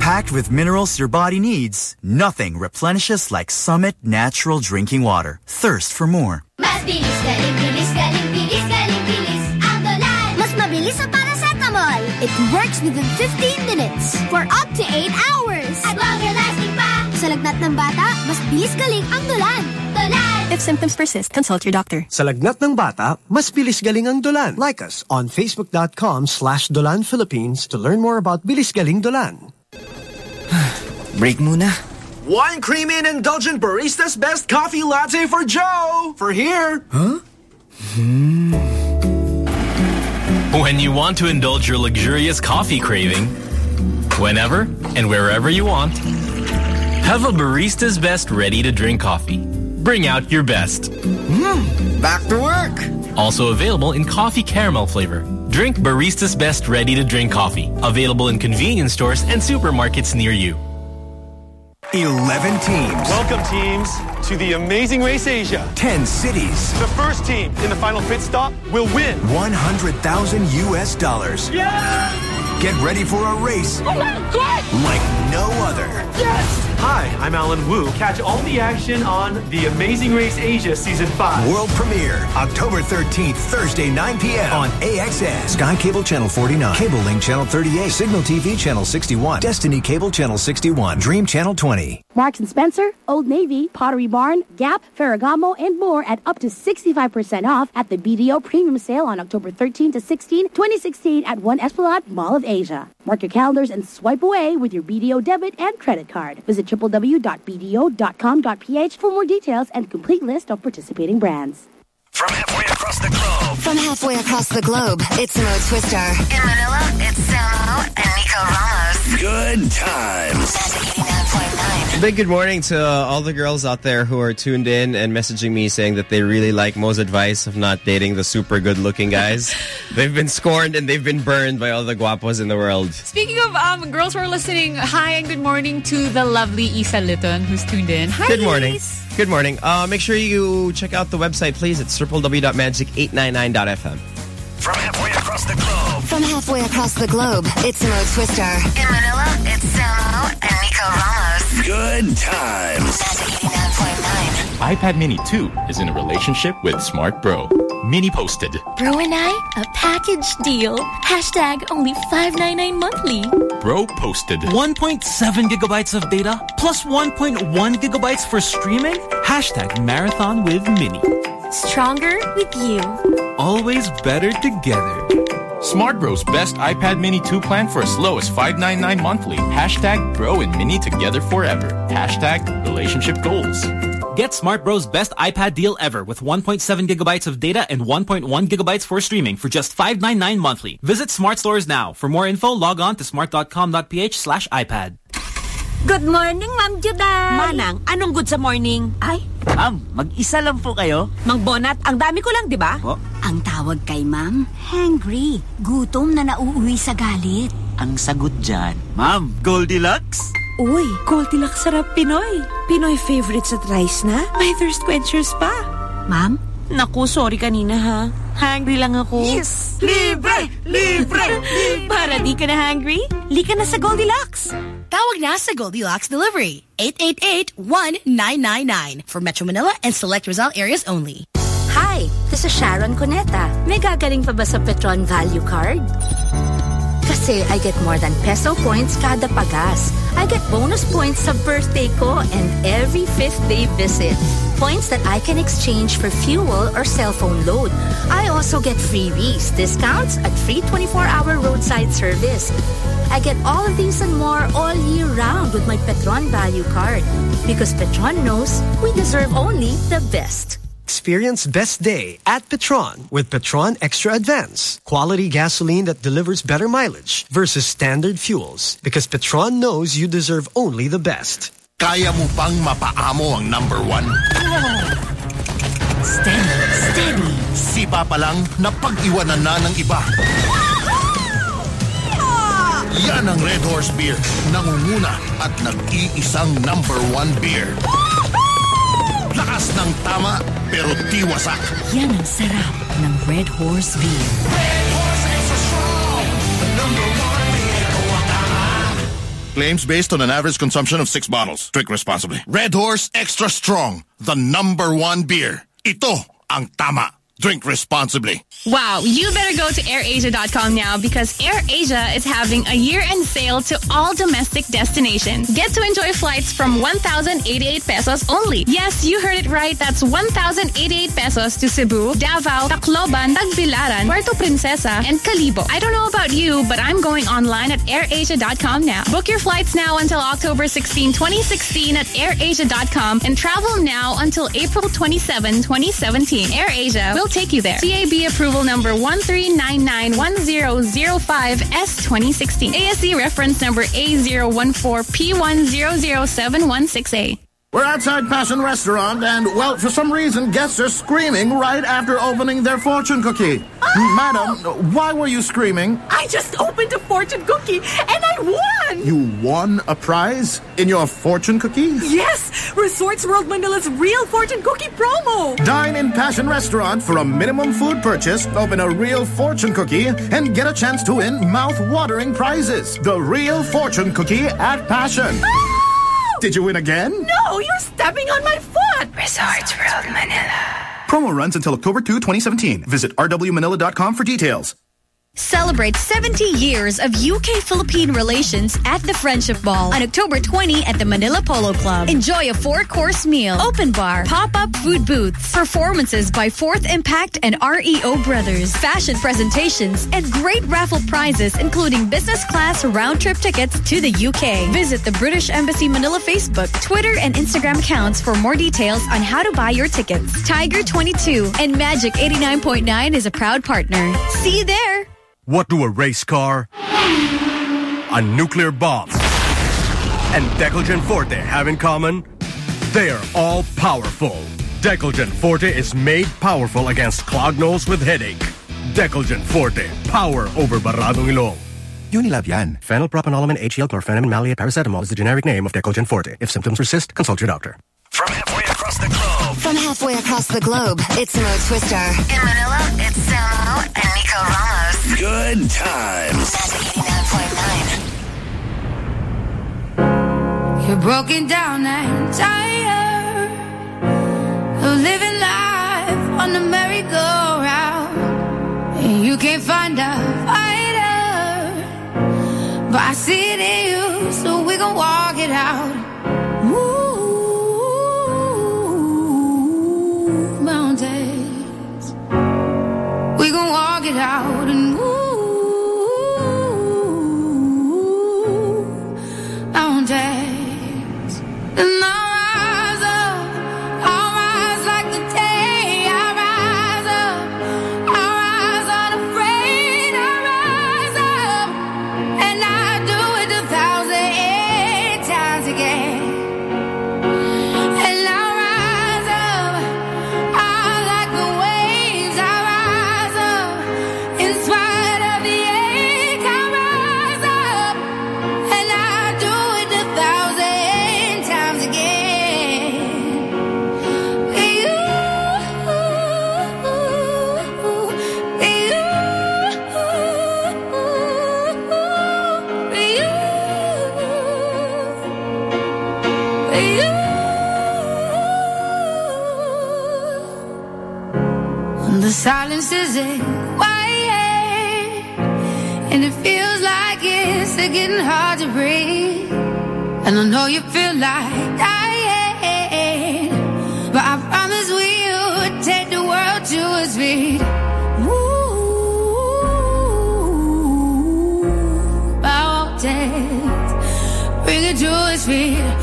Packed with minerals your body needs, nothing replenishes like Summit Natural Drinking Water. Thirst for more. Mas bilis, galing, bilis, galing, bilis, galing, bilis ang dolan. Mas mabilis sa paracetamol. It works within 15 minutes for up to 8 hours. At longer lasting pa. Sa lagnat ng bata, mas bilis galing ang dolan. Dolan! If symptoms persist, consult your doctor. Sa lagnat ng bata, mas bilis galing ang Dolan. Like us on facebook.com slash Dolan Philippines to learn more about Bilis Galing Dolan. [sighs] Break muna. One creamy and indulgent barista's best coffee latte for Joe. For here. Huh? Hmm. When you want to indulge your luxurious coffee craving, whenever and wherever you want, have a barista's best ready to drink coffee. Bring out your best. back to work. Also available in coffee caramel flavor. Drink Barista's Best Ready to Drink Coffee. Available in convenience stores and supermarkets near you. 11 teams. Welcome, teams, to the Amazing Race Asia. 10 cities. The first team in the final pit stop will win. 100,000 US dollars. Yeah! Get ready for a race Oh my God! like no other. Yes! Hi, I'm Alan Wu. Catch all the action on The Amazing Race Asia Season 5. World premiere October 13th, Thursday, 9 p.m. on AXN. Sky Cable Channel 49, Cable Link Channel 38, Signal TV Channel 61, Destiny Cable Channel 61, Dream Channel 20. Marks and Spencer, Old Navy, Pottery Barn, Gap, Ferragamo, and more at up to 65% off at the BDO Premium Sale on October 13 to 16, 2016 at One Esplanade Mall of Asia. Mark your calendars and swipe away with your BDO debit and credit card. Visit www.bdo.com.ph for more details and complete list of participating brands. From halfway across the globe. From halfway across the globe, it's Mo Twister. In Manila, it's Samo and Nico Ramos. Good times. Big good morning to uh, all the girls out there who are tuned in and messaging me saying that they really like Mo's advice of not dating the super good looking guys. [laughs] they've been scorned and they've been burned by all the guapos in the world. Speaking of um, girls who are listening, hi and good morning to the lovely Isa Litton who's tuned in. Hi, Good morning. ladies. Good morning. Uh, make sure you check out the website, please. It's www.magic899.fm. From halfway across the globe. From halfway across the globe, it's Mo Twister. In Manila, it's Samo and Nico Ramos. Good times. iPad Mini 2 is in a relationship with Smart Bro. Mini posted. Bro and I, a package deal. Hashtag only $5.99 monthly. Bro posted. 1.7 gigabytes of data plus 1.1 gigabytes for streaming? Hashtag marathon with Mini. Stronger with you. Always better together. Smart Bro's best iPad Mini 2 plan for as low as 599 monthly. Hashtag Bro and Mini together forever. Hashtag relationship goals. Get Smart Bro's best iPad deal ever with 1.7 gigabytes of data and 1.1 gigabytes for streaming for just 599 monthly. Visit Smart Stores now. For more info, log on to smart.com.ph slash iPad. Good morning, Ma'am Juday. Manang, anong good sa morning? Ay, Ma'am, mag-isa lang po kayo? Mang Bonat, ang dami ko lang, di ba? Po? Ang tawag kay Ma'am, hangry. Gutom na nauuwi sa galit. Ang sagot dyan, Ma'am, Goldilocks? Uy, Goldilocks sarap Pinoy. Pinoy favorites at rice na. May thirst quenchers pa. Ma'am? Naku, sorry kanina ha. Hungry lang ako. Yes! Libre! Libre! Para di ka na hungry, lika na sa Goldilocks. Tawag na sa Goldilocks Delivery. 888-1999 for Metro Manila and select Rizal areas only. Hi, this is Sharon Cuneta. May gagaling pa ba sa Petron Value Card? Kasi I get more than peso points kada pagas. I get bonus points sa birthday ko and every fifth day visit. Points that I can exchange for fuel or cell phone load. I also get freebies, discounts at free 24-hour roadside service. I get all of these and more all year round with my Petron Value Card. Because Petron knows we deserve only the best. Experience best day at Petron with Petron Extra Advance. Quality gasoline that delivers better mileage versus standard fuels. Because Petron knows you deserve only the best. Kaya mo pang mapaamo ang number one? Steady, steady, Sipa pa lang, napag-iwanan na ng iba. Yan ang Red Horse Beer. Nangunguna at nag-iisang number one beer. Lakas ng tama, pero tiwasak. Yan ang sarap ng Red Horse Beer. Claims based on an average consumption of six bottles. Drink responsibly. Red Horse Extra Strong. The number one beer. Ito ang tama. Drink responsibly. Wow, you better go to AirAsia.com now because AirAsia is having a year-end sale to all domestic destinations. Get to enjoy flights from 1,088 pesos only. Yes, you heard it right. That's 1,088 pesos to Cebu, Davao, Tacloban, Tagbilaran, Puerto Princesa, and Kalibo. I don't know about you, but I'm going online at AirAsia.com now. Book your flights now until October 16, 2016 at AirAsia.com and travel now until April 27, 2017. AirAsia will take you there. CAB approval number 13991005S 2016. ASC reference number A014P1007168A. We're outside Passion Restaurant, and well, for some reason, guests are screaming right after opening their fortune cookie. Oh! Madam, why were you screaming? I just opened a fortune cookie and I won! You won a prize in your fortune cookie? Yes! Resorts World Manila's real fortune cookie promo! Dine in Passion Restaurant for a minimum food purchase, open a real fortune cookie, and get a chance to win mouth-watering prizes. The real fortune cookie at Passion. Ah! Did you win again? No, you're stepping on my foot! Resorts World Manila. Promo runs until October 2, 2017. Visit rwmanila.com for details. Celebrate 70 years of UK-Philippine relations at the Friendship Ball on October 20 at the Manila Polo Club. Enjoy a four-course meal, open bar, pop-up food booths, performances by Fourth Impact and REO Brothers, fashion presentations, and great raffle prizes including business class round-trip tickets to the UK. Visit the British Embassy Manila Facebook, Twitter, and Instagram accounts for more details on how to buy your tickets. Tiger 22 and Magic 89.9 is a proud partner. See you there! What do a race car, a nuclear bomb, and Decolgen Forte have in common? They are all powerful. Decolgen Forte is made powerful against clogged nose with headache. Decolgen Forte, power over baradong ilong. Unilab yan. Phenylpropanolamine HCl chlorphenamine maleate paracetamol is the generic name of Decolgen Forte. If symptoms persist, consult your doctor. From halfway across the globe. From halfway across the globe, it's Mo Twister. In Manila, it's Samo and Nico Ramos. Good times. You're broken down and tired of living life on the merry-go-round. And you can't find a fighter, but I see it in you, so we gon' walk it out. It out and move mountains. And I'll Silence isn't quiet and it feels like it's getting hard to breathe, and I know you feel like dying, but I promise we'll take the world to its feet. Move mountains, bring it to its feet.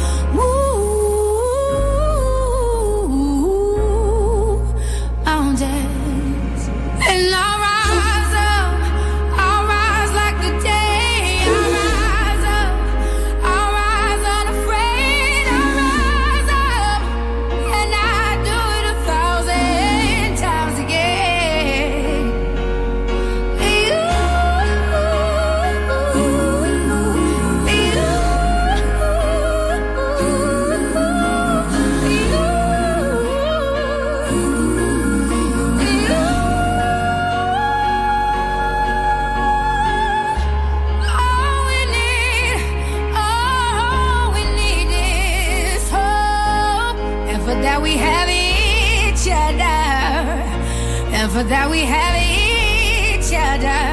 That we have each other.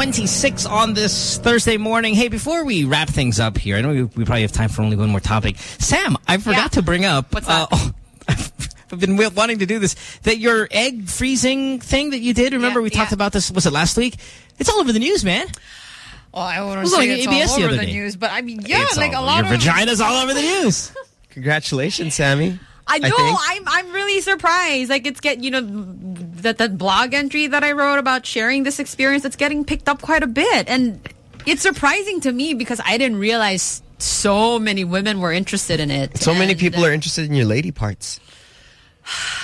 8.26 on this Thursday morning. Hey, before we wrap things up here, I know we, we probably have time for only one more topic. Sam, I forgot to bring up... What's that? Uh, [laughs] I've been wanting to do this. That your egg freezing thing that you did, remember we talked about this, was it last week? It's all over the news, man. Well, I It wouldn't was say on it's ABS all the over other the day. news, but I mean, yeah, It's like a lot Your of vagina's all over the news. [laughs] Congratulations, Sammy. I know. think. I'm I'm really surprised. Like it's get you know that that blog entry that I wrote about sharing this experience. It's getting picked up quite a bit, and it's surprising to me because I didn't realize so many women were interested in it. So many people uh, are interested in your lady parts.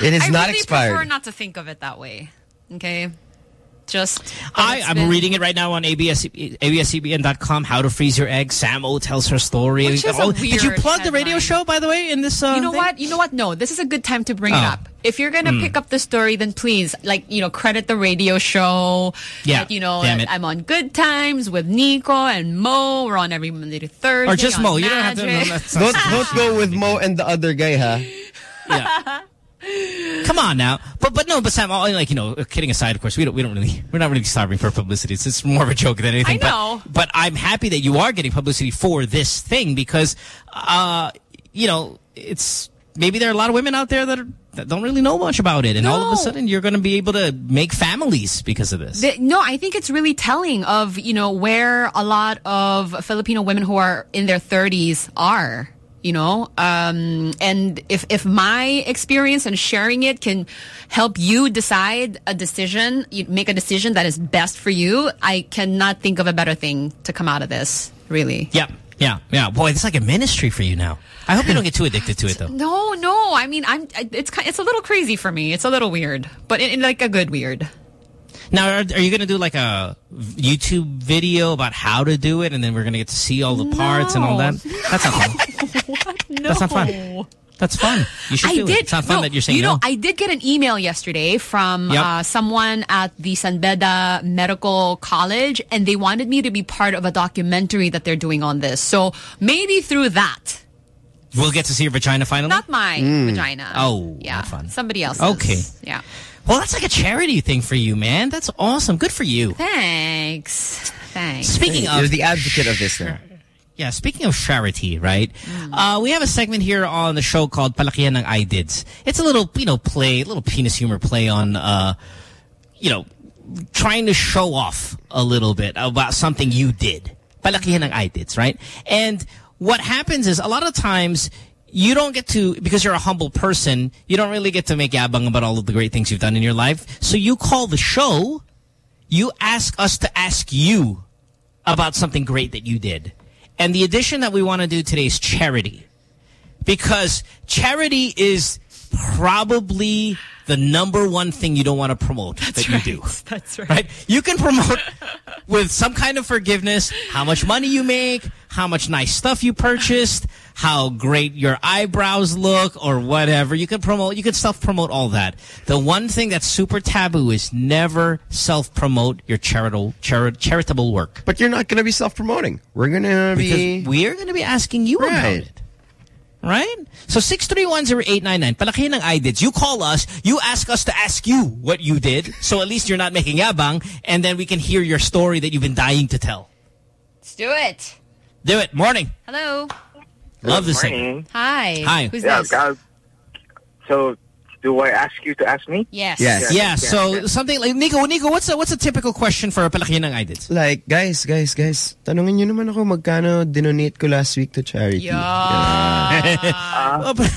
It is I not really expired. prefer not to think of it that way. Okay, just I I'm been- reading it right now on ABS, ABSCBN.com, How to Freeze Your Egg. Sam O tells her story. Which is a Oh, did you weird plug the radio show, by the way, in this uh, you know thing? what? You know what? No, this is a good time to bring Oh. it up. If you're gonna Hmm. pick up the story, then please, like, you know, credit the radio show. Yeah, That, you know, damn it. I'm on Good Times with Nico and Mo. We're on every Monday to Thursday. Or just on Mo. You don't have to- Magic. [laughs] no, Don't, don't go with Mo and the other guy, huh? Come on now, but but no, but Sam, all, like you know, kidding aside, of course, we don't we don't really [laughs] we're not really starving for publicity. It's just more of a joke than anything. I know. But, but I'm happy that you are getting publicity for this thing because, uh, you know, it's maybe there are a lot of women out there that are, that don't really know much about it, and all of a sudden you're going to be able to make families because of this. The- no, I think it's really telling of, you know, where a lot of Filipino women who are in their 30s are, you know? Um, and if, if my experience and sharing it can help you decide a decision, you make a decision that is best for you, I cannot think of a better thing to come out of this, really. Yeah, yeah, yeah. Boy, it's like a ministry for you now. I hope you don't get too addicted to it, though. [laughs] No, no. I mean, I'm. It's it's a little crazy for me. It's a little weird, but in, in like a good weird. Now, are, are you going to do like a YouTube video about how to do it, and then we're going to get to see all the parts and all that? That's not fun. [laughs] No. That's not fun. That's fun. You should I do did. it. It's not fun no, that you're saying you know, no. I did get an email yesterday from Yep. uh, someone at the San Beda Medical College, and they wanted me to be part of a documentary that they're doing on this. So maybe through that, we'll get to see your vagina finally. not my Mm. vagina. Oh, yeah, not fun. somebody else's. Okay. Yeah. Well, that's like a charity thing for you, man. That's awesome. Good for you. Thanks. Thanks. Speaking of You're the advocate of this now. Yeah, speaking of charity, right? Mm. Uh, we have a segment here on the show called Palakihan ng Idids. It's a little, you know, play, a little penis humor play on, uh, you know, trying to show off a little bit about something you did. Palakihan ng Idids, right? And what happens is a lot of times you don't get to, because you're a humble person, you don't really get to make yabang about all of the great things you've done in your life. So you call the show, you ask us to ask you about something great that you did. And the addition that we want to do today is charity. Because charity is probably the number one thing you don't want to promote that you do. [laughs] That's right. Right? You can promote with some kind of forgiveness how much money you make, how much nice stuff you purchased, how great your eyebrows look, or whatever. You can promote, you can self-promote all that. The one thing that's super taboo is never self-promote your charitable chari charitable work. But you're not going to be self-promoting. We're going to be... Because we are going to be asking you about it. Right? So 6310899, palaki ng IDIDs. You call us, you ask us to ask you what you did, so at least you're not making yabang, and then we can hear your story that you've been dying to tell. Let's do it. Do it. Morning. Hello. Love this morning. segment. Hi. Hi. Who's yeah, this? guys. So, do I ask you to ask me? Yes. Yes. Yeah, so something like, Nico, Nico, what's a, what's a typical question for a palaki ng IDIDs? Like, guys, guys, guys, tanungin nyo naman ako magkano dinonate ko last week to charity. Yeah. [laughs] but-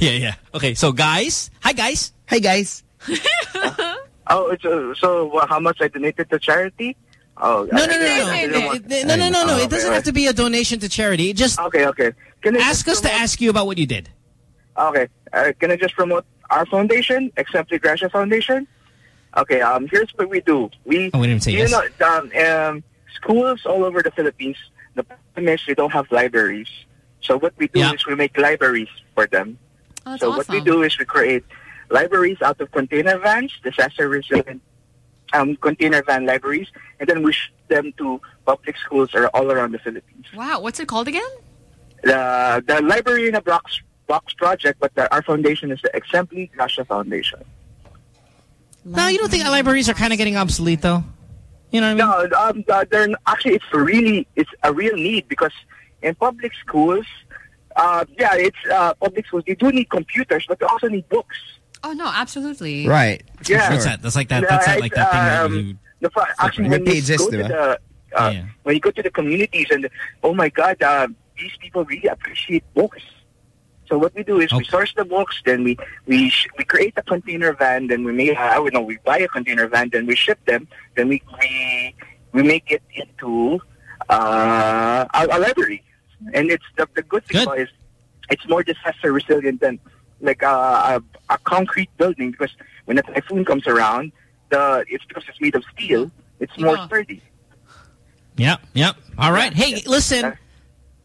yeah, yeah. Okay, so guys. Hi, guys. Hi, guys. [laughs] Oh, it's, uh, so well, how much I donated to charity? Oh, No, I- no, no, I- no, I no, didn't no, no, no, no, no. Oh, It doesn't okay, have to be a donation to charity. Just Okay, okay. Can I ask us to ask you about what you did. Okay. Uh, can I just promote our foundation, Exemplary Gracia Foundation? Okay. Um. Here's what we do. We. Oh, we didn't say you yes. know, um, um, schools all over the Philippines. The problem is they don't have libraries. So what we do Yeah. is we make libraries for them. Oh, that's so what we do is we create libraries out of container vans, disaster resilient um, container van libraries, and then we ship them to public schools or all around the Philippines. Wow. What's it called again? The the library in a box box project, but the, our foundation is the Exemplary Gracia Foundation. Now, you don't think libraries are kind of getting obsolete, though? You know what I mean? No, um, uh, they're actually it's really it's a real need because in public schools, uh, yeah, it's uh, public schools. They do need computers, but they also need books. Oh, no, absolutely. Right. Yeah, What's that? That's like that. That's that, like that thing that um, you. the actually, when you exist, go to the uh, Yeah. when you go to the communities and oh my God, uh, these people really appreciate books. So what we do is we source the books, then we we sh- we create a container van, then we make I don't know we buy a container van, then we ship them, then we we we make it into uh, a, a library, and it's the the good thing Good. about it is it's more disaster resilient than like a, a, a concrete building because when a typhoon comes around, the it's because it's made of steel, it's more Yeah. sturdy. Yep, yep. All right. Hey, Yeah. listen.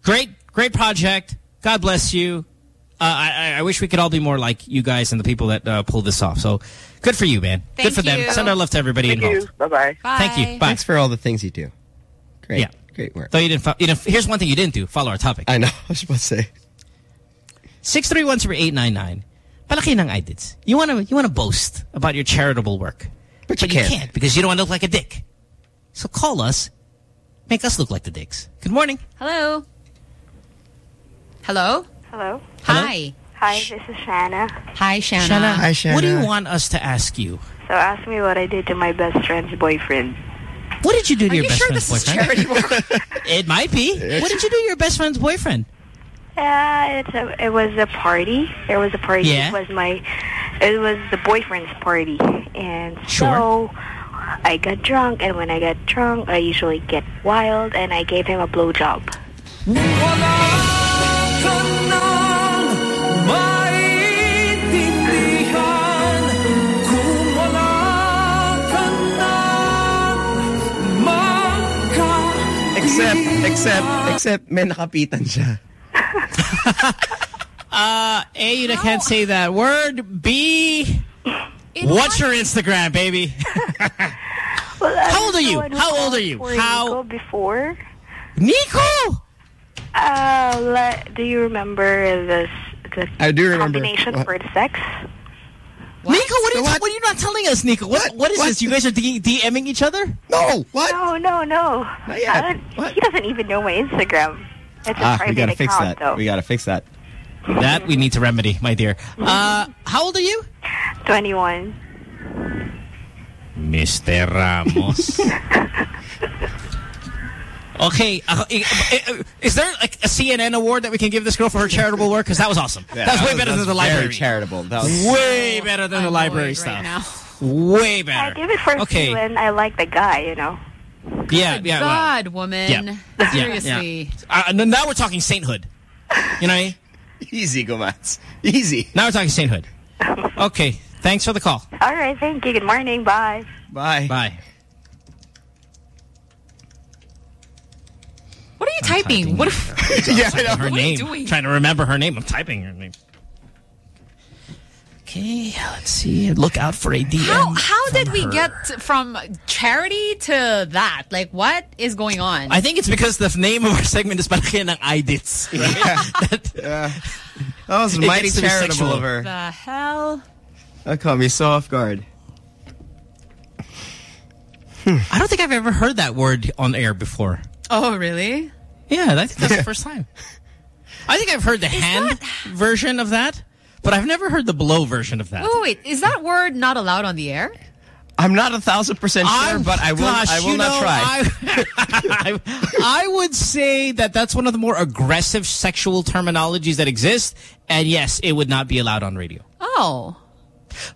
Great, great project. God bless you. Uh, I, I- I wish we could all be more like you guys and the people that uh, pulled this off. So good for you, man. Thank good for them. Send our love to everybody Thank involved. you. Bye bye. Bye. Thank you. Bye. Thanks for all the things you do. Great. Yeah. Great work. Though you didn't, fo- you didn't. Here's one thing you didn't do. Follow our topic. I know. [laughs] I was about to say. Six three one zero eight nine nine. Palaki ng IDIDs. You want to you want to boast about your charitable work, But you you can't. can't because you don't want to look like a dick. So call us, make us look like the dicks. Good morning. Hello. Hello. Hello. Hi. Hi, this is Shanna. Hi, Shanna. Shanna, Hi, Shanna. what do you want us to ask you? So ask me what I did to my best friend's boyfriend. What did you do to Are your you best sure friend's this boyfriend? charity? [laughs] It might be. What did you do to your best friend's boyfriend? Yeah, it's a, it was a party. There was a party. Yeah. It was my, it was the boyfriend's party, and Sure. so I got drunk. And when I got drunk, I usually get wild, and I gave him a blowjob. Except, except, except may nakapitan siya. Uh, [laughs] A, you can't say that word. B, what's your Instagram, baby? [laughs] Well, How old are you? How old are you? for How- Nico before? Nico! Uh, le- do you remember this? The I do remember. combination What? for the sex. Nico, what are, you, what? are you not telling us, Nico? What, what is What? this? You guys are D- DMing each other? No, what? No, no, no. Not yet. What? He doesn't even know my Instagram. It's a Ah, private we gotta fix that. though. We gotta fix that. That we need to remedy, my dear. Uh, how old are you? 21. Mr. Ramos. [laughs] okay, uh, i- i- is there like a CNN award that we can give this girl for her charitable work? Because that was awesome. Yeah, that was way better was than the library. very library. charitable. That was way better than the library stuff. right now. Way I better. give it for Okay. okay. and I like the guy, you know. Yeah, yeah. well, God, woman. Yeah. yeah, Seriously. yeah. Uh, and now we're talking sainthood. You know what I mean? [laughs] easy, Gomats. Easy. Now we're talking sainthood. [laughs] Okay. Thanks for the call. All right, thank you. Good morning. Bye. Bye. Bye. What are you typing? What? If, [laughs] yeah, her What are you name. doing? Trying to remember her name. I'm typing her name. Okay, let's see. Look out for a DM. how how did we her. get from charity to that? Like, what is going on? I think it's because the name of our segment is Palaki ng Idits. Right? [laughs] Yeah. That was mighty gets to be charitable sexual. of her. the hell? That caught me so off guard. Hmm. I don't think I've ever heard that word on air before. Oh, really? Yeah, I think that's the first time. I think I've heard the hand version of that, but I've never heard the blow version of that. Wait, wait, is that word not allowed on the air? I'm not a thousand percent sure, I'm- but I will. gosh, I will you not know, try. [laughs] I, I would say that that's one of the more aggressive sexual terminologies that exist, and yes, it would not be allowed on radio. Oh.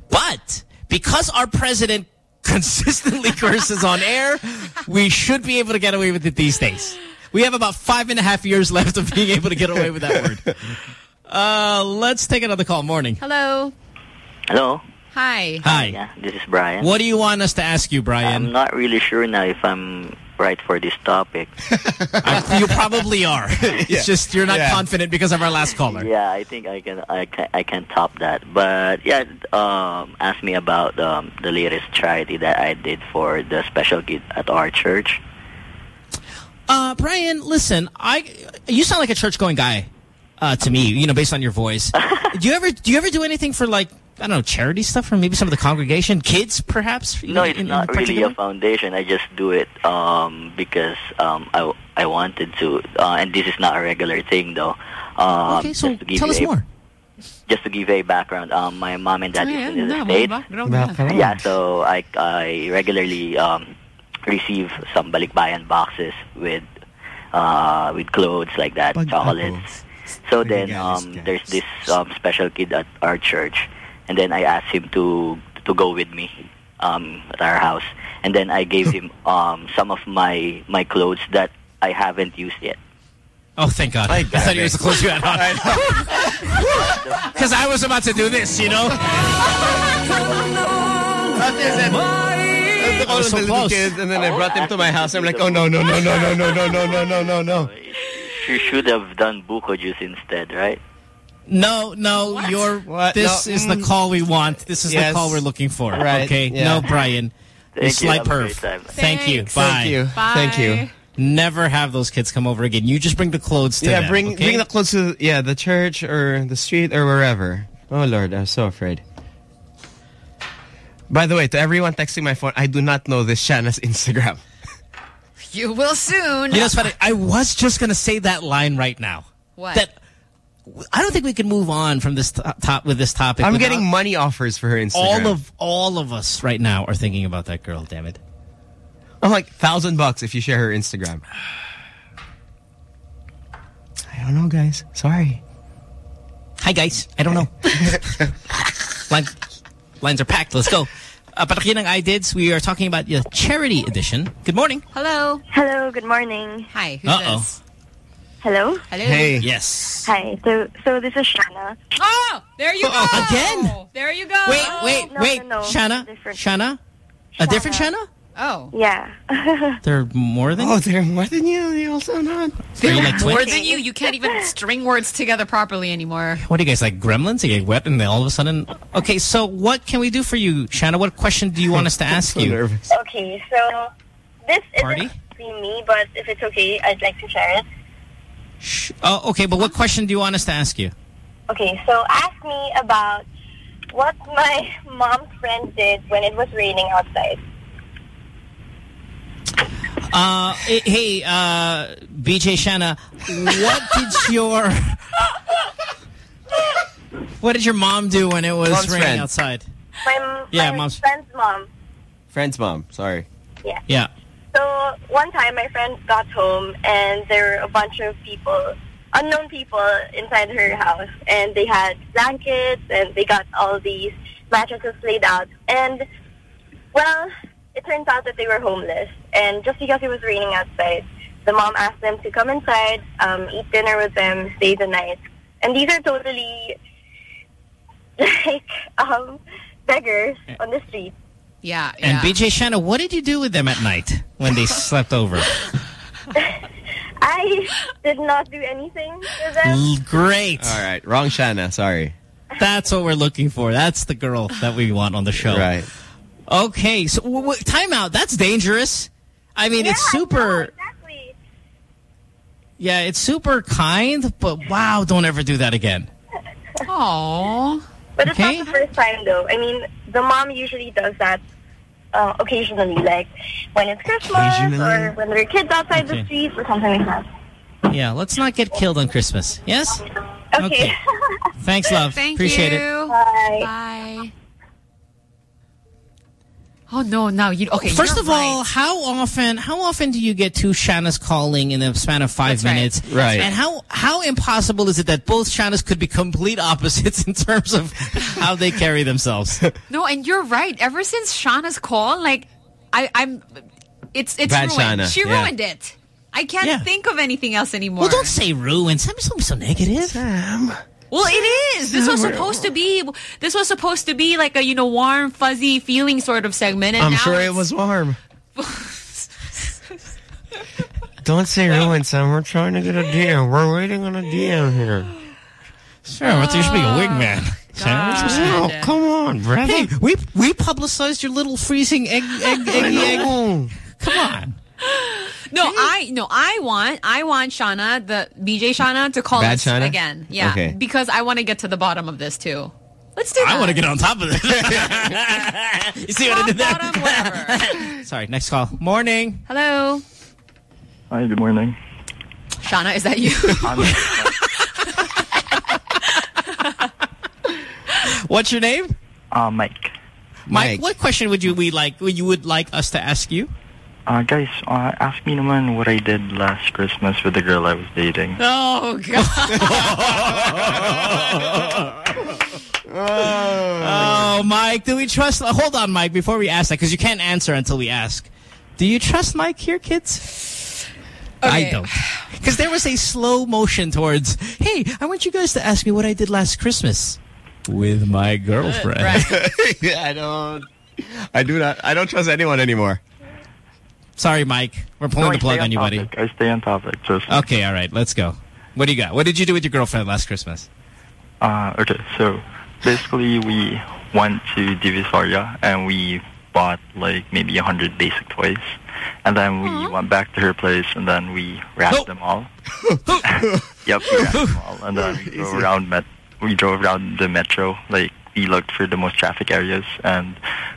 But because our president consistently [laughs] curses on air, we should be able to get away with it these days. We have about five and a half years left of being able to get away with that word. Uh, let's take another call. Morning. Hello. Hello. Hi. Hi. Yeah, this is Brian. What do you want us to ask you, Brian? I'm not really sure now if I'm right for this topic. [laughs] you probably are. [laughs] It's just you're not Yeah. confident because of our last caller. Yeah, I think I can I can I can top that. But yeah, um, ask me about um, the latest charity that I did for the special kid at our church. Uh, Brian, listen, I you sound like a church going guy uh, to me. You know, based on your voice. [laughs] do you ever do you ever do anything for like I don't know charity stuff for maybe some of the congregation, kids perhaps? No, it's in- in not really a foundation. I just do it um, because um, I I wanted to, uh, and this is not a regular thing though. Um, okay, so just to give tell you us a, more. Just to give a background, um, my mom and dad Yeah, is in the yeah, States. background, Background. Yeah, so I I regularly um, receive some balikbayan boxes with uh, with clothes like that, chocolates. So then um, there's this um, special kid at our church, and then I asked him to to go with me um, at our house, and then I gave him um, some of my my clothes that I haven't used yet. Oh, thank God! I, thought you were close you had on. Because I was about to do this, you know. I was so little kid, and then I brought him to my house. I'm like, oh no, no, no, no, no, no, no, no, no, no, no, no. You should have done buko juice instead, right? No, no, you're. This No, is the mm. call we want. This is Yes. the call we're looking for. Right, Okay. yeah. No, Brian. Thank you you. slight Have a great perv. Thank you. Bye. Thank you. Thank you. Never have those kids come over again. You just bring the clothes to yeah, them, bring okay? bring the clothes to yeah the church or the street or wherever. Oh Lord, I'm so afraid. By the way, to everyone texting my phone, I do not know this Shanna's Instagram. You will soon. You know, it's funny. I was just going to say that line right now. What? That I don't think we can move on from this top with this topic. I'm getting money offers for her Instagram. all of all of us right now are thinking about that girl. Damn it! I'm like thousand bucks if you share her Instagram. I don't know, guys. Sorry. Hi, guys. I don't know. [laughs] Line, lines are packed. Let's go. Uh, Patakin ng iDids, we are talking about the charity edition. Good morning. Hello. Hello, good morning. Hi, who's Uh-oh. this? Hello? Hello. Hey. Yes. Hi. So so this is Shanna. Oh, there you go. Again? There you go. Wait, wait, no, wait. no, no. Shanna? Different. Shanna? A different Shanna? Oh. Yeah. [laughs] There are more than Oh, they're more than you. They also not. Are like More twins? than you. You can't even string words together properly anymore. What are you guys, like gremlins? You get wet and then all of a sudden... Okay, so what can we do for you, Shanna? What question do you want us to [laughs] ask you? Okay, so this Party? isn't really me, but if it's okay, I'd like to share it. Oh, okay, but what question do you want us to ask you? Okay, so ask me about what my [laughs] mom's friend did when it was raining outside. Uh, eh, hey, uh, BJ Shanna, what did your... What did your mom do when it was Mom's raining friend. outside? My, m- Yeah, my mom's- friend's mom. Friend's mom. Sorry. Yeah. Yeah. So one time my friend got home and there were a bunch of people, unknown people inside her house and they had blankets and they got all these mattresses laid out and well, it turns out that they were homeless and just because it was raining outside, the mom asked them to come inside, um, eat dinner with them, stay the night. And these are totally [laughs] like um, beggars on the street. Yeah, And BJ Shanna, what did you do with them at night when they [laughs] slept over? [laughs] I did not do anything with them. L- Great. All right. Wrong Shanna. Sorry. That's what we're looking for. That's the girl that we want on the show. Right. Okay. So, w w- time out. That's dangerous. I mean, it's super. exactly. Yeah, it's super kind, but wow, don't ever do that again. [laughs] Aww. But it's not the first time, though. I mean, the mom usually does that uh, occasionally, like when it's Christmas or when there are kids outside Okay. the street or something like that. Yeah, let's not get killed on Christmas. Yes? Okay. [laughs] Thanks, love. Thank Appreciate you. it. Bye. Bye. Oh no! Now you okay? First you're of all, how often how often do you get two Shannas calling in the span of five That's right. minutes? Right. And how how impossible is it that both Shannas could be complete opposites [laughs] in terms of how they carry themselves? No, and you're right. Ever since Shauna's call, like I, I'm, it's it's Bad ruined. Shauna, She yeah. ruined it. I can't Yeah. think of anything else anymore. well, don't say ruined. Sam, don't be so negative. Sam. Well, it is. This was supposed to be. This was supposed to be like a you know warm, fuzzy feeling sort of segment. And I'm now sure it was warm. [laughs] Don't say ruin, Sam. We're trying to get a DM. We're waiting on a DM here. Sure, but there should be a wingman. Sam, Oh, come on, brother. Hey, we we publicized your little freezing egg egg egg egg. Come on. [laughs] No, I no, I want I want Shauna, the BJ Shauna, to call Bad us Shauna? again. Yeah, Okay. because I want to get to the bottom of this too. Let's do that. I want to get on top of this. [laughs] [laughs] you see what I did there? [laughs] Sorry, next call. Morning. Hello, Hi, good morning. Shauna. Is that you? What's your name? Uh, Mike. Mike. What question would you we like? Would you would like us to ask you? Uh, guys, uh, ask me naman what I did last Christmas with the girl I was dating. [laughs] Oh God. [laughs] Oh, Mike, do we trust? uh, hold on, Mike, before we ask that, because you can't answer until we ask. Do you trust Mike here, kids? I don't. Because there was a slow motion towards, hey, I want you guys to ask me what I did last Christmas with my girlfriend. [laughs] I don't. I do not. I don't trust anyone anymore. Sorry, Mike. We're pulling No, the plug stay on you, buddy. I stay on topic. Just, Okay, all right, let's go. What do you got? What did you do with your girlfriend last Christmas? uh, okay, so basically we went to Divisoria and we bought like maybe a hundred basic toys. And then we went back to her place and then we wrapped them all. [laughs] [laughs] yep, we wrapped them all. And then we [laughs] drove around met we drove around the metro. Like we looked for the most traffic areas and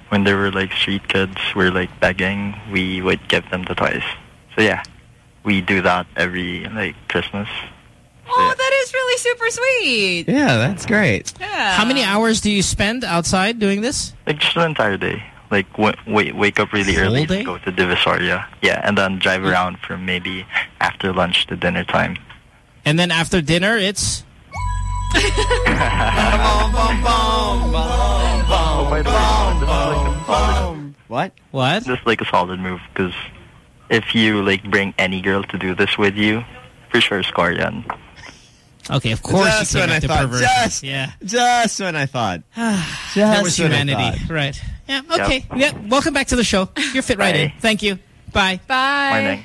when there were like street kids were like begging, we would give them the toys. So yeah. We do that every like Christmas. Oh, that is really super sweet. Yeah, that's great. Yeah. How many hours do you spend outside doing this? Like just an entire day. Like w- wait, wake up really early to go to Divisoria. Yeah, and then drive hmm. around from maybe after lunch to dinner time. And then after dinner, it's... What? What? this is like a solid move because if you like bring any girl to do this with you, for sure score yan. Okay, of course Just you when I at thought. perversion. Just, Yeah. just when I thought. [sighs] that Just was when I humanity. thought. Right. Yeah, okay. Yeah, welcome back to the show. You're fit right in. Thank you. Bye. Bye.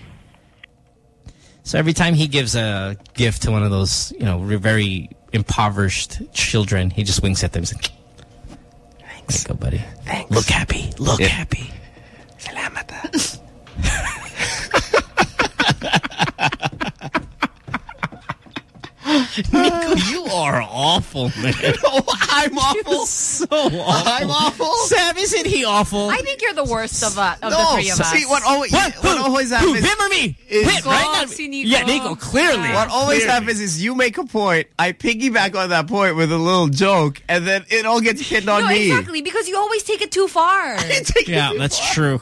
So every time he gives a gift to one of those, you know, re- very impoverished children, he just winks at them. He's like, Thanks. There you go, buddy. Thanks. Look happy. Look Yeah. happy. [laughs] Nico, you are awful, man. [laughs] I'm awful. so awful. I'm awful. Sam, isn't he awful? I think you're the worst of, uh, of the No, three of us. see what always What? what Who? always Who? happens. Him or me? is- Him, right? Not- si Nico. Yeah, Nico, clearly. What always Clearly. happens is you make a point, I piggyback on that point with a little joke, and then it all gets hit on no, me. exactly, because you always take it too far. [laughs] Yeah, that's true.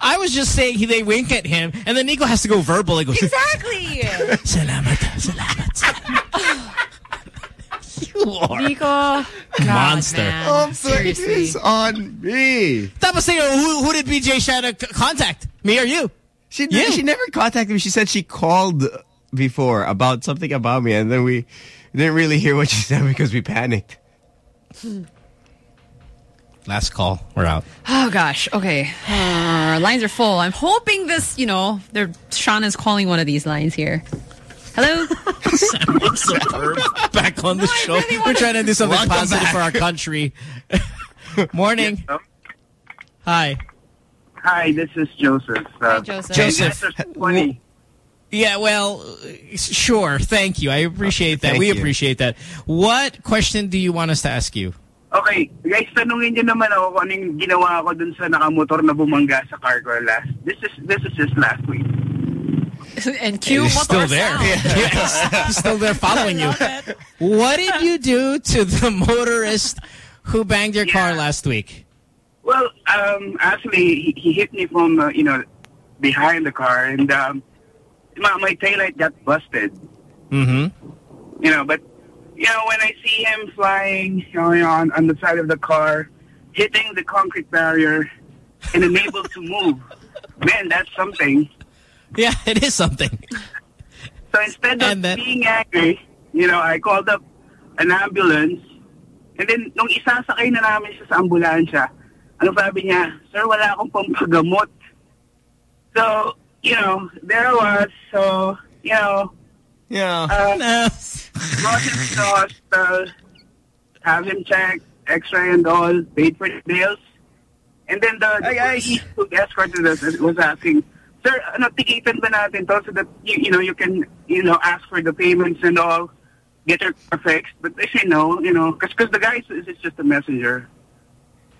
I was just saying he they wink at him, and then Nico has to go verbal. He goes, exactly. [laughs] Salamat, salamat. You are Nico. God, monster. man. Oh, Seriously. it's on me. Tapos say, who, who did BJ Shanna c- contact? Me or you? She You. she never contacted me. She said she called before about something about me, and then we didn't really hear what she [laughs] said because we panicked. Last call. We're out. Oh gosh. Okay. Our lines are full. I'm hoping this, you know, they're Sean is calling one of these lines here. Hello? [laughs] Back on the show. We're trying to do something Welcome positive back. for our country. [laughs] Morning. Hi. Hi, this is Joseph. Uh, Joseph. Joseph. Funny. Yeah, well, uh, sure. Thank you. I appreciate that. Thank we you. appreciate that. What question do you want us to ask you? Okay, guys, tanungin niyo naman ako kung anong ginawa ko dun sa nakamotor na bumangga sa car ko last. This is this is just last week. [laughs] and cue He's still there. sound. [laughs] Yes, he's still there following you. What did you do to the motorist who banged your car last week? Well, um, actually, he, he hit me from uh, you know behind the car, and um, my, my taillight got busted. Mm-hmm. You know, but you know when I see him flying you know, on on the side of the car, hitting the concrete barrier, and unable to move, man, that's something. Yeah, [laughs] it is something. So instead of being angry, you know, I called up an ambulance. And then, nung isasakay na namin siya sa ambulansya, ano sabi niya, Sir, wala akong pampagamot. So, you know, there I was. So, you know, yeah. uh, brought him to the hospital, have him checked, x-ray and all, paid for the bills. And then the, the police who escorted us was asking, Sir, ano, tikitan ba natin to so that, you, you know, you can, you know, ask for the payments and all, get your car fixed. But they say no, you know, because the guy is, is just a messenger.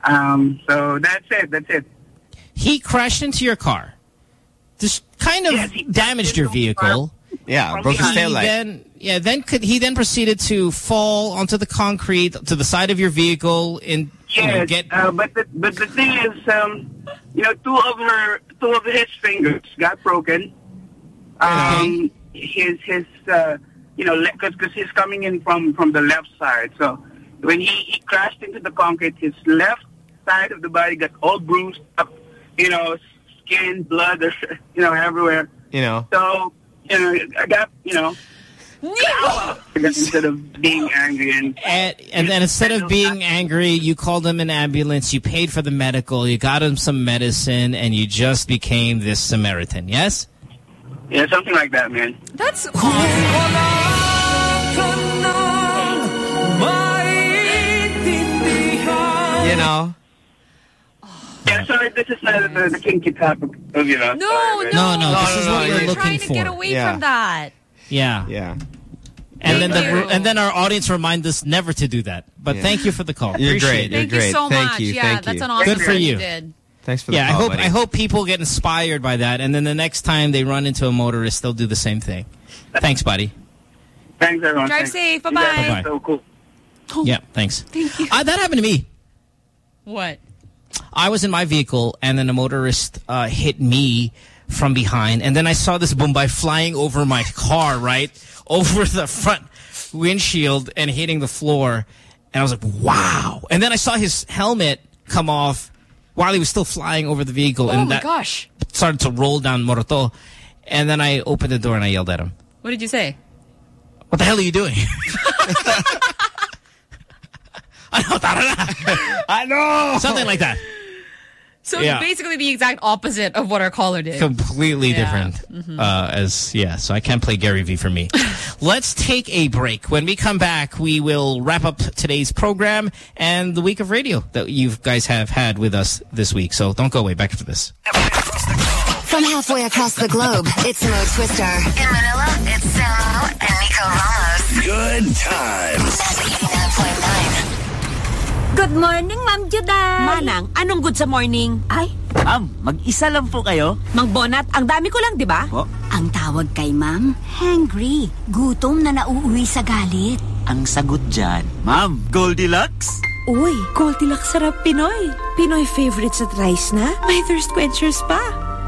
Um, so that's it, that's it. He crashed into your car. Just kind of damaged your vehicle. Yeah, broke his He taillight. Then, yeah, then could he then proceeded to fall onto the concrete to the side of your vehicle and you know, Yes, uh, but the, but the thing is, um, you know, two of her, two of his fingers got broken. Um, his his, uh, you know, because because he's coming in from from the left side. So when he, he crashed into the concrete, his left side of the body got all bruised up. You know, skin, blood, [laughs] you know, everywhere. You know. So you know, I got you know. Instead of being angry and And, and then instead of being angry, you called him an ambulance, you paid for the medical, you got him some medicine, and you just became this Samaritan, yes? yeah, something like that, man. That's You know. Yeah, sorry, this is not the, the kinky topic of, you know. No, sorry, man. No, no, this is what we're We're looking trying to for. get away Yeah. from that. Yeah. Yeah. And then the, and then our audience remind us never to do that. But Yeah. thank you for the call. You're Appreciate great. it. You're Thank you so Thank much. you, yeah, thank that's you. an awesome Good for thing you. did. Thanks for the Yeah, I hope buddy. I hope people get inspired by that, and then the next time they run into a motorist, they'll do the same thing. Thanks, buddy. Thanks, everyone. Drive Thanks. safe. You guys are Bye-bye. So cool. Yeah, thanks. Thank you. Uh, that happened to me. What? I was in my vehicle, and then a motorist uh, hit me from behind, and then I saw this Bombay flying over my car, right [laughs] over the front windshield and hitting the floor, and I was like, "Wow!" And then I saw his helmet come off while he was still flying over the vehicle, Oh and my gosh. started to roll down Moroto. And then I opened the door and I yelled at him. What did you say? What the hell are you doing? [laughs] [laughs] I know. Something like that. So Yeah. basically the exact opposite of what our caller did. Completely Yeah. different. Mhm. Uh, as yeah, so I can't play Gary V for me. [laughs] Let's take a break. When we come back, we will wrap up today's program and the week of radio that you guys have had with us this week. So don't go away. Back after this. From halfway across the globe, it's Mo Twister. In Manila, it's Samo and Nico Ramos. Good times. Good morning, Ma'am Juday. Manang, anong good sa morning? Ay, Ma'am, mag-isa lang po kayo? Mang Bonat, ang dami ko lang, di ba? Po? Ang tawag kay Ma'am, hangry. Gutom na nauuwi sa galit. Ang sagot dyan, Ma'am, Goldilocks? Uy, Goldilocks sarap Pinoy. Pinoy favorite sa rice na. May thirst quenchers pa.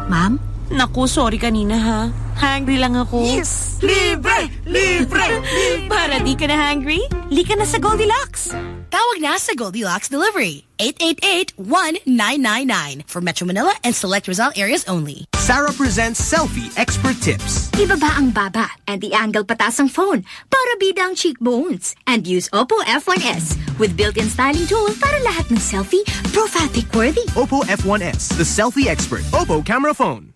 Ma'am? Naku, sorry kanina ha. Hungry lang ako. Yes! Libre! Libre! [gasps] Para di ka na hungry, lika na sa Goldilocks. Tawag na sa Goldilocks Delivery. 888-1999 for Metro Manila and select Rizal areas only. Sarah presents Selfie Expert Tips. Ibaba ang baba and i-angle patas ang phone para bida ang cheekbones. And use Oppo F1S with built-in styling tool para lahat ng selfie profile pic-worthy. Oppo F1S, the selfie expert. Oppo camera phone.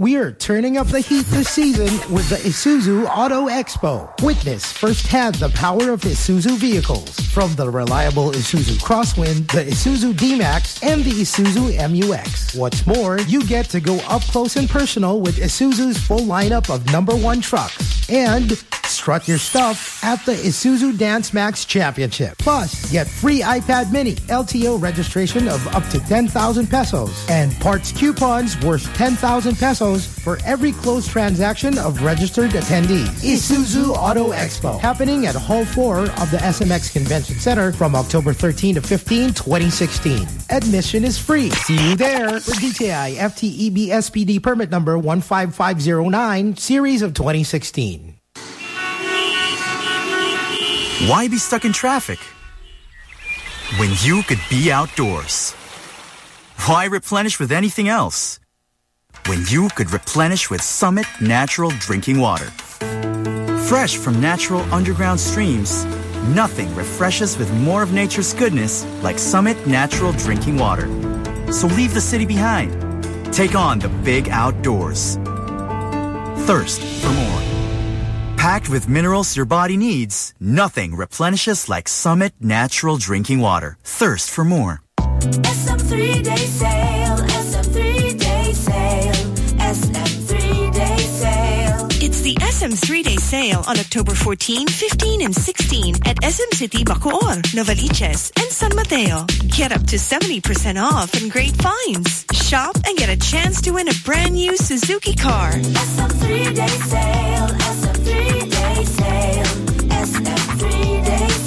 We're turning up the heat this season with the Isuzu Auto Expo. Witness firsthand the power of Isuzu vehicles, from the reliable Isuzu Crosswind, the Isuzu D-Max, and the Isuzu MUX. What's more, you get to go up close and personal with Isuzu's full lineup of number one trucks. And strut your stuff at the Isuzu Dance Max Championship. Plus, get free iPad mini, LTO registration of up to 10,000 pesos, and parts coupons worth 10,000 pesos for every closed transaction of registered attendees. Isuzu Auto Expo, happening at Hall 4 of the SMX Convention Center from October 13 to 15, 2016. Admission is free. See you there for DTI FTEB SPD permit number 15509, series of 2016. Why be stuck in traffic when you could be outdoors? Why replenish with anything else when you could replenish with Summit Natural Drinking Water? Fresh from natural underground streams, nothing refreshes with more of nature's goodness like Summit Natural Drinking Water. So leave the city behind. Take on the big outdoors. Thirst for more. Packed with minerals your body needs, nothing replenishes like Summit Natural Drinking Water. Thirst for more. The SM three-day sale on October 14, 15, and 16 at SM City Bacoor, Novaliches, and San Mateo. Get up to 70% off and great finds. Shop and get a chance to win a brand new Suzuki car. SM three-day sale, SM three-day sale, SM three-day sale.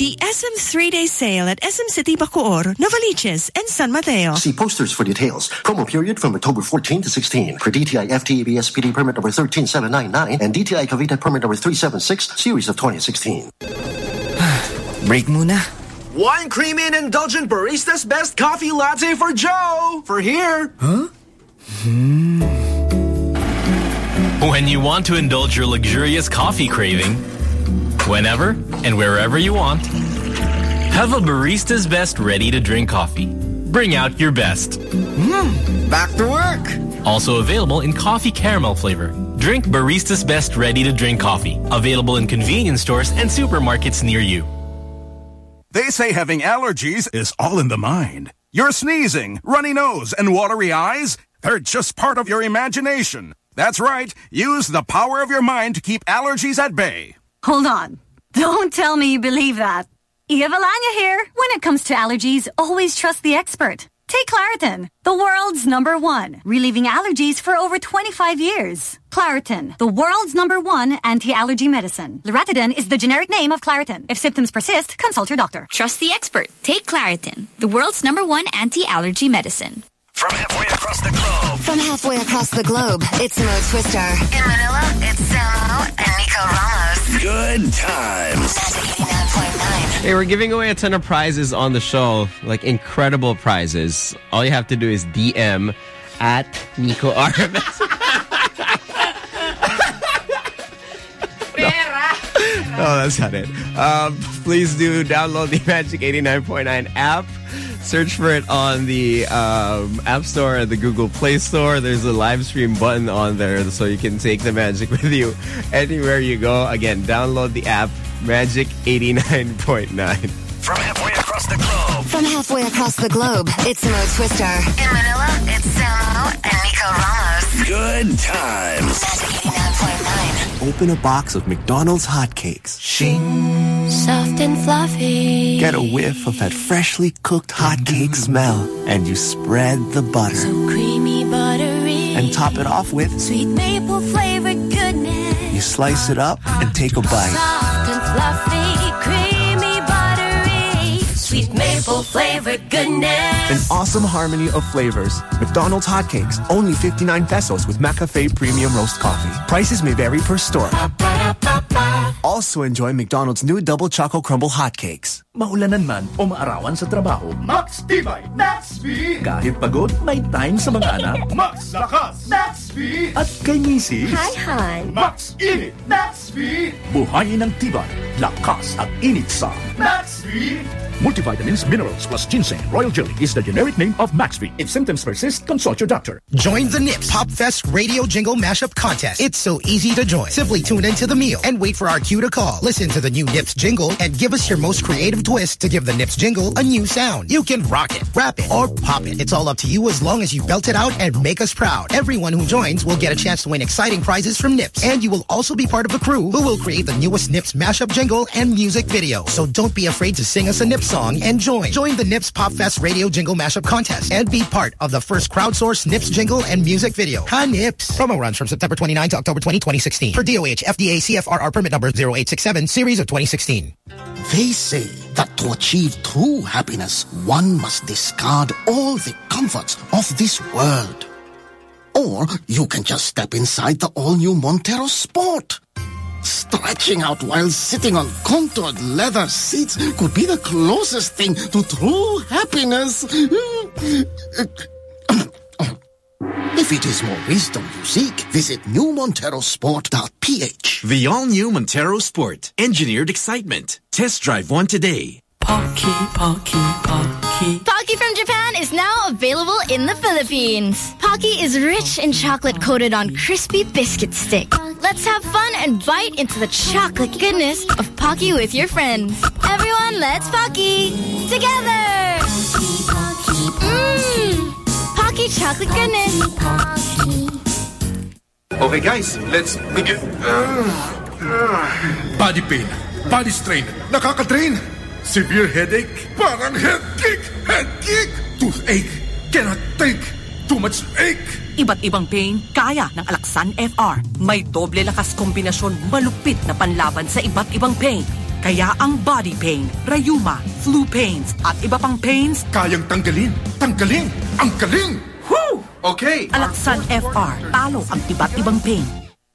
The SM three-day sale at SM City Bacoor, Novaliches, and San Mateo. See posters for details. Promo period from October 14 to 16 for DTI FTEB SPD permit number 13799 and DTI Cavite permit number 376, series of 2016. [sighs] Break muna. Wine creamy and indulgent barista's best coffee latte for Joe. For here. Huh? Hmm. When you want to indulge your luxurious coffee craving, whenever and wherever you want, have a barista's best ready to drink coffee. Bring out your best. Hmm, back to work. Also available in coffee caramel flavor. Drink Barista's Best Ready to Drink Coffee. Available in convenience stores and supermarkets near you. They say having allergies is all in the mind. Your sneezing, runny nose, and watery eyes, they're just part of your imagination. That's right. Use the power of your mind to keep allergies at bay. Hold on. Don't tell me you believe that. Eva Valanya here. When it comes to allergies, always trust the expert. Take Claritin, the world's number one, relieving allergies for over 25 years. Claritin, the world's number one anti-allergy medicine. Loratadine is the generic name of Claritin. If symptoms persist, consult your doctor. Trust the expert. Take Claritin, the world's number one anti-allergy medicine. From halfway across the globe. From halfway across the globe, it's Mo Twister. In Manila, it's Samo and Nico Ramos. Good times. Hey, we're giving away a ton of prizes on the show, like incredible prizes. All you have to do is DM at Nico RMS. No, [laughs] that's not it. Um, please do download the Magic 89.9 app. Search for it on the um, App Store and the Google Play Store. There's a live stream button on there so you can take the Magic [laughs] with you anywhere you go. Again, download the app Magic 89.9. From halfway across the globe. From halfway across the globe, it's Mo Twister. In Manila, it's Samo and Nico Ramos. Good times. Magic 89.9. Open a box of McDonald's hotcakes. Shing. Soft and fluffy. Get a whiff of that freshly cooked hotcake mm-hmm. smell. And you spread the butter. Creamy buttery. And top it off with. Sweet maple flavored goodness. You slice it up and take a bite. Soft and fluffy. Maple flavor goodness. An awesome harmony of flavors. McDonald's hotcakes, only 59 pesos with McCafe Premium Roast Coffee. Prices may vary per store. Also enjoy McDonald's new Double Choco Crumble hotcakes. Maulanan man o maarawan sa trabaho, Max Tibay, Max V! Kahit pagod, may time sa mga anak. [laughs] Max Lakas, Max V! At kay misis, Hi, Han. Max Init, Max V! Buhayin ng tibay, lakas at init sa Max V! Multivitamins, minerals plus ginseng, royal jelly is the generic name of Max V. If symptoms persist, consult your doctor. Join the Nips Pop Fest Radio Jingle Mashup Contest. It's so easy to join. Simply tune into the meal and wait for our cue to call. Listen to the new Nips jingle and give us your most creative twist to give the Nips jingle a new sound. You can rock it, rap it, or pop it. It's all up to you as long as you belt it out and make us proud. Everyone who joins will get a chance to win exciting prizes from Nips. And you will also be part of a crew who will create the newest Nips mashup jingle and music video. So don't be afraid to sing us a Nips song and join. Join the Nips Pop Fest Radio Jingle Mashup Contest and be part of the first crowdsourced Nips jingle and music video. Ha Nips. Promo runs from September 29 to October 20, 2016. For DOH FDA CFRR permit number 0867 series of 2016. They say that to achieve true happiness, one must discard all the comforts of this world. Or you can just step inside the all-new Montero Sport. Stretching out while sitting on contoured leather seats could be the closest thing to true happiness. [laughs] If it is more wisdom you seek, visit newmonterosport.ph. The all-new Montero Sport. Engineered excitement. Test drive one today. Pocky, Pocky, Pocky. Pocky from Japan is now available in the Philippines. Pocky is rich in chocolate coated on crispy biscuit stick. Let's have fun and bite into the chocolate goodness of Pocky with your friends. Everyone, let's Pocky together. Mmm, Pocky chocolate goodness. Okay guys, let's begin. Body pain, body strain, nakaka-drain. Severe headache, parang head kick, head kick. Toothache, cannot take, Too much ache. Iba't ibang pain, kaya ng Alaxan FR. May doble lakas kombinasyon malupit na panlaban sa iba't ibang pain. Kaya ang body pain, rayuma, flu pains, at iba pang pains, Kayang tanggalin, tanggalin, ang galing. Okay. Alaxan FR. Talo ang iba't ibang pain.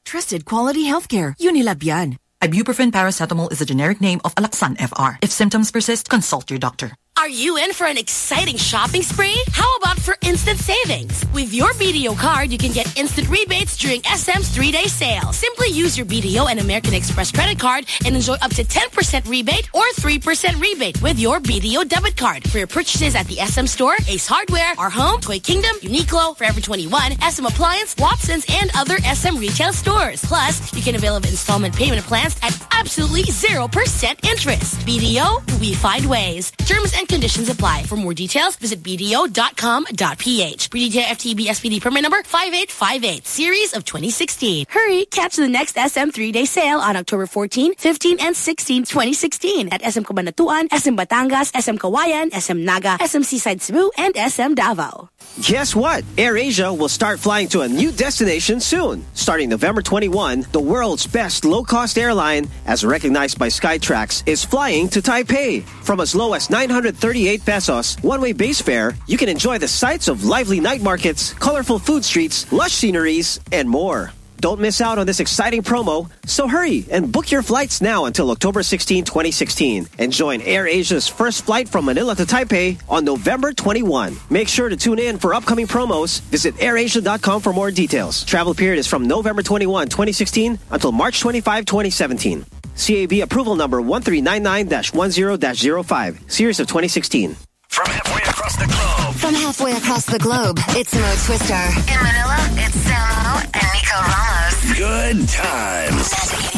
Trusted quality healthcare. Unilab yan. Ibuprofen paracetamol is a generic name of Alaxan FR. If symptoms persist, consult your doctor. Are you in for an exciting shopping spree? How about for instant savings? With your BDO card, you can get instant rebates during SM's three-day sale. Simply use your BDO and American Express credit card and enjoy up to 10% rebate or 3% rebate with your BDO debit card for your purchases at the SM Store, Ace Hardware, Our Home, Toy Kingdom, Uniqlo, Forever 21, SM Appliance, Watson's, and other SM retail stores. Plus, you can avail of installment payment plans at absolutely 0% interest. BDO, we find ways. Terms and conditions apply. For more details, visit bdo.com.ph. BDJ FTB SPD permit number 5858, series of 2016. Hurry, catch the next SM three-day sale on October 14, 15, and 16, 2016 at SM Cabanatuan, SM Batangas, SM Cauayan, SM Naga, SM Seaside Cebu, and SM Davao. Guess what? AirAsia will start flying to a new destination soon. Starting November 21, the world's best low-cost airline, as recognized by Skytrax, is flying to Taipei. From as low as 938 pesos, one-way base fare, you can enjoy the sights of lively night markets, colorful food streets, lush sceneries, and more. Don't miss out on this exciting promo, so hurry and book your flights now until October 16, 2016, and join AirAsia's first flight from Manila to Taipei on November 21. Make sure to tune in for upcoming promos. Visit airasia.com for more details. Travel period is from November 21, 2016 until March 25, 2017. CAB approval number 1399-10-05, series of 2016. From halfway across the globe. From halfway across the globe, it's Mo Twister. In Manila, it's Samo and Nico Ramos. Good times.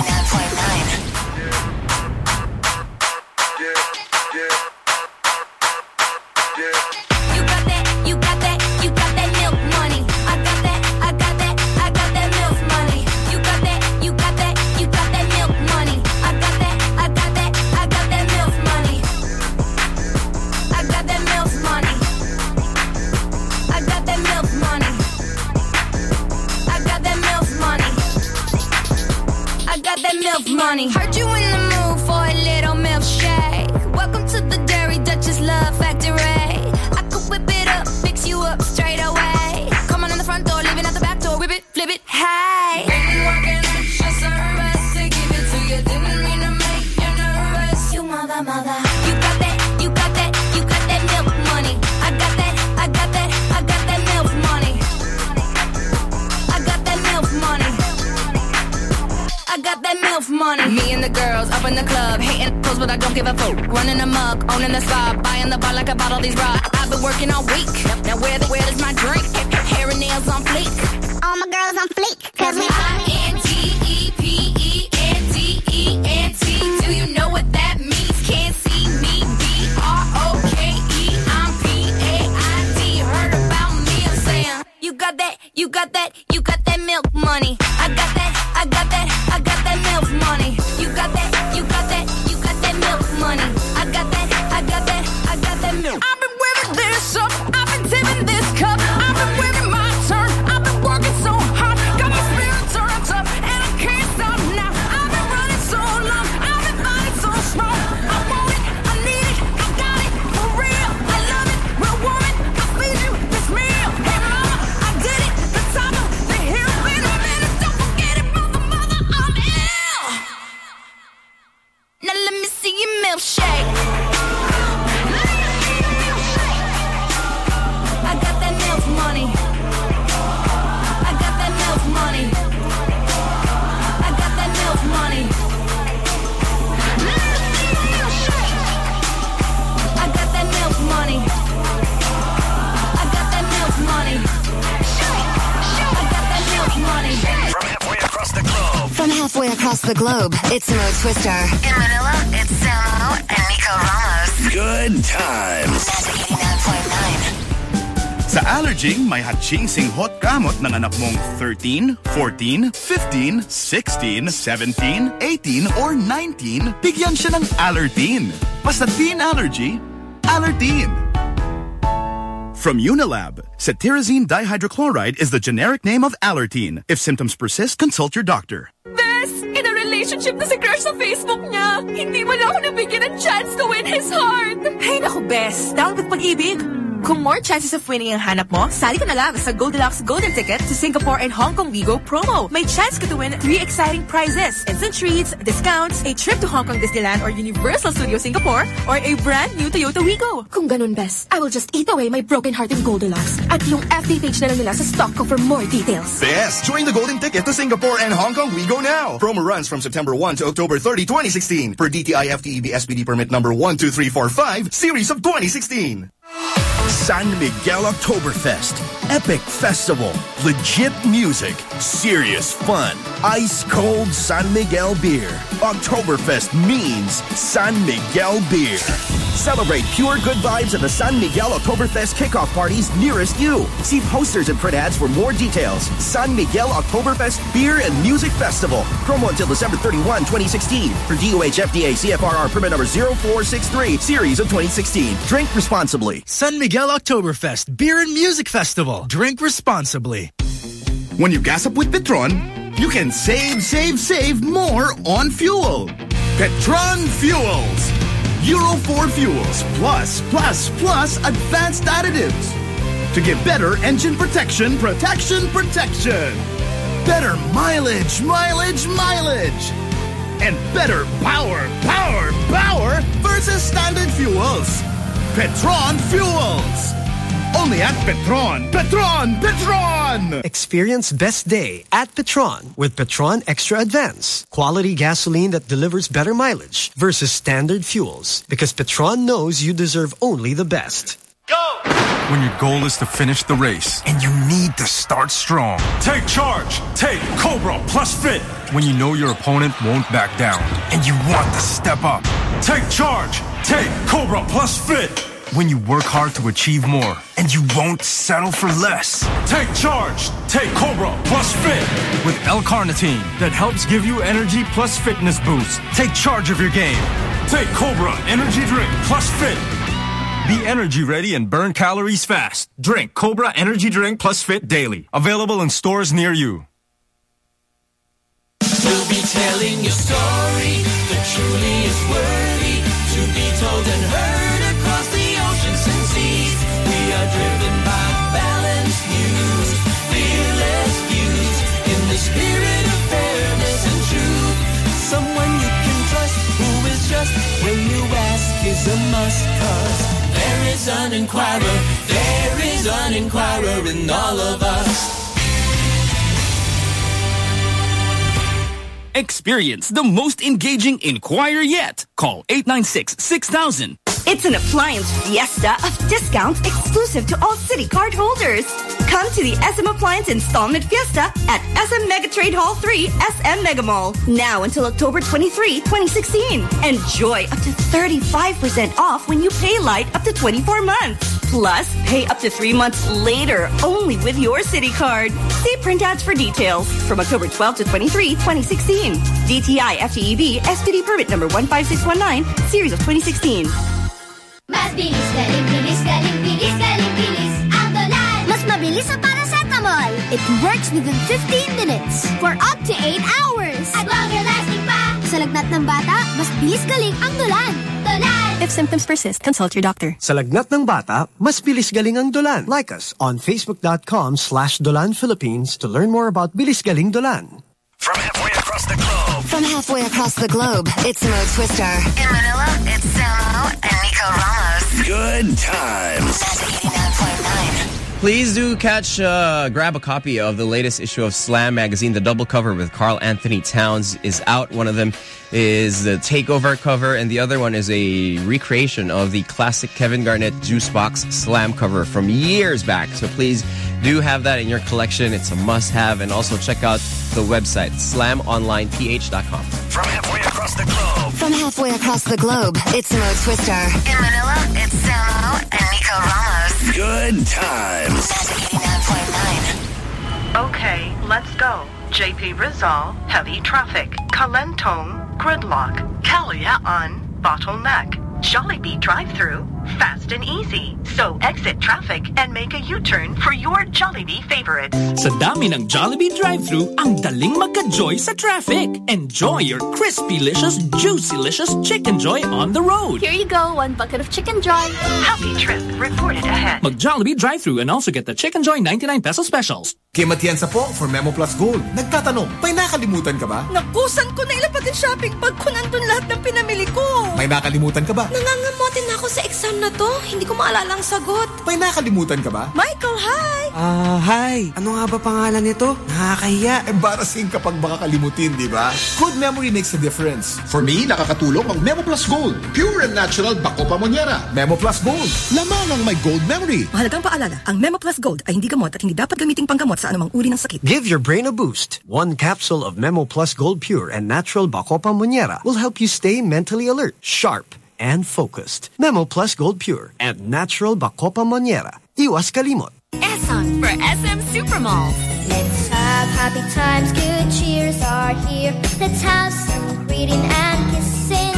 Milk money. Heard you in the mood for a little milkshake. Welcome to the Dairy Duchess Love Factory. I could whip it up, fix you up straight away. Come on in the front door, leaving out the back door. Whip it, flip it, hey. Baby, walking up, just a to give it to you. Didn't mean to make you nervous. You mother, mother. I got that MILF money. Me and the girls up in the club, hating clothes, but I don't give a fuck. Running amok, owning the spot, buying the bar like I bought all these rocks. I've been working all week. Now where the where is my drink? Hair and nails on fleek. All my girls on fleek, cause we I-N-T-E-P-E-N-T-E-N-T. Do you know what that means? Can't see me. B-R-O-K-E. I'm P-A-I-D. Heard about me, I'm saying. You got that, you got that, you got that milk money. I got that, I got that, I got that milk money. You got that, you got that, you got that milk money. I got that, I got that, I got that milk. Milkshake. From halfway across the globe, it's Mo Twister. In Manila, it's Samo and Nico Ramos. Good times. Sa Allerging, may hatching hot kamot ng anak mong 13, 14, 15, 16, 17, 18, or 19, bigyan siya ng Allertine. Basta teen allergy, Allertine. From Unilab, cetirizine dihydrochloride is the generic name of Allertine. If symptoms persist, consult your doctor. Bes, in a relationship na si crush sa Facebook niya. Hindi mo na ako nabigyan ng chance to win his heart. Hey, naku, Bes. Down with pag-ibig. Kung more chances of winning ang hanap mo, sali ka na lang sa Goldilocks Golden Ticket to Singapore and Hong Kong Wigo promo. May chance ka to win three exciting prizes. Instant treats, discounts, a trip to Hong Kong Disneyland or Universal Studios Singapore, or a brand new Toyota Wigo. Kung ganun, Bes, I will just eat away my broken heart in Goldilocks. At yung FB page na lang nila sa stock ko for more details. Best! Join the golden ticket to Singapore and Hong Kong Wigo Now. Promo runs from September 1 to October 30, 2016 per DTI FTEB SPD permit number 12345, series of 2016. San Miguel Oktoberfest. Epic festival. Legit music. Serious fun. Ice cold San Miguel beer. Oktoberfest means San Miguel beer. Celebrate pure good vibes at the San Miguel Oktoberfest kickoff parties nearest you. See posters and print ads for more details. San Miguel Oktoberfest Beer and Music Festival. Promo until December 31, 2016. For DOH FDA CFRR permit number 0463, series of 2016. Drink responsibly. San Miguel Oktoberfest Beer and Music Festival. Drink responsibly. When you gas up with Petron, you can save, save, save more on fuel. Petron Fuels. Euro 4 fuels plus, plus, plus advanced additives to give better engine protection, protection, protection. Better mileage, mileage, mileage. And better power, power, power versus standard fuels. Petron Fuels. Only at Petron. Petron, Petron! Experience best day at Petron with Petron Extra Advance. Quality gasoline that delivers better mileage versus standard fuels. Because Petron knows you deserve only the best. When your goal is to finish the race and you need to start strong, take charge. Take Cobra Plus Fit. When you know your opponent won't back down and you want to step up, take charge. Take Cobra Plus Fit. When you work hard to achieve more and you won't settle for less, take charge. Take Cobra Plus Fit with L-carnitine that helps give you energy plus fitness boost. Take charge of your game. Take Cobra Energy Drink Plus Fit. Be energy ready and burn calories fast. Drink Cobra Energy Drink Plus Fit daily. Available in stores near you. We'll be telling your story that truly is worthy to be told and heard across the oceans and seas. We are driven by balanced news, fearless views in the spirit of fairness and truth. Someone you can trust who is just when you ask. Is a must cause is an inquirer, there is an inquirer in all of us. Experience the most engaging inquiry yet. Call 896-6000. It's an appliance fiesta of discounts exclusive to all City card holders. Come to the SM Appliance Installment Fiesta at SM Megatrade Hall 3, SM Megamall. Now until October 23, 2016. Enjoy up to 35% off when you pay light up to 24 months. Plus, pay up to three months later only with your City card. See printouts for details from October 12 to 23, 2016. DTI FTEB SPD permit number 15619, series of 2016. Mas bilis, galing, bilis, galing, bilis, galing, mabilis sa paracetamol It works within 15 minutes For up to 8 hours At longer lasting pa Sa lagnat ng bata, mas bilis galing ang dolan Dolan! If symptoms persist, consult your doctor. Sa lagnat ng bata, mas bilis galing ang Dolan. Like us on facebook.com slash Dolan Philippines to learn more about Bilis Galing Dolan. From halfway across the globe. From halfway across the globe, it's Mo Twister. In Manila, it's Samo and Nico Ramos. Good times. Please do catch, uh, grab a copy of the latest issue of Slam magazine. The double cover with Karl-Anthony Towns is out. One of them is the takeover cover, and the other one is a recreation of the classic Kevin Garnett Juice Box Slam cover from years back. So please do have that in your collection. It's a must-have, and also check out the website slamonlineph.com. From halfway across the globe. From halfway across the globe, it's Mo Twister. In Manila, it's Samo and Nico Ramos. Good times. Okay, let's go. JP Rizal, heavy traffic. Kalentong, gridlock. Kalayaan, bottleneck. Jollibee drive-through, fast and easy. So exit traffic and make a U-turn for your Jollibee favorites. Sa dami ng Jollibee drive-through, ang daling magka-joy sa traffic. Enjoy your crispy-licious, juicy-licious Chicken Joy on the road. Here you go, one bucket of Chicken Joy. Happy trip reported ahead. Mag-Jollibee drive-through and also get the Chicken Joy 99 peso specials. Kay Matienza po for Memo Plus Gold. Nagtatanong, may nakalimutan ka ba? Nakusan ko na ilapag ang shopping bag ko nandun lahat ng pinamili ko. May nakalimutan ka ba? Nangangamotin na ako sa exam na to. Hindi ko maalala ang sagot. May nakalimutan ka ba? Michael, hi! Ah, hi. Ano nga ba pangalan nito? Nakakahiya. Embarrassing kapag makakalimutin, di ba? Good memory makes a difference. For me, nakakatulong ang Memo Plus Gold. Pure and natural bako pamonyera. Memo Plus Gold. Lamang ang may gold memory. Mahalagang paalala, ang Memo Plus Gold ay hindi gamot at hindi dapat gamiting panggamot sa anumang uri ng sakit. Give your brain a boost. One capsule of Memo Plus Gold Pure and Natural Bacopa Monniera will help you stay mentally alert, sharp, and focused. Memo Plus Gold Pure and Natural Bacopa Monniera. Iwas kalimot. SM for SM Supermall. Let's have happy times, good cheers are here Let's have some greeting and kissing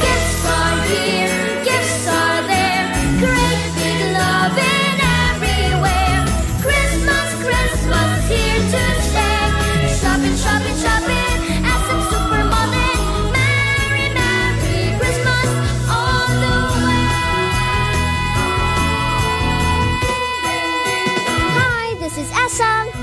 Gifts are here, gifts are there Great big loving everywhere Christmas, Christmas here to stay Shopping, shopping, shopping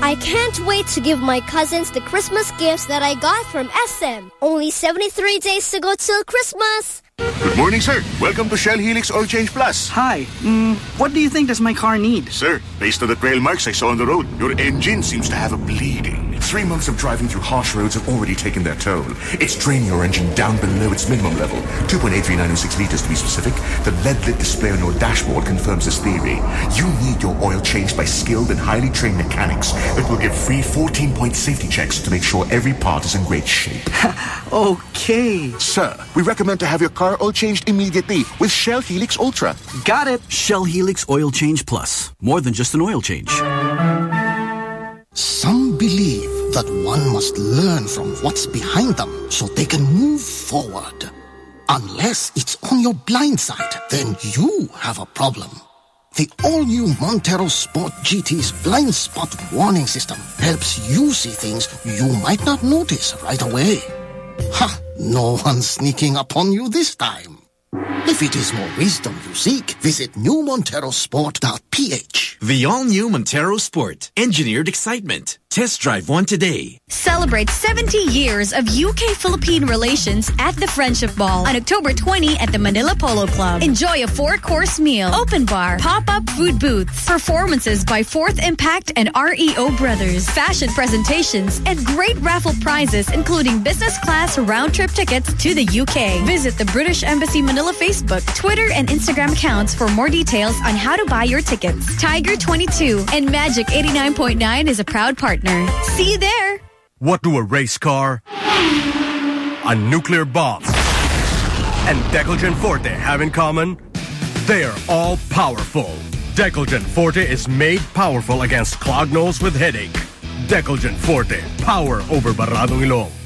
I can't wait to give my cousins the Christmas gifts that I got from SM. Only 73 days to go till Christmas. Good morning, sir. Welcome to Shell Helix Oil Change Plus. Hi. Mm, what do you think does my car need? Sir, based on the trail marks I saw on the road, your engine seems to have a bleeding. Three months of driving through harsh roads have already taken their toll. It's draining your engine down below its minimum level, 2.83906 liters to be specific. The LED-lit display on your dashboard confirms this theory. You need your oil changed by skilled and highly trained mechanics that will give free 14-point safety checks to make sure every part is in great shape. [laughs] Okay. Sir, we recommend to have your car oil changed immediately with Shell Helix Ultra. Got it. Shell Helix Oil Change Plus. More than just an oil change. Some believe that one must learn from what's behind them so they can move forward. Unless it's on your blind side, then you have a problem. The all-new Montero Sport GT's blind spot warning system helps you see things you might not notice right away. Ha! No one's sneaking up on you this time. If it is more wisdom you seek, visit newmonterosport.ph. The all-new Montero Sport. Engineered excitement. Test drive one today. Celebrate 70 years of UK-Philippine relations at the Friendship Ball on October 20 at the Manila Polo Club. Enjoy a four-course meal, open bar, pop-up food booths, performances by Fourth Impact and REO Brothers, fashion presentations, and great raffle prizes including business class round-trip tickets to the UK. Visit the British Embassy Manila Facebook, Twitter, and Instagram accounts for more details on how to buy your tickets. Tiger 22 and Magic 89.9 is a proud partner. See you there. What do a race car, a nuclear bomb, and Decolgen Forte have in common? They are all powerful. Decolgen Forte is made powerful against clogged nose with headache. Decolgen Forte, power over baradong ilong.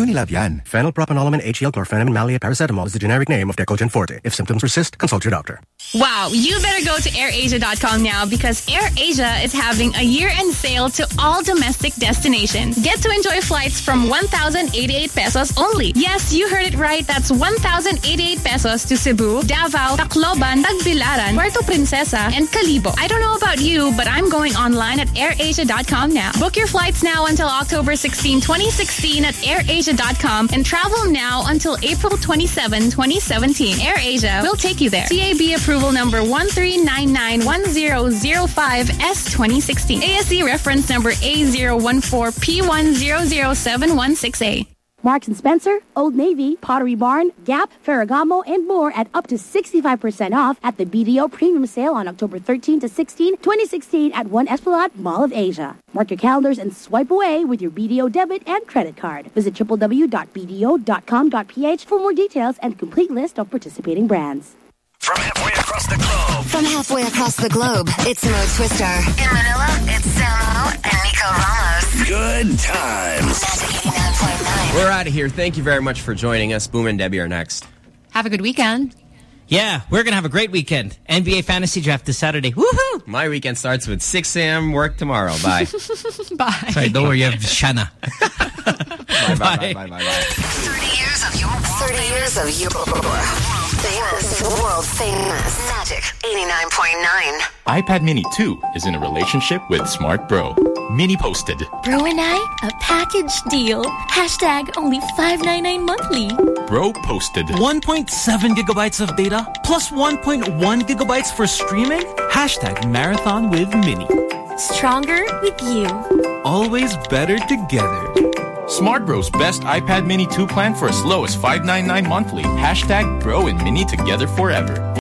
Unilab yan. Phenylpropanolamine HCl chlorphenamine maleate paracetamol is the generic name of Decolgen Forte. If symptoms persist, consult your doctor. Wow, you better go to airasia.com now because AirAsia is having a year-end sale to all domestic destinations. Get to enjoy flights from 1,088 pesos only. Yes, you heard it right. That's 1,088 pesos to Cebu, Davao, Tacloban, Tagbilaran, Puerto Princesa, and Kalibo. I don't know about you, but I'm going online at airasia.com now. Book your flights now until October 16, 2016 at airasia.com and travel now until April 27, 2017. AirAsia will take you there. CAB approval number 139911005S 2016. ASC reference number A014P100716A. Marks and Spencer, Old Navy, Pottery Barn, Gap, Ferragamo, and more at up to 65% off at the BDO Premium Sale on October 13 to 16, 2016 at One Esplanade Mall of Asia. Mark your calendars and swipe away with your BDO debit and credit card. Visit www.bdo.com.ph for more details and complete list of participating brands. From halfway across the globe. From halfway across the globe, it's Mo Twister. In Manila, it's Samo and Nico Ramos. Good times. We're out of here. Thank you very much for joining us. Boom and Debbie are next. Have a good weekend. Yeah, we're going to have a great weekend. NBA Fantasy Draft this Saturday. Woohoo! My weekend starts with 6 a.m. work tomorrow. Bye. [laughs] bye. Sorry, don't worry. You have Shana. [laughs] bye, bye, bye, bye, bye, bye. 30 years of your 30 years of your famous, world famous Magic 89.9. iPad Mini 2 is in a relationship with Smart Bro. Mini posted. Bro and I, a package deal. Hashtag only $5.99 monthly. Bro posted. 1.7 gigabytes of data plus 1.1 gigabytes for streaming? Hashtag marathon with Mini. Stronger with you. Always better together. Smart Bro's best iPad Mini 2 plan for as low as $5.99 monthly. Hashtag Bro and Mini together forever.